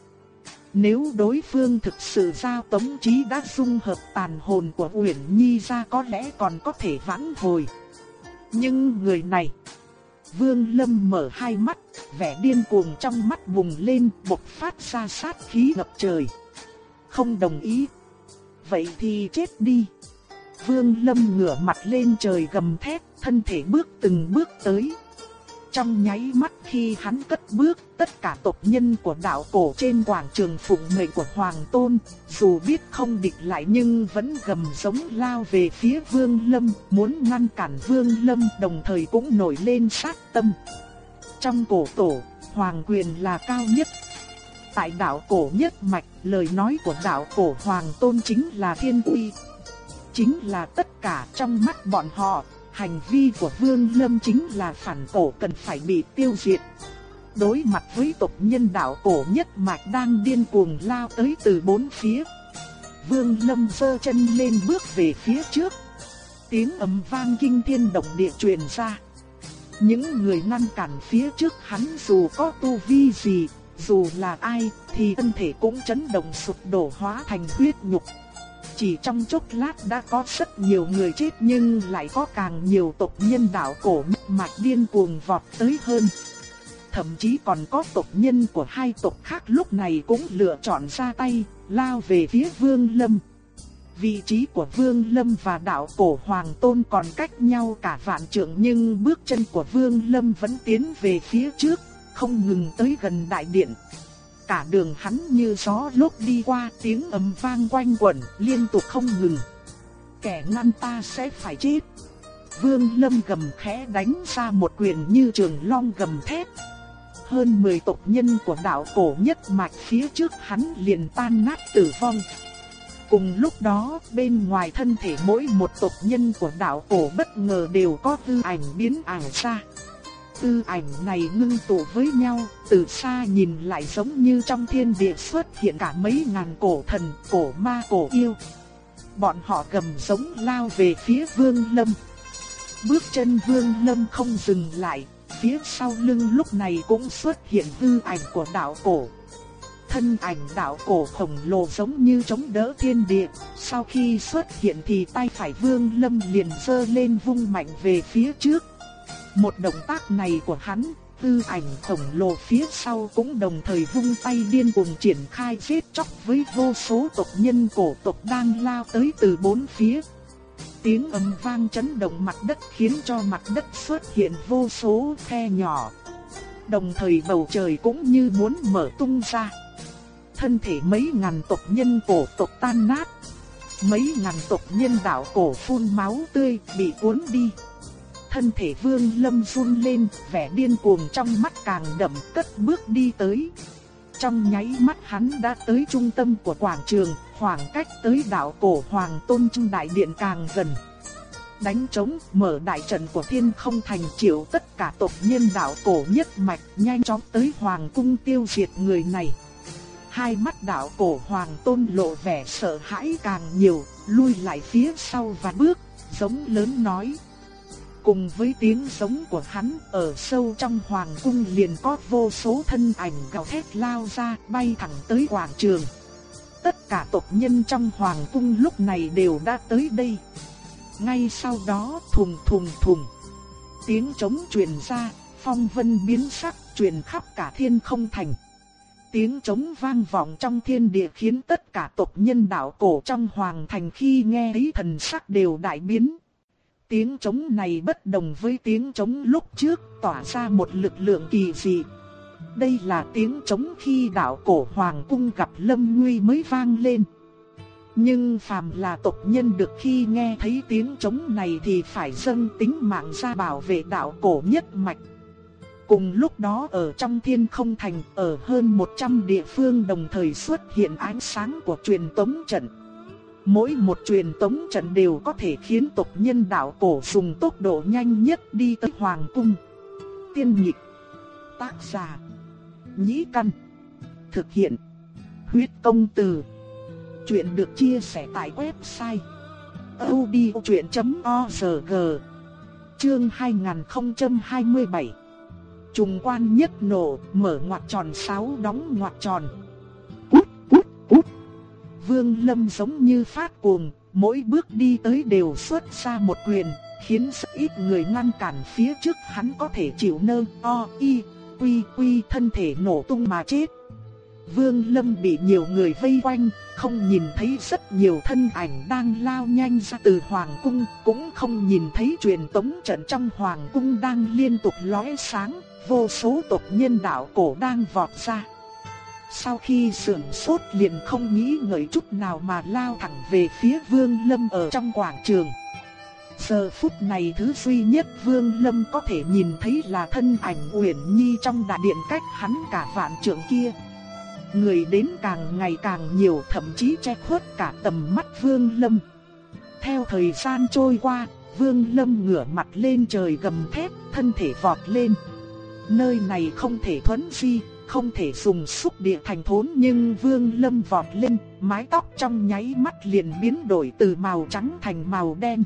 Speaker 1: Nếu đối phương thực sự giao tống trí đã dung hợp tàn hồn của Uyển Nhi ra có lẽ còn có thể vãn hồi. Nhưng người này, Vương Lâm mở hai mắt, vẻ điên cuồng trong mắt bùng lên, bộc phát ra sát khí ngập trời. Không đồng ý. Vậy thì chết đi. Vương Lâm ngửa mặt lên trời gầm thét, thân thể bước từng bước tới. Trong nháy mắt khi hắn cất bước, tất cả tộc nhân của đạo cổ trên quảng trường phụng mệnh của Hoàng Tôn, dù biết không địch lại nhưng vẫn gầm giống lao về phía Vương Lâm, muốn ngăn cản Vương Lâm đồng thời cũng nổi lên sát tâm. Trong cổ tổ, Hoàng quyền là cao nhất. Tại đạo cổ nhất mạch, lời nói của đạo cổ Hoàng Tôn chính là thiên uy. Chính là tất cả trong mắt bọn họ, Hành vi của Vương Lâm chính là phản cổ cần phải bị tiêu diệt. Đối mặt với tộc nhân đạo cổ nhất mạch đang điên cuồng lao tới từ bốn phía. Vương Lâm sơ chân lên bước về phía trước. Tiếng ầm vang kinh thiên động địa truyền ra. Những người ngăn cản phía trước hắn dù có tu vi gì, dù là ai, thì thân thể cũng chấn động sụp đổ hóa thành huyết nhục. Chỉ trong chốc lát đã có rất nhiều người chết nhưng lại có càng nhiều tộc nhân đạo cổ mạch điên cuồng vọt tới hơn. Thậm chí còn có tộc nhân của hai tộc khác lúc này cũng lựa chọn ra tay, lao về phía Vương Lâm. Vị trí của Vương Lâm và đạo cổ Hoàng Tôn còn cách nhau cả vạn trượng nhưng bước chân của Vương Lâm vẫn tiến về phía trước, không ngừng tới gần đại điện cả đường hắn như gió lúc đi qua tiếng ầm vang quanh quẩn liên tục không ngừng. Kẻ ngăn ta sẽ phải chết. Vương Lâm gầm khẽ đánh ra một quyền như trường long gầm thét. Hơn 10 tộc nhân của đạo cổ nhất mạch phía trước hắn liền tan nát tử vong. Cùng lúc đó, bên ngoài thân thể mỗi một tộc nhân của đạo cổ bất ngờ đều có tư ảnh biến ảo ra tư ảnh này ngưng tụ với nhau, từ xa nhìn lại giống như trong thiên địa xuất hiện cả mấy ngàn cổ thần, cổ ma, cổ yêu. Bọn họ gầm giống lao về phía Vương Lâm. Bước chân Vương Lâm không dừng lại, phía sau lưng lúc này cũng xuất hiện tư ảnh của đạo cổ. Thân ảnh đạo cổ khổng lồ giống như chống đỡ thiên địa, sau khi xuất hiện thì tay phải Vương Lâm liền giơ lên vung mạnh về phía trước, một động tác này của hắn, tư ảnh khổng lồ phía sau cũng đồng thời vung tay điên cuồng triển khai giết chóc với vô số tộc nhân cổ tộc đang lao tới từ bốn phía. Tiếng ầm vang chấn động mặt đất khiến cho mặt đất xuất hiện vô số khe nhỏ. Đồng thời bầu trời cũng như muốn mở tung ra. Thân thể mấy ngàn tộc nhân cổ tộc tan nát. Mấy ngàn tộc nhân đạo cổ phun máu tươi bị cuốn đi thân thể Vương Lâm run lên, vẻ điên cuồng trong mắt càng đậm cất bước đi tới. Trong nháy mắt hắn đã tới trung tâm của quảng trường, khoảng cách tới đạo cổ Hoàng Tôn trung đại điện càng gần. Đánh trống, mở đại trận của thiên không thành triệu tất cả tộc nhân đạo cổ nhất mạch nhanh chóng tới Hoàng cung tiêu diệt người này. Hai mắt đạo cổ Hoàng Tôn lộ vẻ sợ hãi càng nhiều, lui lại phía sau và bước, giống lớn nói. Cùng với tiếng sống của hắn, ở sâu trong hoàng cung liền có vô số thân ảnh gào thét lao ra, bay thẳng tới quảng trường. Tất cả tộc nhân trong hoàng cung lúc này đều đã tới đây. Ngay sau đó thùng thùng thùng, tiếng trống truyền ra, phong vân biến sắc, truyền khắp cả thiên không thành. Tiếng trống vang vọng trong thiên địa khiến tất cả tộc nhân đạo cổ trong hoàng thành khi nghe thấy thần sắc đều đại biến. Tiếng trống này bất đồng với tiếng trống lúc trước, tỏa ra một lực lượng kỳ dị. Đây là tiếng trống khi đạo cổ hoàng cung gặp Lâm Nguy mới vang lên. Nhưng phàm là tộc nhân được khi nghe thấy tiếng trống này thì phải dâng tính mạng ra bảo vệ đạo cổ nhất mạch. Cùng lúc đó ở trong thiên không thành, ở hơn 100 địa phương đồng thời xuất hiện ánh sáng của truyền tống trận. Mỗi một truyền tống trận đều có thể khiến tộc nhân đạo cổ dùng tốc độ nhanh nhất đi tới Hoàng Cung. Tiên nhịp, tác giả, nhĩ căn, thực hiện, huyết công từ. Chuyện được chia sẻ tại website odchuyện.org Chương 2027 Trùng quan nhất nổ, mở ngoặt tròn sáu đóng ngoặt tròn. Cút, cút, cút. Vương Lâm giống như phát cuồng, mỗi bước đi tới đều xuất ra một quyền, khiến rất ít người ngăn cản phía trước hắn có thể chịu nơ, o, y, quy, quy thân thể nổ tung mà chết. Vương Lâm bị nhiều người vây quanh, không nhìn thấy rất nhiều thân ảnh đang lao nhanh ra từ Hoàng Cung, cũng không nhìn thấy truyền tống trận trong Hoàng Cung đang liên tục lóe sáng, vô số tộc nhân đạo cổ đang vọt ra. Sau khi sưởng sốt liền không nghĩ ngợi chút nào mà lao thẳng về phía Vương Lâm ở trong quảng trường. Giờ phút này thứ duy nhất Vương Lâm có thể nhìn thấy là thân ảnh Uyển Nhi trong đại điện cách hắn cả vạn trượng kia. Người đến càng ngày càng nhiều thậm chí che khuất cả tầm mắt Vương Lâm. Theo thời gian trôi qua, Vương Lâm ngửa mặt lên trời gầm thét, thân thể vọt lên. Nơi này không thể thuấn di, không thể dùng xúc địa thành thốn nhưng Vương Lâm vọt lên, mái tóc trong nháy mắt liền biến đổi từ màu trắng thành màu đen.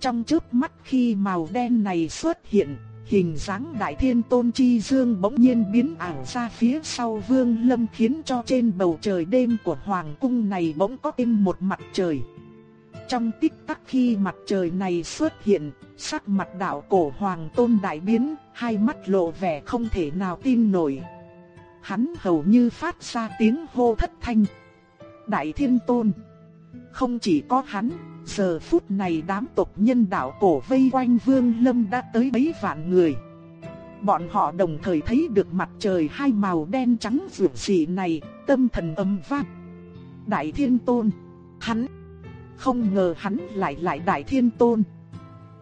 Speaker 1: Trong chớp mắt khi màu đen này xuất hiện, hình dáng đại thiên tôn chi dương bỗng nhiên biến ảo ra phía sau Vương Lâm khiến cho trên bầu trời đêm của hoàng cung này bỗng có thêm một mặt trời. Trong tích tắc khi mặt trời này xuất hiện, sắc mặt đạo cổ hoàng tôn đại biến, hai mắt lộ vẻ không thể nào tin nổi. Hắn hầu như phát ra tiếng hô thất thanh. Đại thiên tôn. Không chỉ có hắn, giờ phút này đám tộc nhân đạo cổ vây quanh vương lâm đã tới mấy vạn người. Bọn họ đồng thời thấy được mặt trời hai màu đen trắng vượt dị này, tâm thần âm vang. Đại thiên tôn, hắn không ngờ hắn lại lại đại thiên tôn.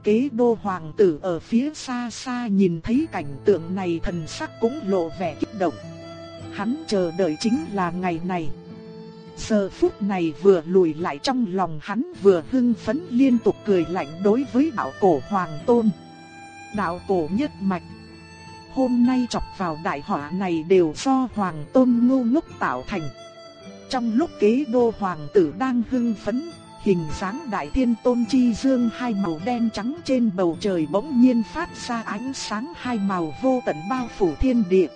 Speaker 1: Kế đô hoàng tử ở phía xa xa nhìn thấy cảnh tượng này thần sắc cũng lộ vẻ kích động. Hắn chờ đợi chính là ngày này. Giờ phút này vừa lùi lại trong lòng hắn vừa hưng phấn liên tục cười lạnh đối với đạo cổ hoàng tôn. Đạo cổ nhất mạch. Hôm nay chọc vào đại họa này đều do hoàng tôn ngu ngốc tạo thành. Trong lúc kế đô hoàng tử đang hưng phấn, hình dáng đại thiên tôn chi dương hai màu đen trắng trên bầu trời bỗng nhiên phát ra ánh sáng hai màu vô tận bao phủ thiên địa.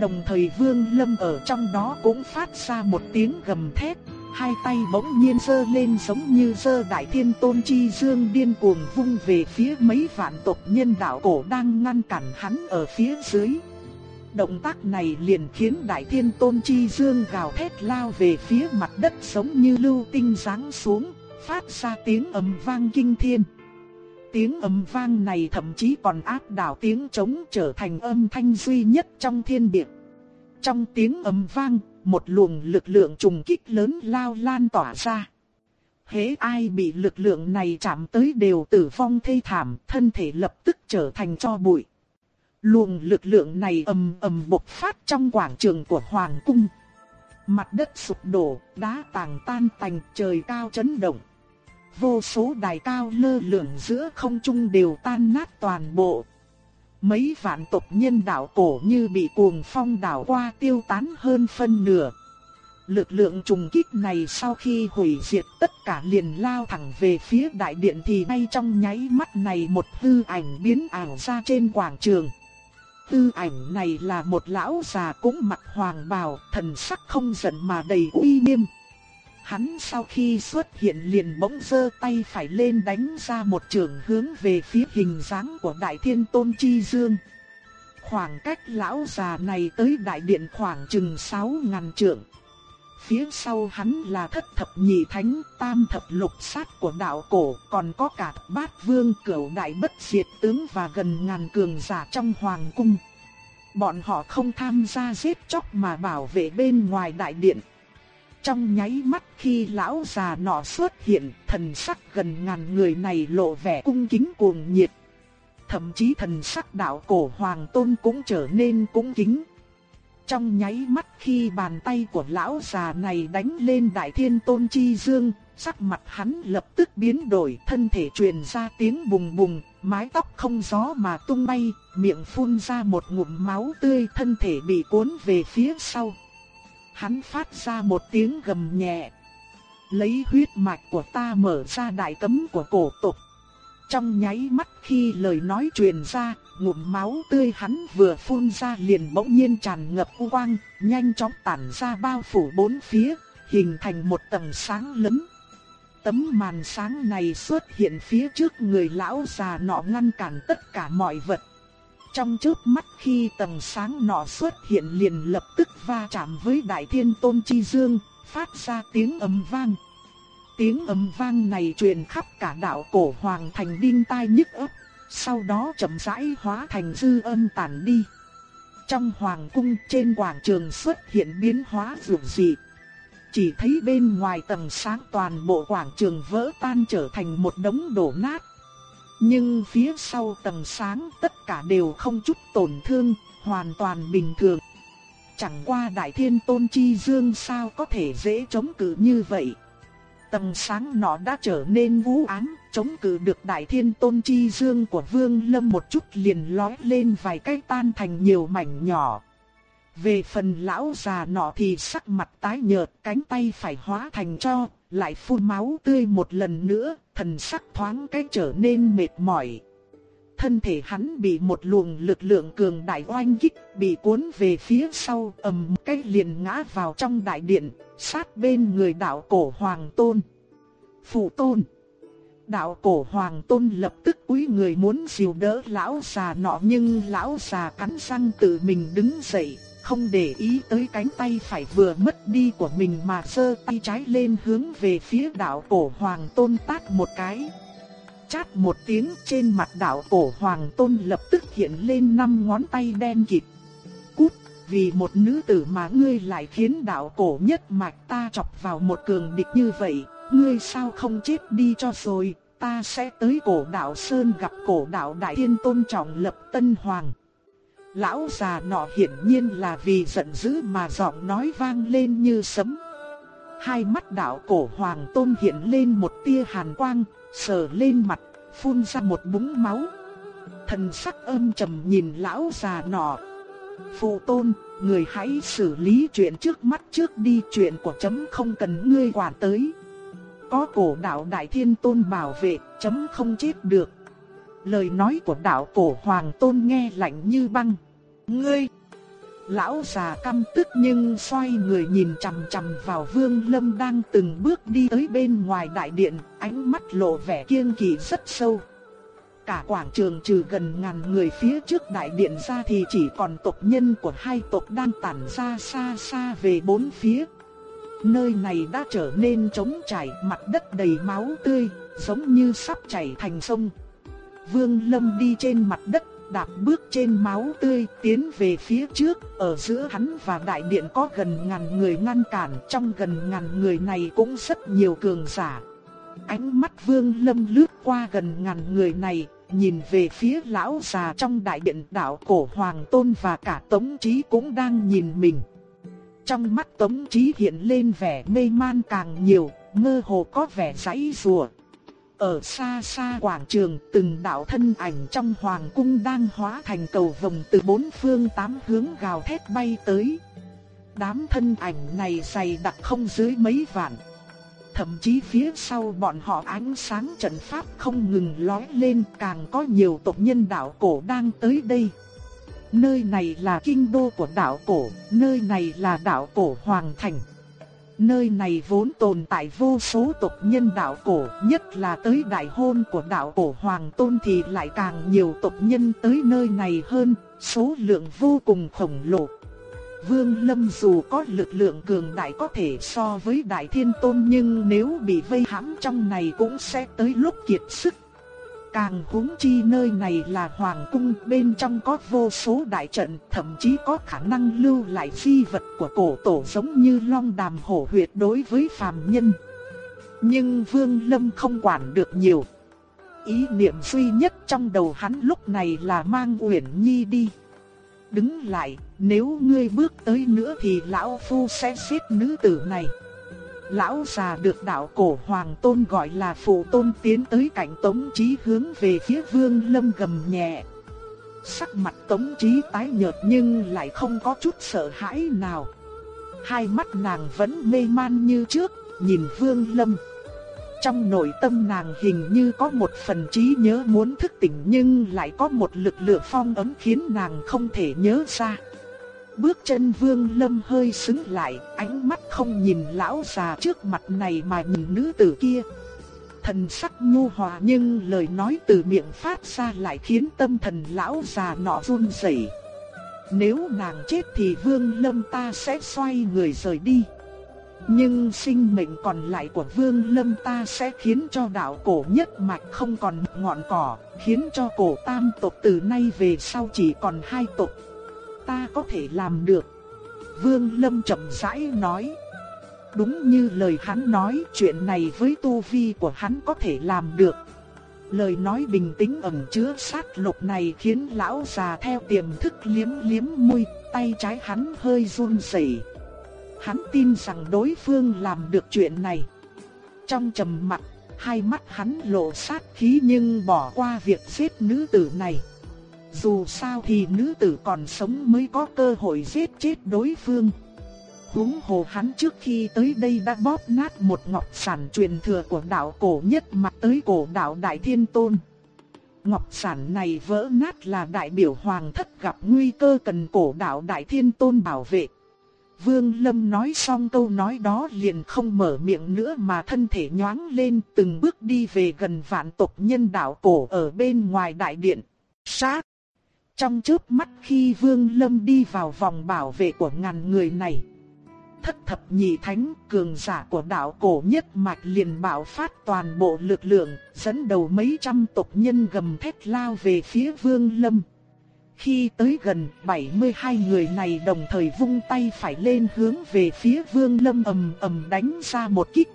Speaker 1: Đồng thời Vương Lâm ở trong đó cũng phát ra một tiếng gầm thét, hai tay bỗng nhiên giơ lên giống như giơ đại thiên tôn chi dương điên cuồng vung về phía mấy vạn tộc nhân đạo cổ đang ngăn cản hắn ở phía dưới. Động tác này liền khiến Đại Thiên Tôn Chi Dương gào thét lao về phía mặt đất giống như lưu tinh giáng xuống, phát ra tiếng ầm vang kinh thiên. Tiếng ầm vang này thậm chí còn áp đảo tiếng trống trở thành âm thanh duy nhất trong thiên địa. Trong tiếng ầm vang, một luồng lực lượng trùng kích lớn lao lan tỏa ra. Hễ ai bị lực lượng này chạm tới đều tử vong thê thảm, thân thể lập tức trở thành cho bụi. Luồng lực lượng này ầm ầm bộc phát trong quảng trường của Hoàng cung. Mặt đất sụp đổ, đá tàng tan tành, trời cao chấn động. Vô số đài cao lơ lửng giữa không trung đều tan nát toàn bộ. Mấy vạn tộc nhân đảo cổ như bị cuồng phong đảo qua tiêu tán hơn phân nửa. Lực lượng trùng kích này sau khi hủy diệt tất cả liền lao thẳng về phía đại điện thì ngay trong nháy mắt này một hư ảnh biến ảo ra trên quảng trường. Tư ảnh này là một lão già cũng mặc hoàng bào, thần sắc không giận mà đầy uy nghiêm. Hắn sau khi xuất hiện liền bỗng giơ tay phải lên đánh ra một trường hướng về phía hình dáng của Đại Thiên Tôn Chi Dương. Khoảng cách lão già này tới đại điện khoảng chừng 6 ngàn trượng. Phía sau hắn là thất thập nhị thánh, tam thập lục sát của đạo cổ, còn có cả bát vương cửu đại bất diệt tướng và gần ngàn cường giả trong hoàng cung. Bọn họ không tham gia giết chóc mà bảo vệ bên ngoài đại điện. Trong nháy mắt khi lão già nọ xuất hiện, thần sắc gần ngàn người này lộ vẻ cung kính cuồng nhiệt. Thậm chí thần sắc đạo cổ hoàng tôn cũng trở nên cung kính. Trong nháy mắt khi bàn tay của lão già này đánh lên đại thiên tôn chi dương, sắc mặt hắn lập tức biến đổi, thân thể truyền ra tiếng bùng bùng, mái tóc không gió mà tung bay, miệng phun ra một ngụm máu tươi, thân thể bị cuốn về phía sau. Hắn phát ra một tiếng gầm nhẹ. Lấy huyết mạch của ta mở ra đại cấm của cổ tộc. Trong nháy mắt khi lời nói truyền ra, ngụm máu tươi hắn vừa phun ra liền bỗng nhiên tràn ngập u quang, nhanh chóng tản ra bao phủ bốn phía, hình thành một tầng sáng lớn. Tấm màn sáng này xuất hiện phía trước người lão già nọ ngăn cản tất cả mọi vật. Trong chớp mắt khi tầng sáng nọ xuất hiện liền lập tức va chạm với đại thiên tôn chi dương, phát ra tiếng ầm vang. Tiếng ầm vang này truyền khắp cả đạo cổ hoàng thành đinh tai nhức óc, sau đó chậm rãi hóa thành dư âm tản đi. Trong hoàng cung trên quảng trường xuất hiện biến hóa dữ dị. Chỉ thấy bên ngoài tầng sáng toàn bộ quảng trường vỡ tan trở thành một đống đổ nát. Nhưng phía sau tầng sáng tất cả đều không chút tổn thương, hoàn toàn bình thường. Chẳng qua đại thiên tôn chi dương sao có thể dễ chống cự như vậy. Tầng sáng nó đã trở nên vũ ám, chống cự được đại thiên tôn chi dương của vương lâm một chút liền lói lên vài cái tan thành nhiều mảnh nhỏ. Về phần lão già nọ thì sắc mặt tái nhợt, cánh tay phải hóa thành cho, lại phun máu tươi một lần nữa, thần sắc thoáng cái trở nên mệt mỏi. Thân thể hắn bị một luồng lực lượng cường đại oanh kích, bị cuốn về phía sau, ầm cái liền ngã vào trong đại điện, sát bên người đạo cổ hoàng tôn. Phụ tôn. Đạo cổ hoàng tôn lập tức cúi người muốn dìu đỡ lão già nọ nhưng lão già cắn răng tự mình đứng dậy, không để ý tới cánh tay phải vừa mất đi của mình mà sơ tay trái lên hướng về phía đạo cổ hoàng tôn tát một cái. Chát một tiếng trên mặt đạo cổ hoàng tôn lập tức hiện lên năm ngón tay đen kịt. Cút, vì một nữ tử mà ngươi lại khiến đạo cổ nhất mạch ta chọc vào một cường địch như vậy, ngươi sao không chết đi cho rồi, ta sẽ tới cổ đạo Sơn gặp cổ đạo Đại Thiên Tôn trọng lập Tân Hoàng. Lão già nọ hiển nhiên là vì giận dữ mà giọng nói vang lên như sấm. Hai mắt đạo cổ hoàng tôn hiện lên một tia hàn quang, sờ lên mặt, phun ra một búng máu. Thần sắc âm trầm nhìn lão già nọ. Phụ tôn, người hãy xử lý chuyện trước mắt trước đi chuyện của chấm không cần ngươi quản tới. Có cổ đạo đại thiên tôn bảo vệ, chấm không chết được. Lời nói của đạo cổ hoàng tôn nghe lạnh như băng. Ngươi! Lão già căm tức nhưng xoay người nhìn chằm chằm vào Vương Lâm đang từng bước đi tới bên ngoài đại điện, ánh mắt lộ vẻ kiêng kỵ rất sâu. Cả quảng trường trừ gần ngàn người phía trước đại điện ra thì chỉ còn tộc nhân của hai tộc đang tản ra xa xa về bốn phía. Nơi này đã trở nên trống trải, mặt đất đầy máu tươi, giống như sắp chảy thành sông. Vương Lâm đi trên mặt đất đạp bước trên máu tươi tiến về phía trước, ở giữa hắn và đại điện có gần ngàn người ngăn cản, trong gần ngàn người này cũng rất nhiều cường giả. Ánh mắt Vương Lâm lướt qua gần ngàn người này, nhìn về phía lão già trong đại điện đạo cổ Hoàng Tôn và cả Tống trí cũng đang nhìn mình. Trong mắt Tống trí hiện lên vẻ mê man càng nhiều, mơ hồ có vẻ giãy rùa. Ở xa xa quảng trường, từng đạo thân ảnh trong hoàng cung đang hóa thành cầu vồng từ bốn phương tám hướng gào thét bay tới. Đám thân ảnh này dày đặc không dưới mấy vạn. Thậm chí phía sau bọn họ ánh sáng trận pháp không ngừng lóe lên càng có nhiều tộc nhân đạo cổ đang tới đây. Nơi này là kinh đô của đạo cổ, nơi này là đạo cổ Hoàng Thành. Nơi này vốn tồn tại vô số tộc nhân đạo cổ, nhất là tới đại hôn của đạo cổ Hoàng Tôn thì lại càng nhiều tộc nhân tới nơi này hơn, số lượng vô cùng khổng lồ. Vương Lâm dù có lực lượng cường đại có thể so với Đại Thiên Tôn nhưng nếu bị vây hãm trong này cũng sẽ tới lúc kiệt sức. Càng huống chi nơi này là hoàng cung, bên trong có vô số đại trận, thậm chí có khả năng lưu lại phi vật của cổ tổ giống như long đàm hổ huyệt đối với phàm nhân. Nhưng Vương Lâm không quản được nhiều. Ý niệm duy nhất trong đầu hắn lúc này là mang Uyển Nhi đi. Đứng lại, nếu ngươi bước tới nữa thì lão phu sẽ giết nữ tử này. Lão già được đạo cổ hoàng tôn gọi là phụ tôn tiến tới cạnh tống trí hướng về phía vương lâm gầm nhẹ. Sắc mặt tống trí tái nhợt nhưng lại không có chút sợ hãi nào. Hai mắt nàng vẫn mê man như trước, nhìn vương lâm. Trong nội tâm nàng hình như có một phần trí nhớ muốn thức tỉnh nhưng lại có một lực lượng phong ấm khiến nàng không thể nhớ ra. Bước chân vương lâm hơi sững lại, ánh mắt không nhìn lão già trước mặt này mà nhìn nữ tử kia. Thần sắc nhu hòa nhưng lời nói từ miệng phát ra lại khiến tâm thần lão già nọ run rẩy. Nếu nàng chết thì vương lâm ta sẽ xoay người rời đi. Nhưng sinh mệnh còn lại của Vương Lâm ta sẽ khiến cho đạo cổ nhất mạch không còn ngọn cỏ, khiến cho cổ tam tộc từ nay về sau chỉ còn hai tộc. Ta có thể làm được. Vương Lâm chậm rãi nói. Đúng như lời hắn nói, chuyện này với tu vi của hắn có thể làm được. Lời nói bình tĩnh ẩn chứa sát lục này khiến lão già theo tiềm thức liếm liếm môi, tay trái hắn hơi run rẩy. Hắn tin rằng đối phương làm được chuyện này. Trong trầm mặc, hai mắt hắn lộ sát khí nhưng bỏ qua việc giết nữ tử này. Dù sao thì nữ tử còn sống mới có cơ hội giết chết đối phương. Húng hồ hắn trước khi tới đây đã bóp nát một ngọc sản truyền thừa của đạo cổ nhất mà tới cổ đạo Đại Thiên Tôn. Ngọc sản này vỡ nát là đại biểu hoàng thất gặp nguy cơ cần cổ đạo Đại Thiên Tôn bảo vệ. Vương Lâm nói xong câu nói đó liền không mở miệng nữa mà thân thể nhoáng lên từng bước đi về gần vạn tộc nhân đạo cổ ở bên ngoài đại điện. Sát! Trong chớp mắt khi Vương Lâm đi vào vòng bảo vệ của ngàn người này. Thất thập nhị thánh cường giả của đạo cổ nhất mạch liền bạo phát toàn bộ lực lượng, dẫn đầu mấy trăm tộc nhân gầm thét lao về phía Vương Lâm. Khi tới gần, 72 người này đồng thời vung tay phải lên hướng về phía Vương Lâm ầm ầm đánh ra một kích.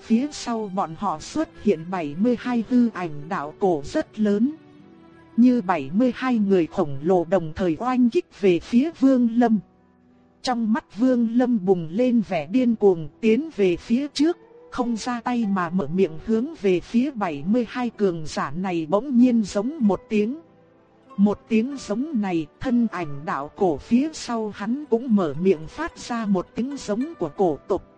Speaker 1: Phía sau bọn họ xuất hiện 72 hư ảnh đạo cổ rất lớn. Như 72 người khổng lồ đồng thời oanh kích về phía Vương Lâm. Trong mắt Vương Lâm bùng lên vẻ điên cuồng tiến về phía trước, không ra tay mà mở miệng hướng về phía 72 cường giả này bỗng nhiên giống một tiếng. Một tiếng giống này, thân ảnh đạo cổ phía sau hắn cũng mở miệng phát ra một tiếng giống của cổ tộc.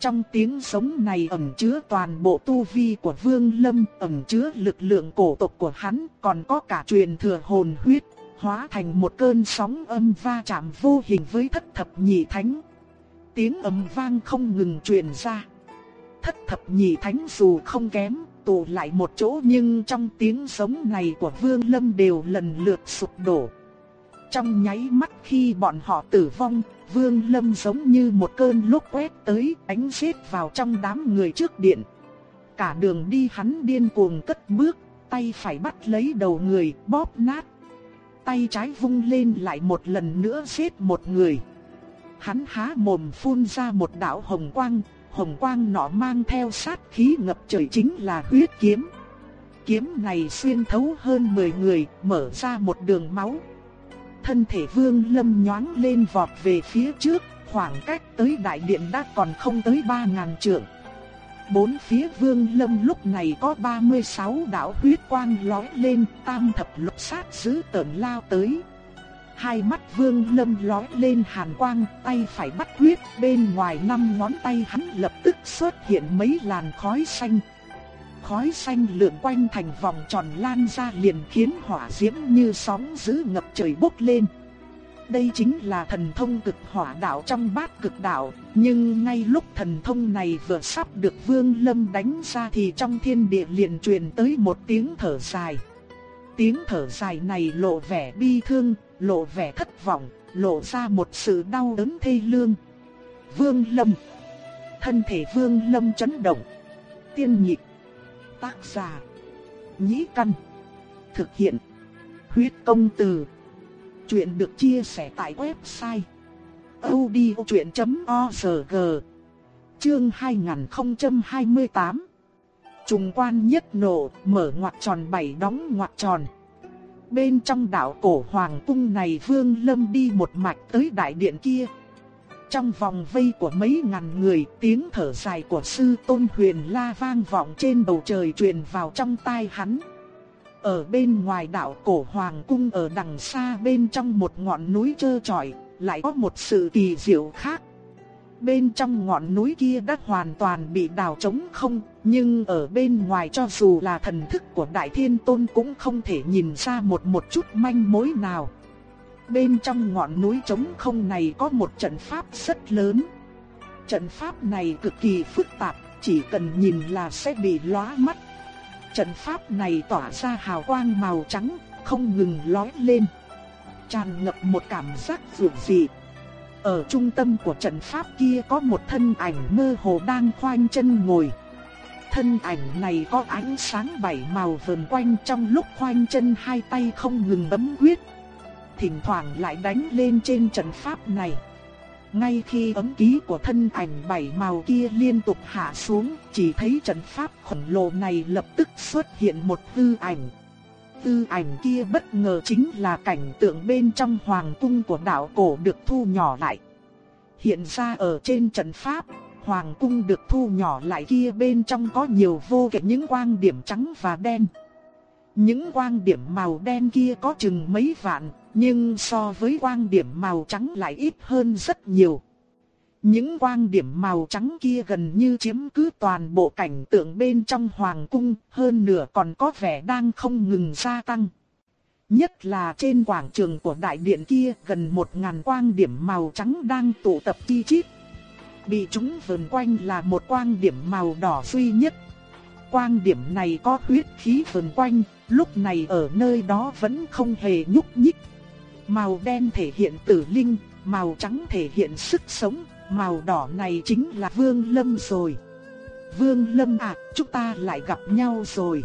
Speaker 1: Trong tiếng sống này ẩn chứa toàn bộ tu vi của Vương Lâm, ẩn chứa lực lượng cổ tộc của hắn, còn có cả truyền thừa hồn huyết, hóa thành một cơn sóng âm va chạm vô hình với thất thập nhị thánh. Tiếng ầm vang không ngừng truyền ra. Thất thập nhị thánh dù không kém, tụ lại một chỗ nhưng trong tiếng sống này của Vương Lâm đều lần lượt sụp đổ. Trong nháy mắt khi bọn họ tử vong, Vương Lâm giống như một cơn lốc quét tới, ánh xếp vào trong đám người trước điện. Cả đường đi hắn điên cuồng cất bước, tay phải bắt lấy đầu người, bóp nát. Tay trái vung lên lại một lần nữa giết một người. Hắn há mồm phun ra một đạo hồng quang, hồng quang nọ mang theo sát khí ngập trời chính là huyết kiếm. Kiếm này xuyên thấu hơn 10 người, mở ra một đường máu. Thân thể vương lâm nhoáng lên vọt về phía trước, khoảng cách tới đại điện đã còn không tới 3.000 trượng. Bốn phía vương lâm lúc này có 36 đạo huyết quang lói lên, tam thập lục sát giữ tợn lao tới. Hai mắt vương lâm lói lên hàn quang, tay phải bắt huyết, bên ngoài năm ngón tay hắn lập tức xuất hiện mấy làn khói xanh. Khói xanh lượn quanh thành vòng tròn lan ra liền khiến hỏa diễm như sóng dữ ngập trời bốc lên. Đây chính là thần thông cực hỏa đạo trong bát cực đạo, nhưng ngay lúc thần thông này vừa sắp được Vương Lâm đánh ra thì trong thiên địa liền truyền tới một tiếng thở dài. Tiếng thở dài này lộ vẻ bi thương, lộ vẻ thất vọng, lộ ra một sự đau đớn thê lương. Vương Lâm Thân thể Vương Lâm chấn động. Tiên nhịp Tác giả, nhĩ căn. Thực hiện. Huyết công từ. Chuyện được chia sẻ tại website. odchuyện.org Chương 2028 Trùng quan nhất nổ, mở ngoặc tròn bảy đóng ngoặc tròn. Bên trong đảo cổ hoàng cung này Vương Lâm đi một mạch tới đại điện kia. Trong vòng vây của mấy ngàn người, tiếng thở dài của sư Tôn Huyền La vang vọng trên bầu trời truyền vào trong tai hắn. Ở bên ngoài đảo cổ hoàng cung ở đằng xa bên trong một ngọn núi trơ trọi, lại có một sự kỳ diệu khác. Bên trong ngọn núi kia đã hoàn toàn bị đào trống không, nhưng ở bên ngoài cho dù là thần thức của Đại Thiên Tôn cũng không thể nhìn ra một một chút manh mối nào. Bên trong ngọn núi trống không này có một trận pháp rất lớn. Trận pháp này cực kỳ phức tạp, chỉ cần nhìn là sẽ bị lóa mắt. Trận pháp này tỏa ra hào quang màu trắng, không ngừng lói lên. Tràn ngập một cảm giác dịu dị. Ở trung tâm của trận pháp kia có một thân ảnh mơ hồ đang khoanh chân ngồi. Thân ảnh này có ánh sáng bảy màu vờn quanh trong lúc khoanh chân hai tay không ngừng bấm quyết. Thỉnh thoảng lại đánh lên trên trận pháp này. Ngay khi ấm ký của thân ảnh bảy màu kia liên tục hạ xuống, chỉ thấy trận pháp khổng lồ này lập tức xuất hiện một tư ảnh. Tư ảnh kia bất ngờ chính là cảnh tượng bên trong hoàng cung của đạo cổ được thu nhỏ lại. Hiện ra ở trên trận pháp, hoàng cung được thu nhỏ lại kia bên trong có nhiều vô kể những quang điểm trắng và đen. Những quang điểm màu đen kia có chừng mấy vạn, nhưng so với quang điểm màu trắng lại ít hơn rất nhiều. Những quang điểm màu trắng kia gần như chiếm cứ toàn bộ cảnh tượng bên trong hoàng cung, hơn nửa còn có vẻ đang không ngừng gia tăng. Nhất là trên quảng trường của đại điện kia gần một ngàn quang điểm màu trắng đang tụ tập chi chít. Bị chúng vờn quanh là một quang điểm màu đỏ duy nhất. Quang điểm này có huyết khí vần quanh, lúc này ở nơi đó vẫn không hề nhúc nhích. Màu đen thể hiện tử linh, màu trắng thể hiện sức sống, màu đỏ này chính là Vương Lâm rồi. Vương Lâm à, chúng ta lại gặp nhau rồi.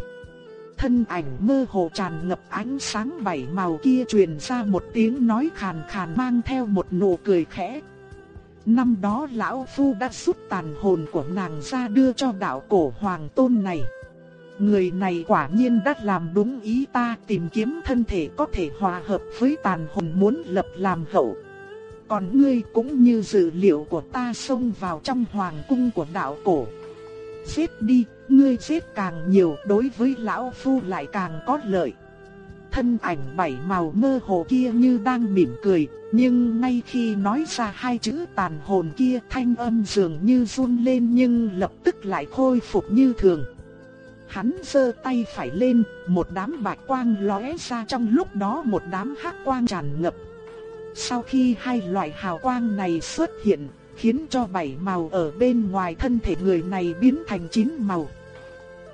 Speaker 1: Thân ảnh mơ hồ tràn ngập ánh sáng bảy màu kia truyền ra một tiếng nói khàn khàn mang theo một nụ cười khẽ. Năm đó lão phu đã rút tàn hồn của nàng ra đưa cho đạo cổ hoàng tôn này. Người này quả nhiên đã làm đúng ý ta tìm kiếm thân thể có thể hòa hợp với tàn hồn muốn lập làm hậu. Còn ngươi cũng như dự liệu của ta xông vào trong hoàng cung của đạo cổ. Giết đi, ngươi giết càng nhiều đối với lão phu lại càng có lợi. Thân ảnh bảy màu mơ hồ kia như đang mỉm cười, nhưng ngay khi nói ra hai chữ tàn hồn kia thanh âm dường như run lên nhưng lập tức lại khôi phục như thường. Hắn giơ tay phải lên, một đám bạch quang lóe ra trong lúc đó một đám hắc quang tràn ngập. Sau khi hai loại hào quang này xuất hiện, khiến cho bảy màu ở bên ngoài thân thể người này biến thành chín màu.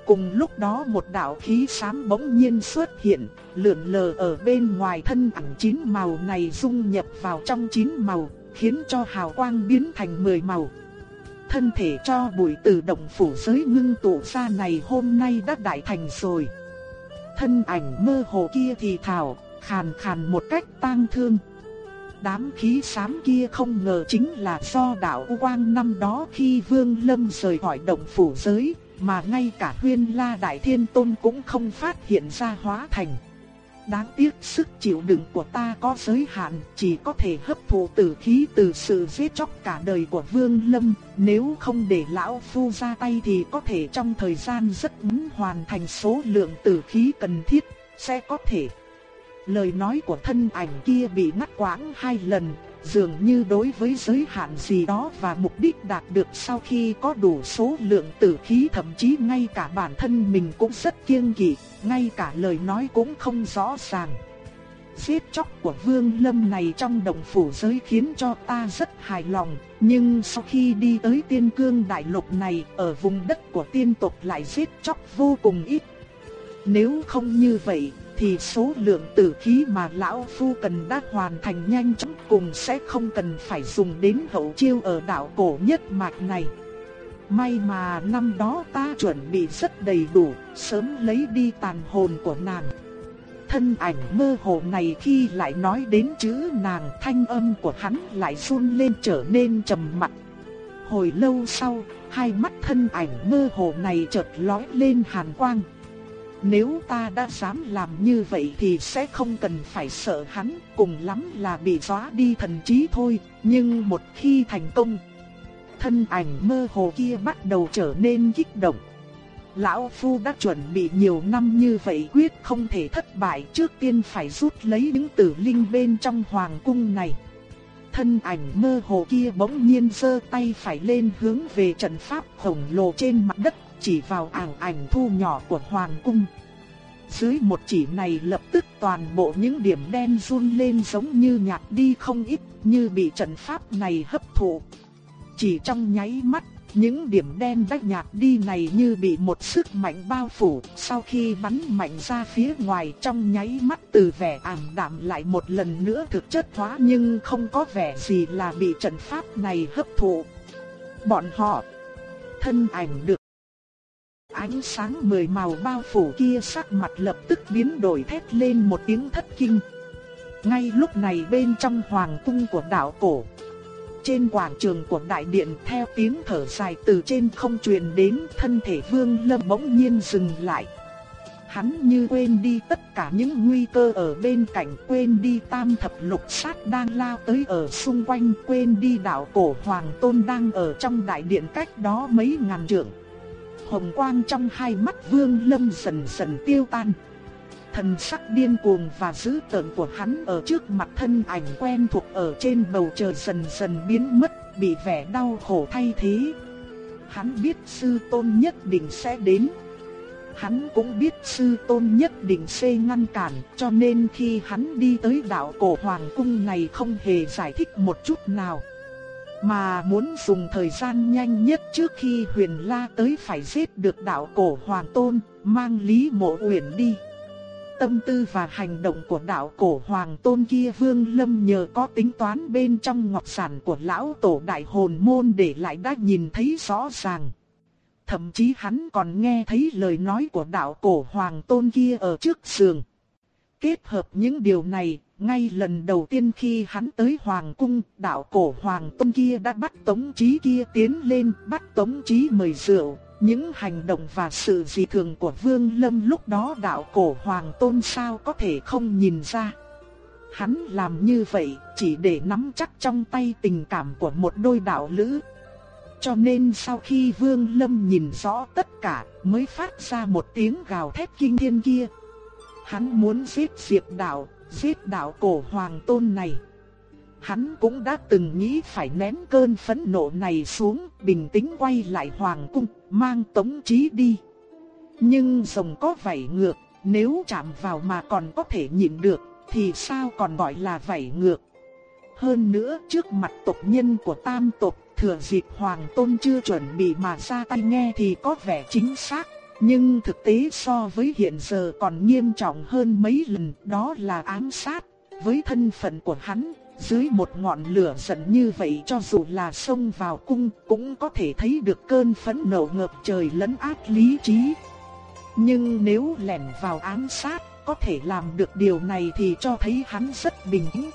Speaker 1: Cùng lúc đó một đạo khí xám bỗng nhiên xuất hiện, lượn lờ ở bên ngoài thân ảnh chín màu này dung nhập vào trong chín màu, khiến cho hào quang biến thành mười màu. Thân thể cho bụi từ động phủ giới ngưng tụ ra này hôm nay đã đại thành rồi. Thân ảnh mơ hồ kia thì thảo, khàn khàn một cách tang thương. Đám khí xám kia không ngờ chính là do đạo quang năm đó khi Vương Lâm rời khỏi động phủ giới, mà ngay cả huyên la đại thiên tôn cũng không phát hiện ra hóa thành. Đáng tiếc sức chịu đựng của ta có giới hạn, chỉ có thể hấp thụ tử khí từ sự giết chóc cả đời của Vương Lâm, nếu không để lão phu ra tay thì có thể trong thời gian rất ngắn hoàn thành số lượng tử khí cần thiết, sẽ có thể. Lời nói của thân ảnh kia bị ngắt quãng hai lần, dường như đối với giới hạn gì đó và mục đích đạt được sau khi có đủ số lượng tử khí thậm chí ngay cả bản thân mình cũng rất kiêng kỵ, ngay cả lời nói cũng không rõ ràng. Giết chóc của Vương Lâm này trong đồng phủ giới khiến cho ta rất hài lòng, nhưng sau khi đi tới tiên cương đại lục này, ở vùng đất của tiên tộc lại giết chóc vô cùng ít. Nếu không như vậy, thì số lượng tử khí mà lão phu cần đã hoàn thành nhanh chóng cùng sẽ không cần phải dùng đến hậu chiêu ở đạo cổ nhất mạch này. May mà năm đó ta chuẩn bị rất đầy đủ, sớm lấy đi tàn hồn của nàng. Thân ảnh mơ hồ này khi lại nói đến chữ nàng thanh âm của hắn lại run lên trở nên trầm mặc. Hồi lâu sau, hai mắt thân ảnh mơ hồ này chợt lóe lên hàn quang. Nếu ta đã dám làm như vậy thì sẽ không cần phải sợ hắn, cùng lắm là bị xóa đi thần trí thôi, nhưng một khi thành công, thân ảnh mơ hồ kia bắt đầu trở nên kích động. Lão Phu đã chuẩn bị nhiều năm như vậy quyết không thể thất bại trước tiên phải rút lấy những tử linh bên trong hoàng cung này. Thân ảnh mơ hồ kia bỗng nhiên giơ tay phải lên hướng về trận pháp khổng lồ trên mặt đất, chỉ vào ảng ảnh thu nhỏ của hoàng cung. Dưới một chỉ này lập tức toàn bộ những điểm đen run lên giống như nhạt đi không ít, như bị trận pháp này hấp thụ. Chỉ trong nháy mắt, những điểm đen đã nhạt đi này như bị một sức mạnh bao phủ, sau khi bắn mạnh ra phía ngoài trong nháy mắt từ vẻ ảm đạm lại một lần nữa thực chất hóa nhưng không có vẻ gì là bị trận pháp này hấp thụ. Bọn họ, thân ảnh được ánh sáng mười màu bao phủ kia sắc mặt lập tức biến đổi thét lên một tiếng thất kinh. Ngay lúc này bên trong hoàng cung của đạo cổ, trên quảng trường của đại điện theo tiếng thở dài từ trên không truyền đến thân thể vương lâm bỗng nhiên dừng lại. Hắn như quên đi tất cả những nguy cơ ở bên cạnh, quên đi tam thập lục sát đang lao tới ở xung quanh, quên đi đạo cổ hoàng tôn đang ở trong đại điện cách đó mấy ngàn trượng. Hồng quang trong hai mắt vương lâm dần dần tiêu tan. Thần sắc điên cuồng và dữ tợn của hắn ở trước mặt thân ảnh quen thuộc ở trên bầu trời dần dần biến mất, bị vẻ đau khổ thay thế. Hắn biết sư tôn nhất định sẽ đến. Hắn cũng biết sư tôn nhất định sẽ ngăn cản, cho nên khi hắn đi tới đạo cổ hoàng cung này không hề giải thích một chút nào. Mà muốn dùng thời gian nhanh nhất trước khi huyền la tới phải giết được đạo cổ hoàng tôn, mang Lý Mộ Uyển đi tâm tư và hành động của đạo cổ hoàng tôn kia Vương Lâm nhờ có tính toán bên trong ngọc sản của lão tổ đại hồn môn để lại đã nhìn thấy rõ ràng. Thậm chí hắn còn nghe thấy lời nói của đạo cổ hoàng tôn kia ở trước giường. Kết hợp những điều này, ngay lần đầu tiên khi hắn tới hoàng cung, đạo cổ hoàng tôn kia đã bắt tống trí kia tiến lên, bắt tống trí mời rượu, những hành động và sự dị thường của Vương Lâm lúc đó đạo cổ hoàng tôn sao có thể không nhìn ra. Hắn làm như vậy chỉ để nắm chắc trong tay tình cảm của một đôi đạo lữ. Cho nên sau khi Vương Lâm nhìn rõ tất cả mới phát ra một tiếng gào thét kinh thiên kia. Hắn muốn giết Diệp đạo, giết đạo cổ hoàng tôn này. Hắn cũng đã từng nghĩ phải nén cơn phẫn nộ này xuống, bình tĩnh quay lại hoàng cung, mang tống trí đi. Nhưng rồng có vảy ngược, nếu chạm vào mà còn có thể nhịn được, thì sao còn gọi là vảy ngược. Hơn nữa trước mặt tộc nhân của tam tộc, thừa dịp hoàng tôn chưa chuẩn bị mà ra tay nghe thì có vẻ chính xác. Nhưng thực tế so với hiện giờ còn nghiêm trọng hơn mấy lần, đó là ám sát. Với thân phận của hắn, dưới một ngọn lửa giận như vậy cho dù là xông vào cung cũng có thể thấy được cơn phẫn nộ ngập trời lấn át lý trí. Nhưng nếu lẻn vào ám sát, có thể làm được điều này thì cho thấy hắn rất bình tĩnh.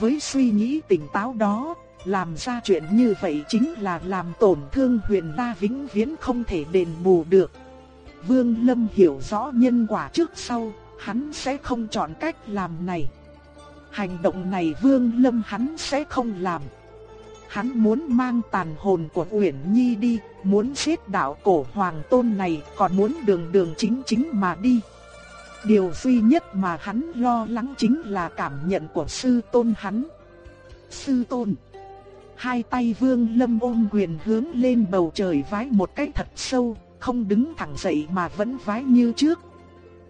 Speaker 1: Với suy nghĩ tỉnh táo đó, làm ra chuyện như vậy chính là làm tổn thương huyền la vĩnh viễn không thể đền bù được. Vương Lâm hiểu rõ nhân quả trước sau, hắn sẽ không chọn cách làm này. Hành động này Vương Lâm hắn sẽ không làm. Hắn muốn mang tàn hồn của Uyển Nhi đi, muốn giết đạo cổ hoàng tôn này, còn muốn đường đường chính chính mà đi. Điều duy nhất mà hắn lo lắng chính là cảm nhận của sư tôn hắn. Sư tôn. Hai tay Vương Lâm ôm quyền hướng lên bầu trời vái một cái thật sâu, không đứng thẳng dậy mà vẫn vái như trước,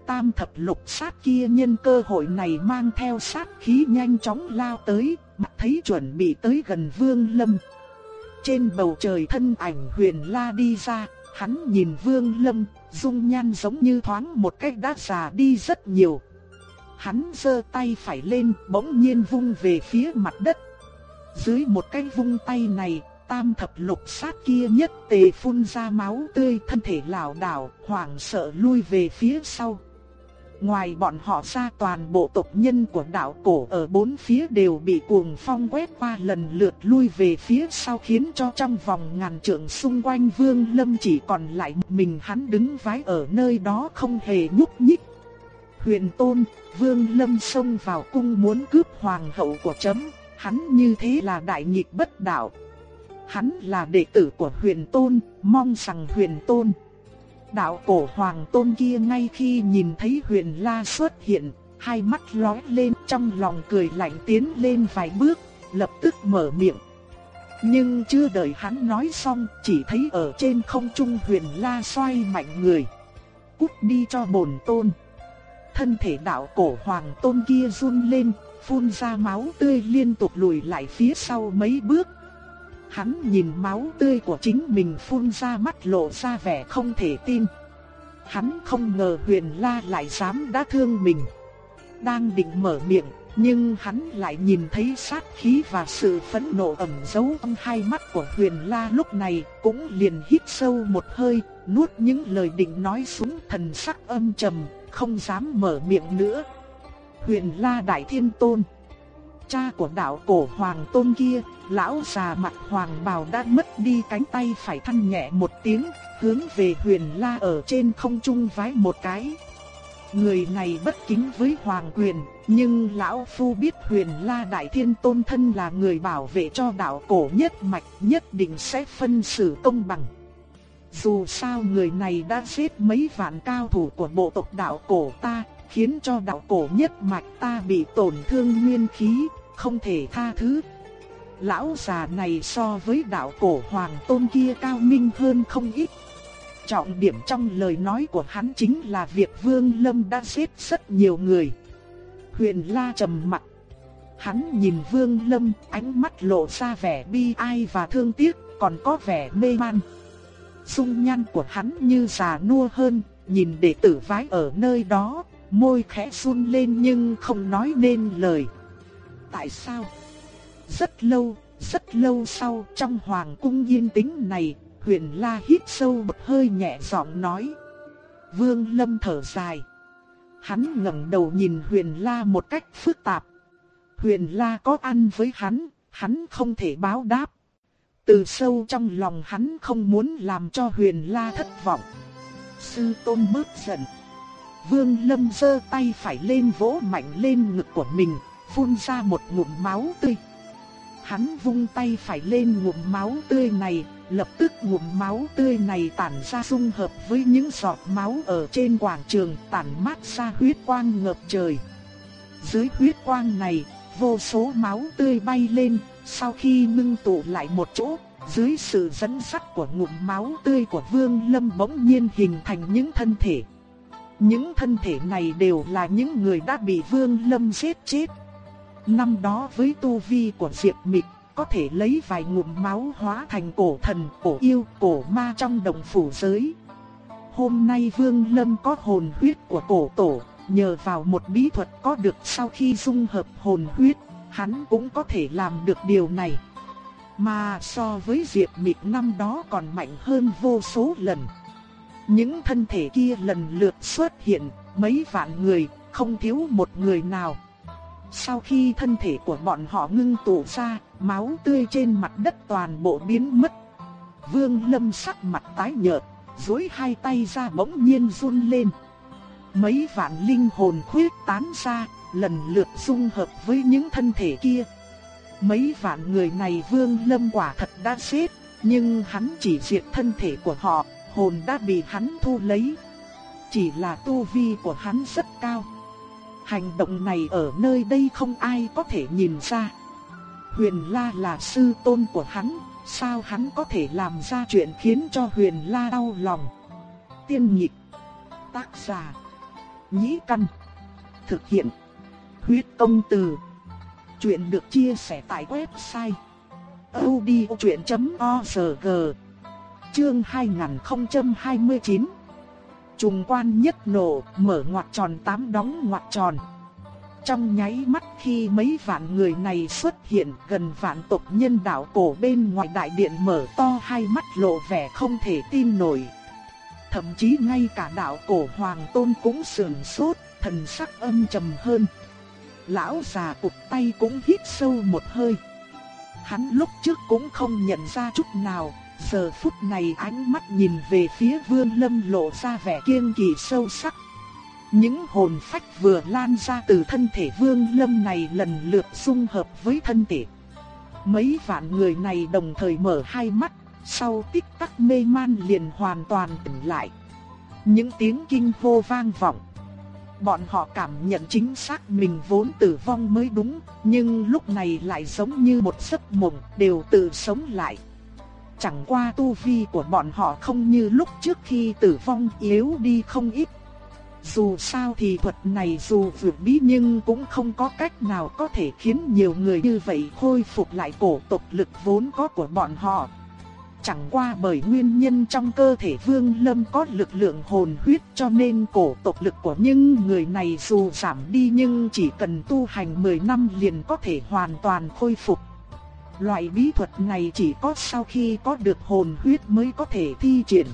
Speaker 1: tam thập lục sát kia nhân cơ hội này mang theo sát khí nhanh chóng lao tới, mặt thấy chuẩn bị tới gần Vương Lâm. Trên bầu trời thân ảnh huyền la đi ra, hắn nhìn Vương Lâm, dung nhan giống như thoáng một cách đã già đi rất nhiều. Hắn giơ tay phải lên, bỗng nhiên vung về phía mặt đất. Dưới một cái vung tay này, tam thập lục sát kia nhất tề phun ra máu tươi thân thể lảo đảo, hoảng sợ lui về phía sau. Ngoài bọn họ ra toàn bộ tộc nhân của đạo cổ ở bốn phía đều bị cuồng phong quét qua lần lượt lui về phía sau khiến cho trong vòng ngàn trượng xung quanh Vương Lâm chỉ còn lại mình hắn đứng vái ở nơi đó không hề nhúc nhích. Huyền Tôn, Vương Lâm xông vào cung muốn cướp hoàng hậu của chấm, hắn như thế là đại nghịch bất đạo. Hắn là đệ tử của Huyền Tôn, mong rằng Huyền Tôn Đạo cổ hoàng tôn kia ngay khi nhìn thấy huyền la xuất hiện, hai mắt lóe lên trong lòng cười lạnh tiến lên vài bước, lập tức mở miệng. Nhưng chưa đợi hắn nói xong, chỉ thấy ở trên không trung huyền la xoay mạnh người. Cút đi cho bổn tôn. Thân thể đạo cổ hoàng tôn kia run lên, phun ra máu tươi liên tục lùi lại phía sau mấy bước, Hắn nhìn máu tươi của chính mình phun ra mắt lộ ra vẻ không thể tin. Hắn không ngờ huyền la lại dám đã thương mình. Đang định mở miệng, nhưng hắn lại nhìn thấy sát khí và sự phẫn nộ ẩn giấu trong hai mắt của huyền la lúc này, cũng liền hít sâu một hơi, nuốt những lời định nói xuống thần sắc âm trầm, không dám mở miệng nữa. Huyền la đại thiên tôn Cha của đạo cổ hoàng tôn kia, lão già mặt hoàng bào đã mất đi cánh tay phải thăng nhẹ một tiếng, hướng về huyền la ở trên không trung vái một cái. Người này bất kính với hoàng quyền, nhưng lão phu biết huyền la đại thiên tôn thân là người bảo vệ cho đạo cổ nhất mạch nhất định sẽ phân xử công bằng. Dù sao người này đã giết mấy vạn cao thủ của bộ tộc đạo cổ ta, khiến cho đạo cổ nhất mạch ta bị tổn thương nguyên khí, không thể tha thứ. Lão già này so với đạo cổ hoàng tôn kia cao minh hơn không ít. Trọng điểm trong lời nói của hắn chính là việc Vương Lâm đã giết rất nhiều người. Huyền La trầm mặt. Hắn nhìn Vương Lâm, ánh mắt lộ ra vẻ bi ai và thương tiếc, còn có vẻ mê man. Dung nhan của hắn như già nua hơn, nhìn đệ tử vái ở nơi đó, môi khẽ run lên nhưng không nói nên lời. Tại sao? Rất lâu, rất lâu sau trong hoàng cung yên tĩnh này, huyền la hít sâu một hơi nhẹ giọng nói. Vương Lâm thở dài. Hắn ngẩng đầu nhìn huyền la một cách phức tạp. Huyền la có ăn với hắn, hắn không thể báo đáp. Từ sâu trong lòng hắn không muốn làm cho huyền la thất vọng. Sư tôn bớt giận. Vương Lâm giơ tay phải lên vỗ mạnh lên ngực của mình, phun ra một ngụm máu tươi. Hắn vung tay phải lên ngụm máu tươi này, lập tức ngụm máu tươi này tản ra dung hợp với những giọt máu ở trên quảng trường tản mát ra huyết quang ngập trời. Dưới huyết quang này, vô số máu tươi bay lên, sau khi ngưng tụ lại một chỗ, dưới sự dẫn dắt của ngụm máu tươi của Vương Lâm bỗng nhiên hình thành những thân thể. Những thân thể này đều là những người đã bị Vương Lâm giết chết. Năm đó với tu vi của Diệp Mịch, có thể lấy vài ngụm máu hóa thành cổ thần, cổ yêu, cổ ma trong đồng phủ giới. Hôm nay Vương Lâm có hồn huyết của cổ tổ, nhờ vào một bí thuật có được sau khi dung hợp hồn huyết, hắn cũng có thể làm được điều này. Mà so với Diệp Mịch năm đó còn mạnh hơn vô số lần. Những thân thể kia lần lượt xuất hiện, mấy vạn người, không thiếu một người nào. Sau khi thân thể của bọn họ ngưng tụ ra, máu tươi trên mặt đất toàn bộ biến mất. Vương Lâm sắc mặt tái nhợt, duỗi hai tay ra bỗng nhiên run lên. Mấy vạn linh hồn khuyết tán ra, lần lượt dung hợp với những thân thể kia. Mấy vạn người này Vương Lâm quả thật đã xếp, nhưng hắn chỉ diệt thân thể của họ, hồn đã bị hắn thu lấy. Chỉ là tu vi của hắn rất cao. Hành động này ở nơi đây không ai có thể nhìn ra. Huyền La là sư tôn của hắn, sao hắn có thể làm ra chuyện khiến cho Huyền La đau lòng. Tiên nhịp, tác giả, nhĩ căn, thực hiện, huyết công từ. Chuyện được chia sẻ tại website odchuyện.org Chương 2029 Trùng quan nhất nổ, mở ngoặt tròn tám đóng ngoặt tròn. Trong nháy mắt khi mấy vạn người này xuất hiện gần vạn tộc nhân đạo cổ bên ngoài đại điện mở to hai mắt lộ vẻ không thể tin nổi. Thậm chí ngay cả đạo cổ hoàng tôn cũng sườn sốt, thần sắc âm trầm hơn. Lão già cụt tay cũng hít sâu một hơi. Hắn lúc trước cũng không nhận ra chút nào, giờ phút này ánh mắt nhìn về phía vương lâm lộ ra vẻ kiên kỳ sâu sắc. Những hồn phách vừa lan ra từ thân thể vương lâm này lần lượt xung hợp với thân thể. Mấy vạn người này đồng thời mở hai mắt, sau tích tắc mê man liền hoàn toàn tỉnh lại. Những tiếng kinh hô vang vọng. Bọn họ cảm nhận chính xác mình vốn tử vong mới đúng, nhưng lúc này lại giống như một giấc mộng, đều tự sống lại. Chẳng qua tu vi của bọn họ không như lúc trước khi tử vong yếu đi không ít. Dù sao thì thuật này dù vượt bí nhưng cũng không có cách nào có thể khiến nhiều người như vậy khôi phục lại cổ tộc lực vốn có của bọn họ. Chẳng qua bởi nguyên nhân trong cơ thể Vương Lâm có lực lượng hồn huyết cho nên cổ tộc lực của những người này dù giảm đi nhưng chỉ cần tu hành 10 năm liền có thể hoàn toàn khôi phục. Loại bí thuật này chỉ có sau khi có được hồn huyết mới có thể thi triển.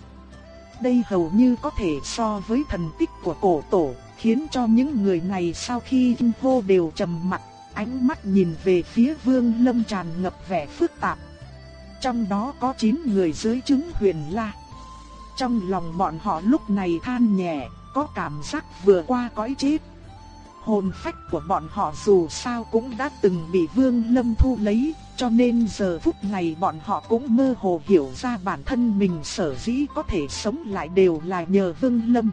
Speaker 1: Đây hầu như có thể so với thần tích của cổ tổ, khiến cho những người này sau khi kinh hô đều trầm mặt, ánh mắt nhìn về phía Vương Lâm tràn ngập vẻ phức tạp. Trong đó có 9 người dưới chứng huyền la. Trong lòng bọn họ lúc này than nhẹ, có cảm giác vừa qua cõi chết. Hồn phách của bọn họ dù sao cũng đã từng bị Vương Lâm thu lấy, cho nên giờ phút này bọn họ cũng mơ hồ hiểu ra bản thân mình sở dĩ có thể sống lại đều là nhờ Vương Lâm.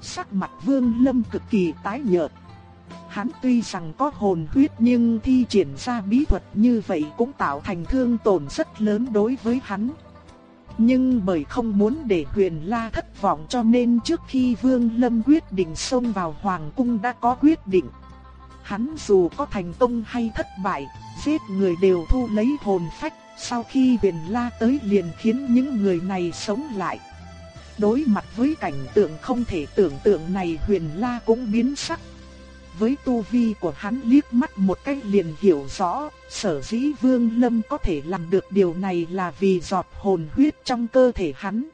Speaker 1: Sắc mặt Vương Lâm cực kỳ tái nhợt. Hắn tuy rằng có hồn huyết nhưng thi triển ra bí thuật như vậy cũng tạo thành thương tổn rất lớn đối với hắn. Nhưng bởi không muốn để huyền la thất vọng cho nên trước khi Vương Lâm quyết định xông vào Hoàng Cung đã có quyết định. Hắn dù có thành công hay thất bại, giết người đều thu lấy hồn phách, sau khi huyền la tới liền khiến những người này sống lại. Đối mặt với cảnh tượng không thể tưởng tượng này huyền la cũng biến sắc. Với tu vi của hắn liếc mắt một cách liền hiểu rõ, sở dĩ vương lâm có thể làm được điều này là vì giọt hồn huyết trong cơ thể hắn.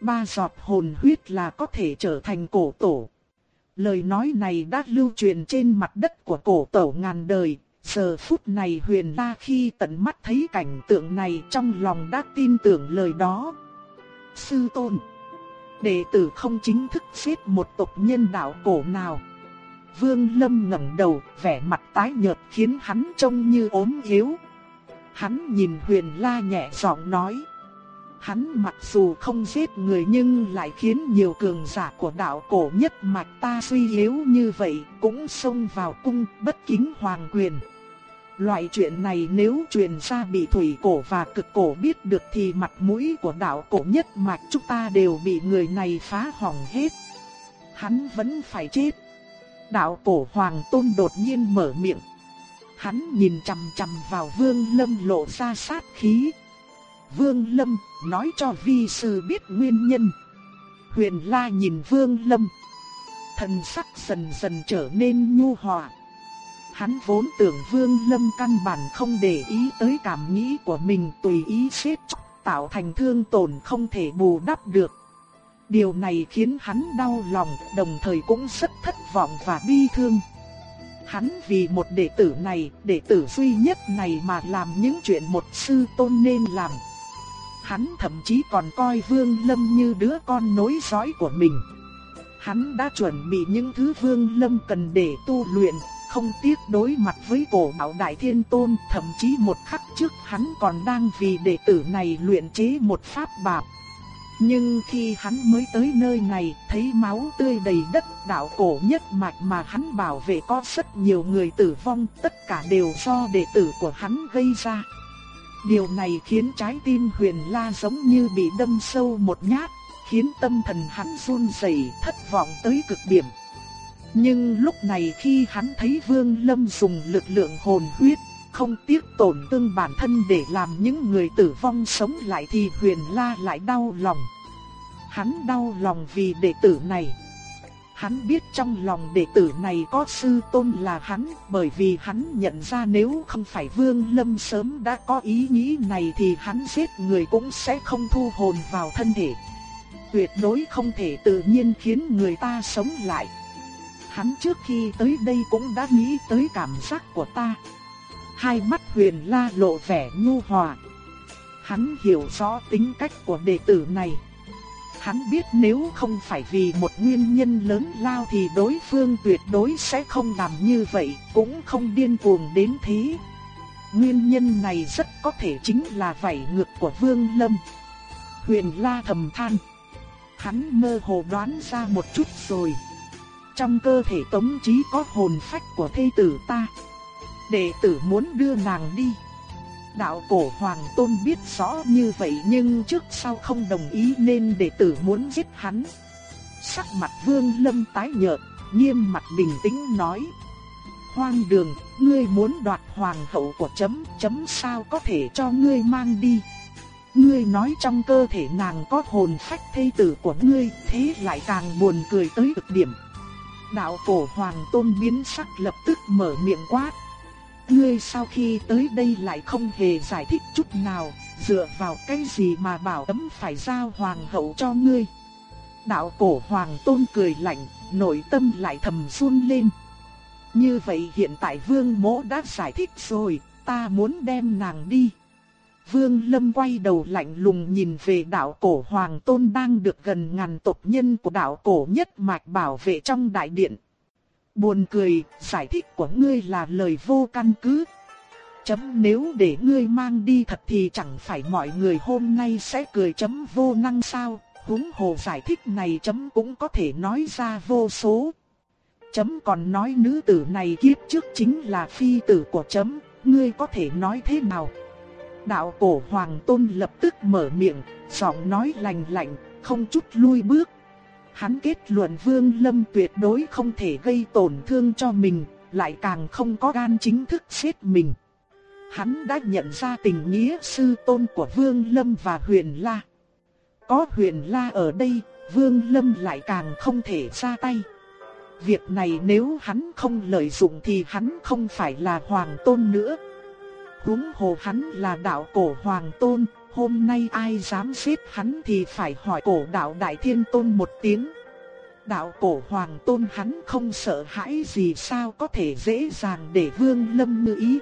Speaker 1: Ba giọt hồn huyết là có thể trở thành cổ tổ. Lời nói này đã lưu truyền trên mặt đất của cổ tổ ngàn đời, giờ phút này huyền la khi tận mắt thấy cảnh tượng này trong lòng đã tin tưởng lời đó. Sư tôn, đệ tử không chính thức xếp một tộc nhân đạo cổ nào. Vương Lâm ngẩng đầu, vẻ mặt tái nhợt khiến hắn trông như ốm yếu. Hắn nhìn Huyền La nhẹ giọng nói: Hắn mặc dù không giết người nhưng lại khiến nhiều cường giả của đạo cổ nhất mạch ta suy yếu như vậy, cũng xông vào cung bất kính hoàng quyền. Loại chuyện này nếu truyền ra bị thủy cổ và cực cổ biết được thì mặt mũi của đạo cổ nhất mạch chúng ta đều bị người này phá hỏng hết. Hắn vẫn phải chết. Đạo cổ hoàng tôn đột nhiên mở miệng. Hắn nhìn chằm chằm vào vương lâm lộ ra sát khí. Vương lâm, nói cho vi sư biết nguyên nhân. Huyền la nhìn vương lâm. Thần sắc dần dần trở nên nhu hòa. Hắn vốn tưởng Vương Lâm căn bản không để ý tới cảm nghĩ của mình tùy ý xếp tạo thành thương tổn không thể bù đắp được. Điều này khiến hắn đau lòng, đồng thời cũng rất thất vọng và bi thương. Hắn vì một đệ tử này, đệ tử duy nhất này mà làm những chuyện một sư tôn nên làm. Hắn thậm chí còn coi Vương Lâm như đứa con nối dõi của mình. Hắn đã chuẩn bị những thứ Vương Lâm cần để tu luyện, không tiếc đối mặt với cổ bảo đại thiên tôn, thậm chí một khắc trước hắn còn đang vì đệ tử này luyện chế một pháp bảo. Nhưng khi hắn mới tới nơi này, thấy máu tươi đầy đất, đạo cổ nhất mạch mà hắn bảo vệ có rất nhiều người tử vong, tất cả đều do đệ tử của hắn gây ra. Điều này khiến trái tim huyền la giống như bị đâm sâu một nhát, khiến tâm thần hắn run rẩy thất vọng tới cực điểm. Nhưng lúc này khi hắn thấy Vương Lâm dùng lực lượng hồn huyết, không tiếc tổn thương bản thân để làm những người tử vong sống lại thì Huyền La lại đau lòng. Hắn đau lòng vì đệ tử này. Hắn biết trong lòng đệ tử này có sư tôn là hắn, bởi vì hắn nhận ra nếu không phải Vương Lâm sớm đã có ý nghĩ này thì hắn giết người cũng sẽ không thu hồn vào thân thể. Tuyệt đối không thể tự nhiên khiến người ta sống lại. Hắn trước khi tới đây cũng đã nghĩ tới cảm giác của ta. Hai mắt huyền la lộ vẻ nhu hòa. Hắn hiểu rõ tính cách của đệ tử này. Hắn biết nếu không phải vì một nguyên nhân lớn lao thì đối phương tuyệt đối sẽ không làm như vậy, cũng không điên cuồng đến thế. Nguyên nhân này rất có thể chính là vảy ngược của Vương Lâm. Huyền La thầm than. Hắn mơ hồ đoán ra một chút rồi. Trong cơ thể Tống Chí có hồn phách của thê tử ta. Đệ tử muốn đưa nàng đi. Đạo cổ hoàng tôn biết rõ như vậy nhưng trước sau không đồng ý nên đệ tử muốn giết hắn. Sắc mặt vương lâm tái nhợt, nghiêm mặt bình tĩnh nói. Hoang đường, ngươi muốn đoạt hoàng hậu của chấm, chấm sao có thể cho ngươi mang đi. Ngươi nói trong cơ thể nàng có hồn phách thê tử của ngươi, thế lại càng buồn cười tới cực điểm. Đạo cổ hoàng tôn biến sắc lập tức mở miệng quát. Ngươi sau khi tới đây lại không hề giải thích chút nào, dựa vào cái gì mà bảo ấm phải giao hoàng hậu cho ngươi. Đạo cổ hoàng tôn cười lạnh, nội tâm lại thầm run lên. Như vậy hiện tại vương mỗ đã giải thích rồi, ta muốn đem nàng đi. Vương Lâm quay đầu lạnh lùng nhìn về đạo cổ hoàng tôn đang được gần ngàn tộc nhân của đạo cổ nhất mạch bảo vệ trong đại điện. Buồn cười, giải thích của ngươi là lời vô căn cứ. Chấm nếu để ngươi mang đi thật thì chẳng phải mọi người hôm nay sẽ cười chấm vô năng sao, huống hồ giải thích này chấm cũng có thể nói ra vô số. Chấm còn nói nữ tử này kiếp trước chính là phi tử của chấm, ngươi có thể nói thế nào? Đạo cổ hoàng tôn lập tức mở miệng, giọng nói lành lạnh, không chút lui bước. Hắn kết luận Vương Lâm tuyệt đối không thể gây tổn thương cho mình, lại càng không có gan chính thức giết mình. Hắn đã nhận ra tình nghĩa sư tôn của Vương Lâm và Huyền La. Có Huyền La ở đây, Vương Lâm lại càng không thể ra tay. Việc này nếu hắn không lợi dụng thì hắn không phải là hoàng tôn nữa. Húng hồ hắn là đạo cổ hoàng tôn, hôm nay ai dám giết hắn thì phải hỏi cổ đạo đại thiên tôn một tiếng. Đạo cổ hoàng tôn hắn không sợ hãi gì sao có thể dễ dàng để vương lâm ngự ý.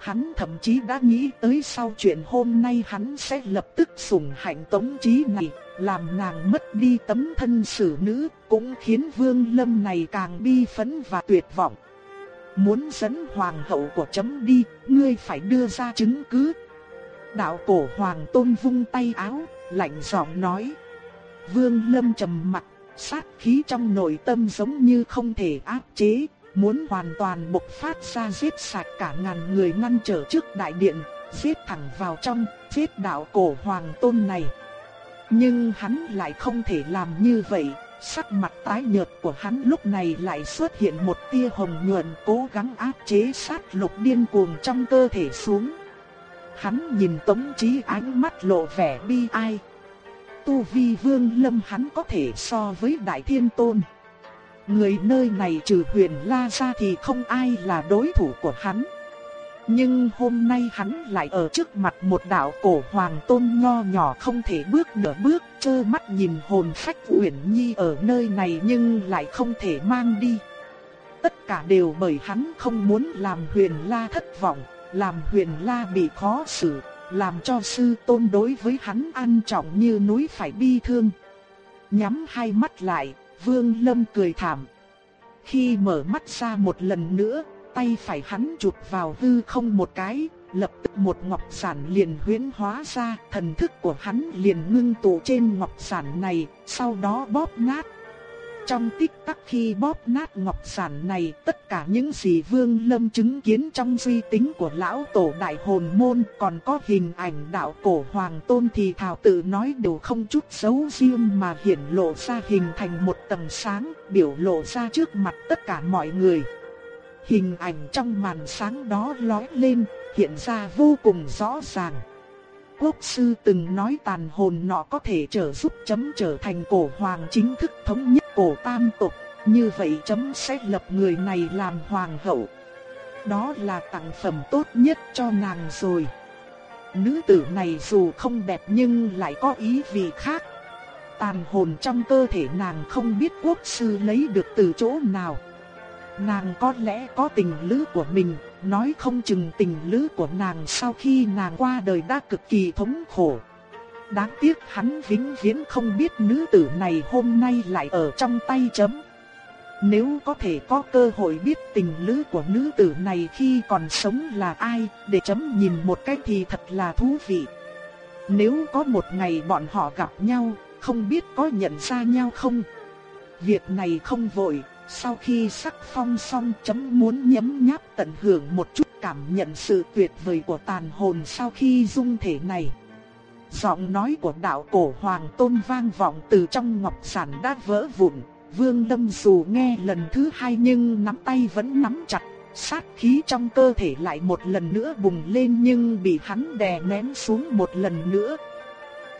Speaker 1: Hắn thậm chí đã nghĩ tới sau chuyện hôm nay hắn sẽ lập tức sủng hạnh tống trí này, làm nàng mất đi tấm thân xử nữ, cũng khiến vương lâm này càng bi phấn và tuyệt vọng. Muốn dẫn hoàng hậu của chấm đi, ngươi phải đưa ra chứng cứ, Đạo cổ hoàng tôn vung tay áo, lạnh giọng nói. Vương lâm trầm mặt, sát khí trong nội tâm giống như không thể áp chế, muốn hoàn toàn bộc phát ra giết sạch cả ngàn người ngăn trở trước đại điện, giết thẳng vào trong, giết đạo cổ hoàng tôn này. Nhưng hắn lại không thể làm như vậy, sắc mặt tái nhợt của hắn lúc này lại xuất hiện một tia hồng nhuận cố gắng áp chế sát lục điên cuồng trong cơ thể xuống. Hắn nhìn Tống Chí ánh mắt lộ vẻ bi ai. Tu vi vương lâm hắn có thể so với Đại Thiên Tôn. Người nơi này trừ huyền la ra thì không ai là đối thủ của hắn. Nhưng hôm nay hắn lại ở trước mặt một đạo cổ hoàng tôn nho nhỏ không thể bước nửa bước, trơ mắt nhìn hồn phách Uyển Nhi ở nơi này nhưng lại không thể mang đi. Tất cả đều bởi hắn không muốn làm huyền la thất vọng làm huyền la bị khó xử, làm cho sư tôn đối với hắn an trọng như núi phải bi thương. Nhắm hai mắt lại, vương lâm cười thảm. Khi mở mắt ra một lần nữa, tay phải hắn chụp vào hư không một cái, lập tức một ngọc sản liền huyễn hóa ra, thần thức của hắn liền ngưng tụ trên ngọc sản này, sau đó bóp nát trong tích tắc khi bóp nát ngọc sản này, tất cả những gì Vương Lâm chứng kiến trong duy tính của lão tổ đại hồn môn còn có hình ảnh đạo cổ hoàng tôn thì thảo tự nói đều không chút xấu riêng mà hiển lộ ra hình thành một tầng sáng, biểu lộ ra trước mặt tất cả mọi người. Hình ảnh trong màn sáng đó lóe lên, hiện ra vô cùng rõ ràng. Quốc sư từng nói tàn hồn nọ có thể trở giúp chấm trở thành cổ hoàng chính thức thống nhất cổ tam tộc, như vậy chấm sẽ lập người này làm hoàng hậu. Đó là tặng phẩm tốt nhất cho nàng rồi. Nữ tử này dù không đẹp nhưng lại có ý vị khác. Tàn hồn trong cơ thể nàng không biết quốc sư lấy được từ chỗ nào. Nàng có lẽ có tình lữ của mình, nói không chừng tình lữ của nàng sau khi nàng qua đời đã cực kỳ thống khổ. Đáng tiếc hắn vĩnh viễn không biết nữ tử này hôm nay lại ở trong tay chấm. Nếu có thể có cơ hội biết tình lữ của nữ tử này khi còn sống là ai, để chấm nhìn một cách thì thật là thú vị. Nếu có một ngày bọn họ gặp nhau, không biết có nhận ra nhau không? Việc này không vội, sau khi sắc phong xong chấm muốn nhấm nháp tận hưởng một chút cảm nhận sự tuyệt vời của tàn hồn sau khi dung thể này. Giọng nói của đạo cổ hoàng tôn vang vọng từ trong ngọc sản đã vỡ vụn, vương lâm dù nghe lần thứ hai nhưng nắm tay vẫn nắm chặt, sát khí trong cơ thể lại một lần nữa bùng lên nhưng bị hắn đè nén xuống một lần nữa.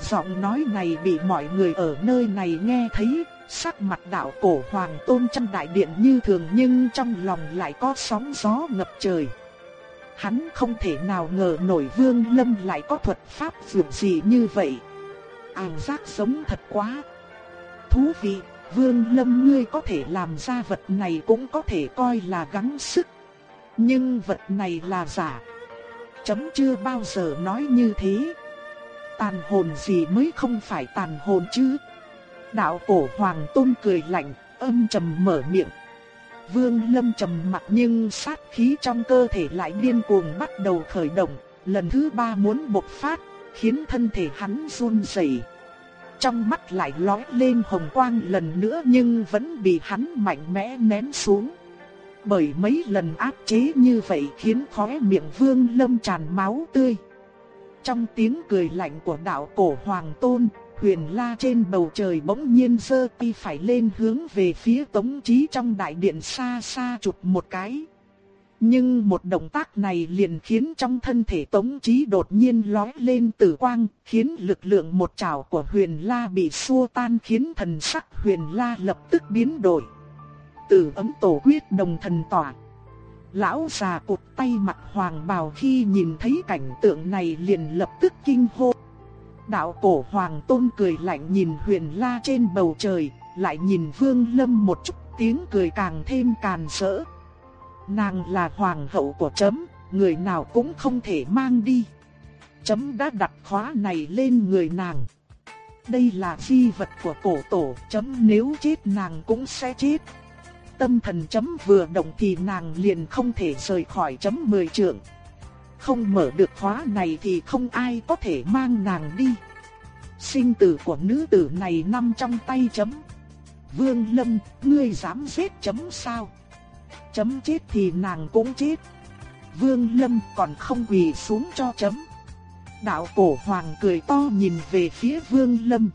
Speaker 1: Giọng nói này bị mọi người ở nơi này nghe thấy, sắc mặt đạo cổ hoàng tôn trong đại điện như thường nhưng trong lòng lại có sóng gió ngập trời. Hắn không thể nào ngờ nổi vương lâm lại có thuật pháp dường gì như vậy. Ảo giác sống thật quá. Thú vị, vương lâm ngươi có thể làm ra vật này cũng có thể coi là gắng sức. Nhưng vật này là giả. Chấm chưa bao giờ nói như thế. Tàn hồn gì mới không phải tàn hồn chứ? Đạo cổ hoàng tôn cười lạnh, âm trầm mở miệng. Vương Lâm trầm mặt nhưng sát khí trong cơ thể lại điên cuồng bắt đầu khởi động, lần thứ ba muốn bộc phát, khiến thân thể hắn run rẩy. Trong mắt lại lóe lên hồng quang lần nữa nhưng vẫn bị hắn mạnh mẽ nén xuống. Bởi mấy lần áp chế như vậy khiến khóe miệng Vương Lâm tràn máu tươi. Trong tiếng cười lạnh của đạo cổ Hoàng Tôn, huyền la trên bầu trời bỗng nhiên sơ ti phải lên hướng về phía tống trí trong đại điện xa xa chụp một cái. Nhưng một động tác này liền khiến trong thân thể tống trí đột nhiên lói lên tử quang, khiến lực lượng một trảo của huyền la bị xua tan khiến thần sắc huyền la lập tức biến đổi. Tử ấm tổ quyết đồng thần tỏa. Lão già cụt tay mặt hoàng bào khi nhìn thấy cảnh tượng này liền lập tức kinh hô. Đạo cổ hoàng tôn cười lạnh nhìn huyền la trên bầu trời, lại nhìn vương lâm một chút tiếng cười càng thêm càn rỡ. Nàng là hoàng hậu của chấm, người nào cũng không thể mang đi. Chấm đã đặt khóa này lên người nàng. Đây là phi vật của cổ tổ, chấm nếu chết nàng cũng sẽ chết. Tâm thần chấm vừa động thì nàng liền không thể rời khỏi chấm mười trượng. Không mở được khóa này thì không ai có thể mang nàng đi. Sinh tử của nữ tử này nằm trong tay chấm. Vương Lâm, ngươi dám giết chấm sao? Chấm chết thì nàng cũng chết. Vương Lâm còn không quỳ xuống cho chấm. Đạo cổ hoàng cười to nhìn về phía Vương Lâm.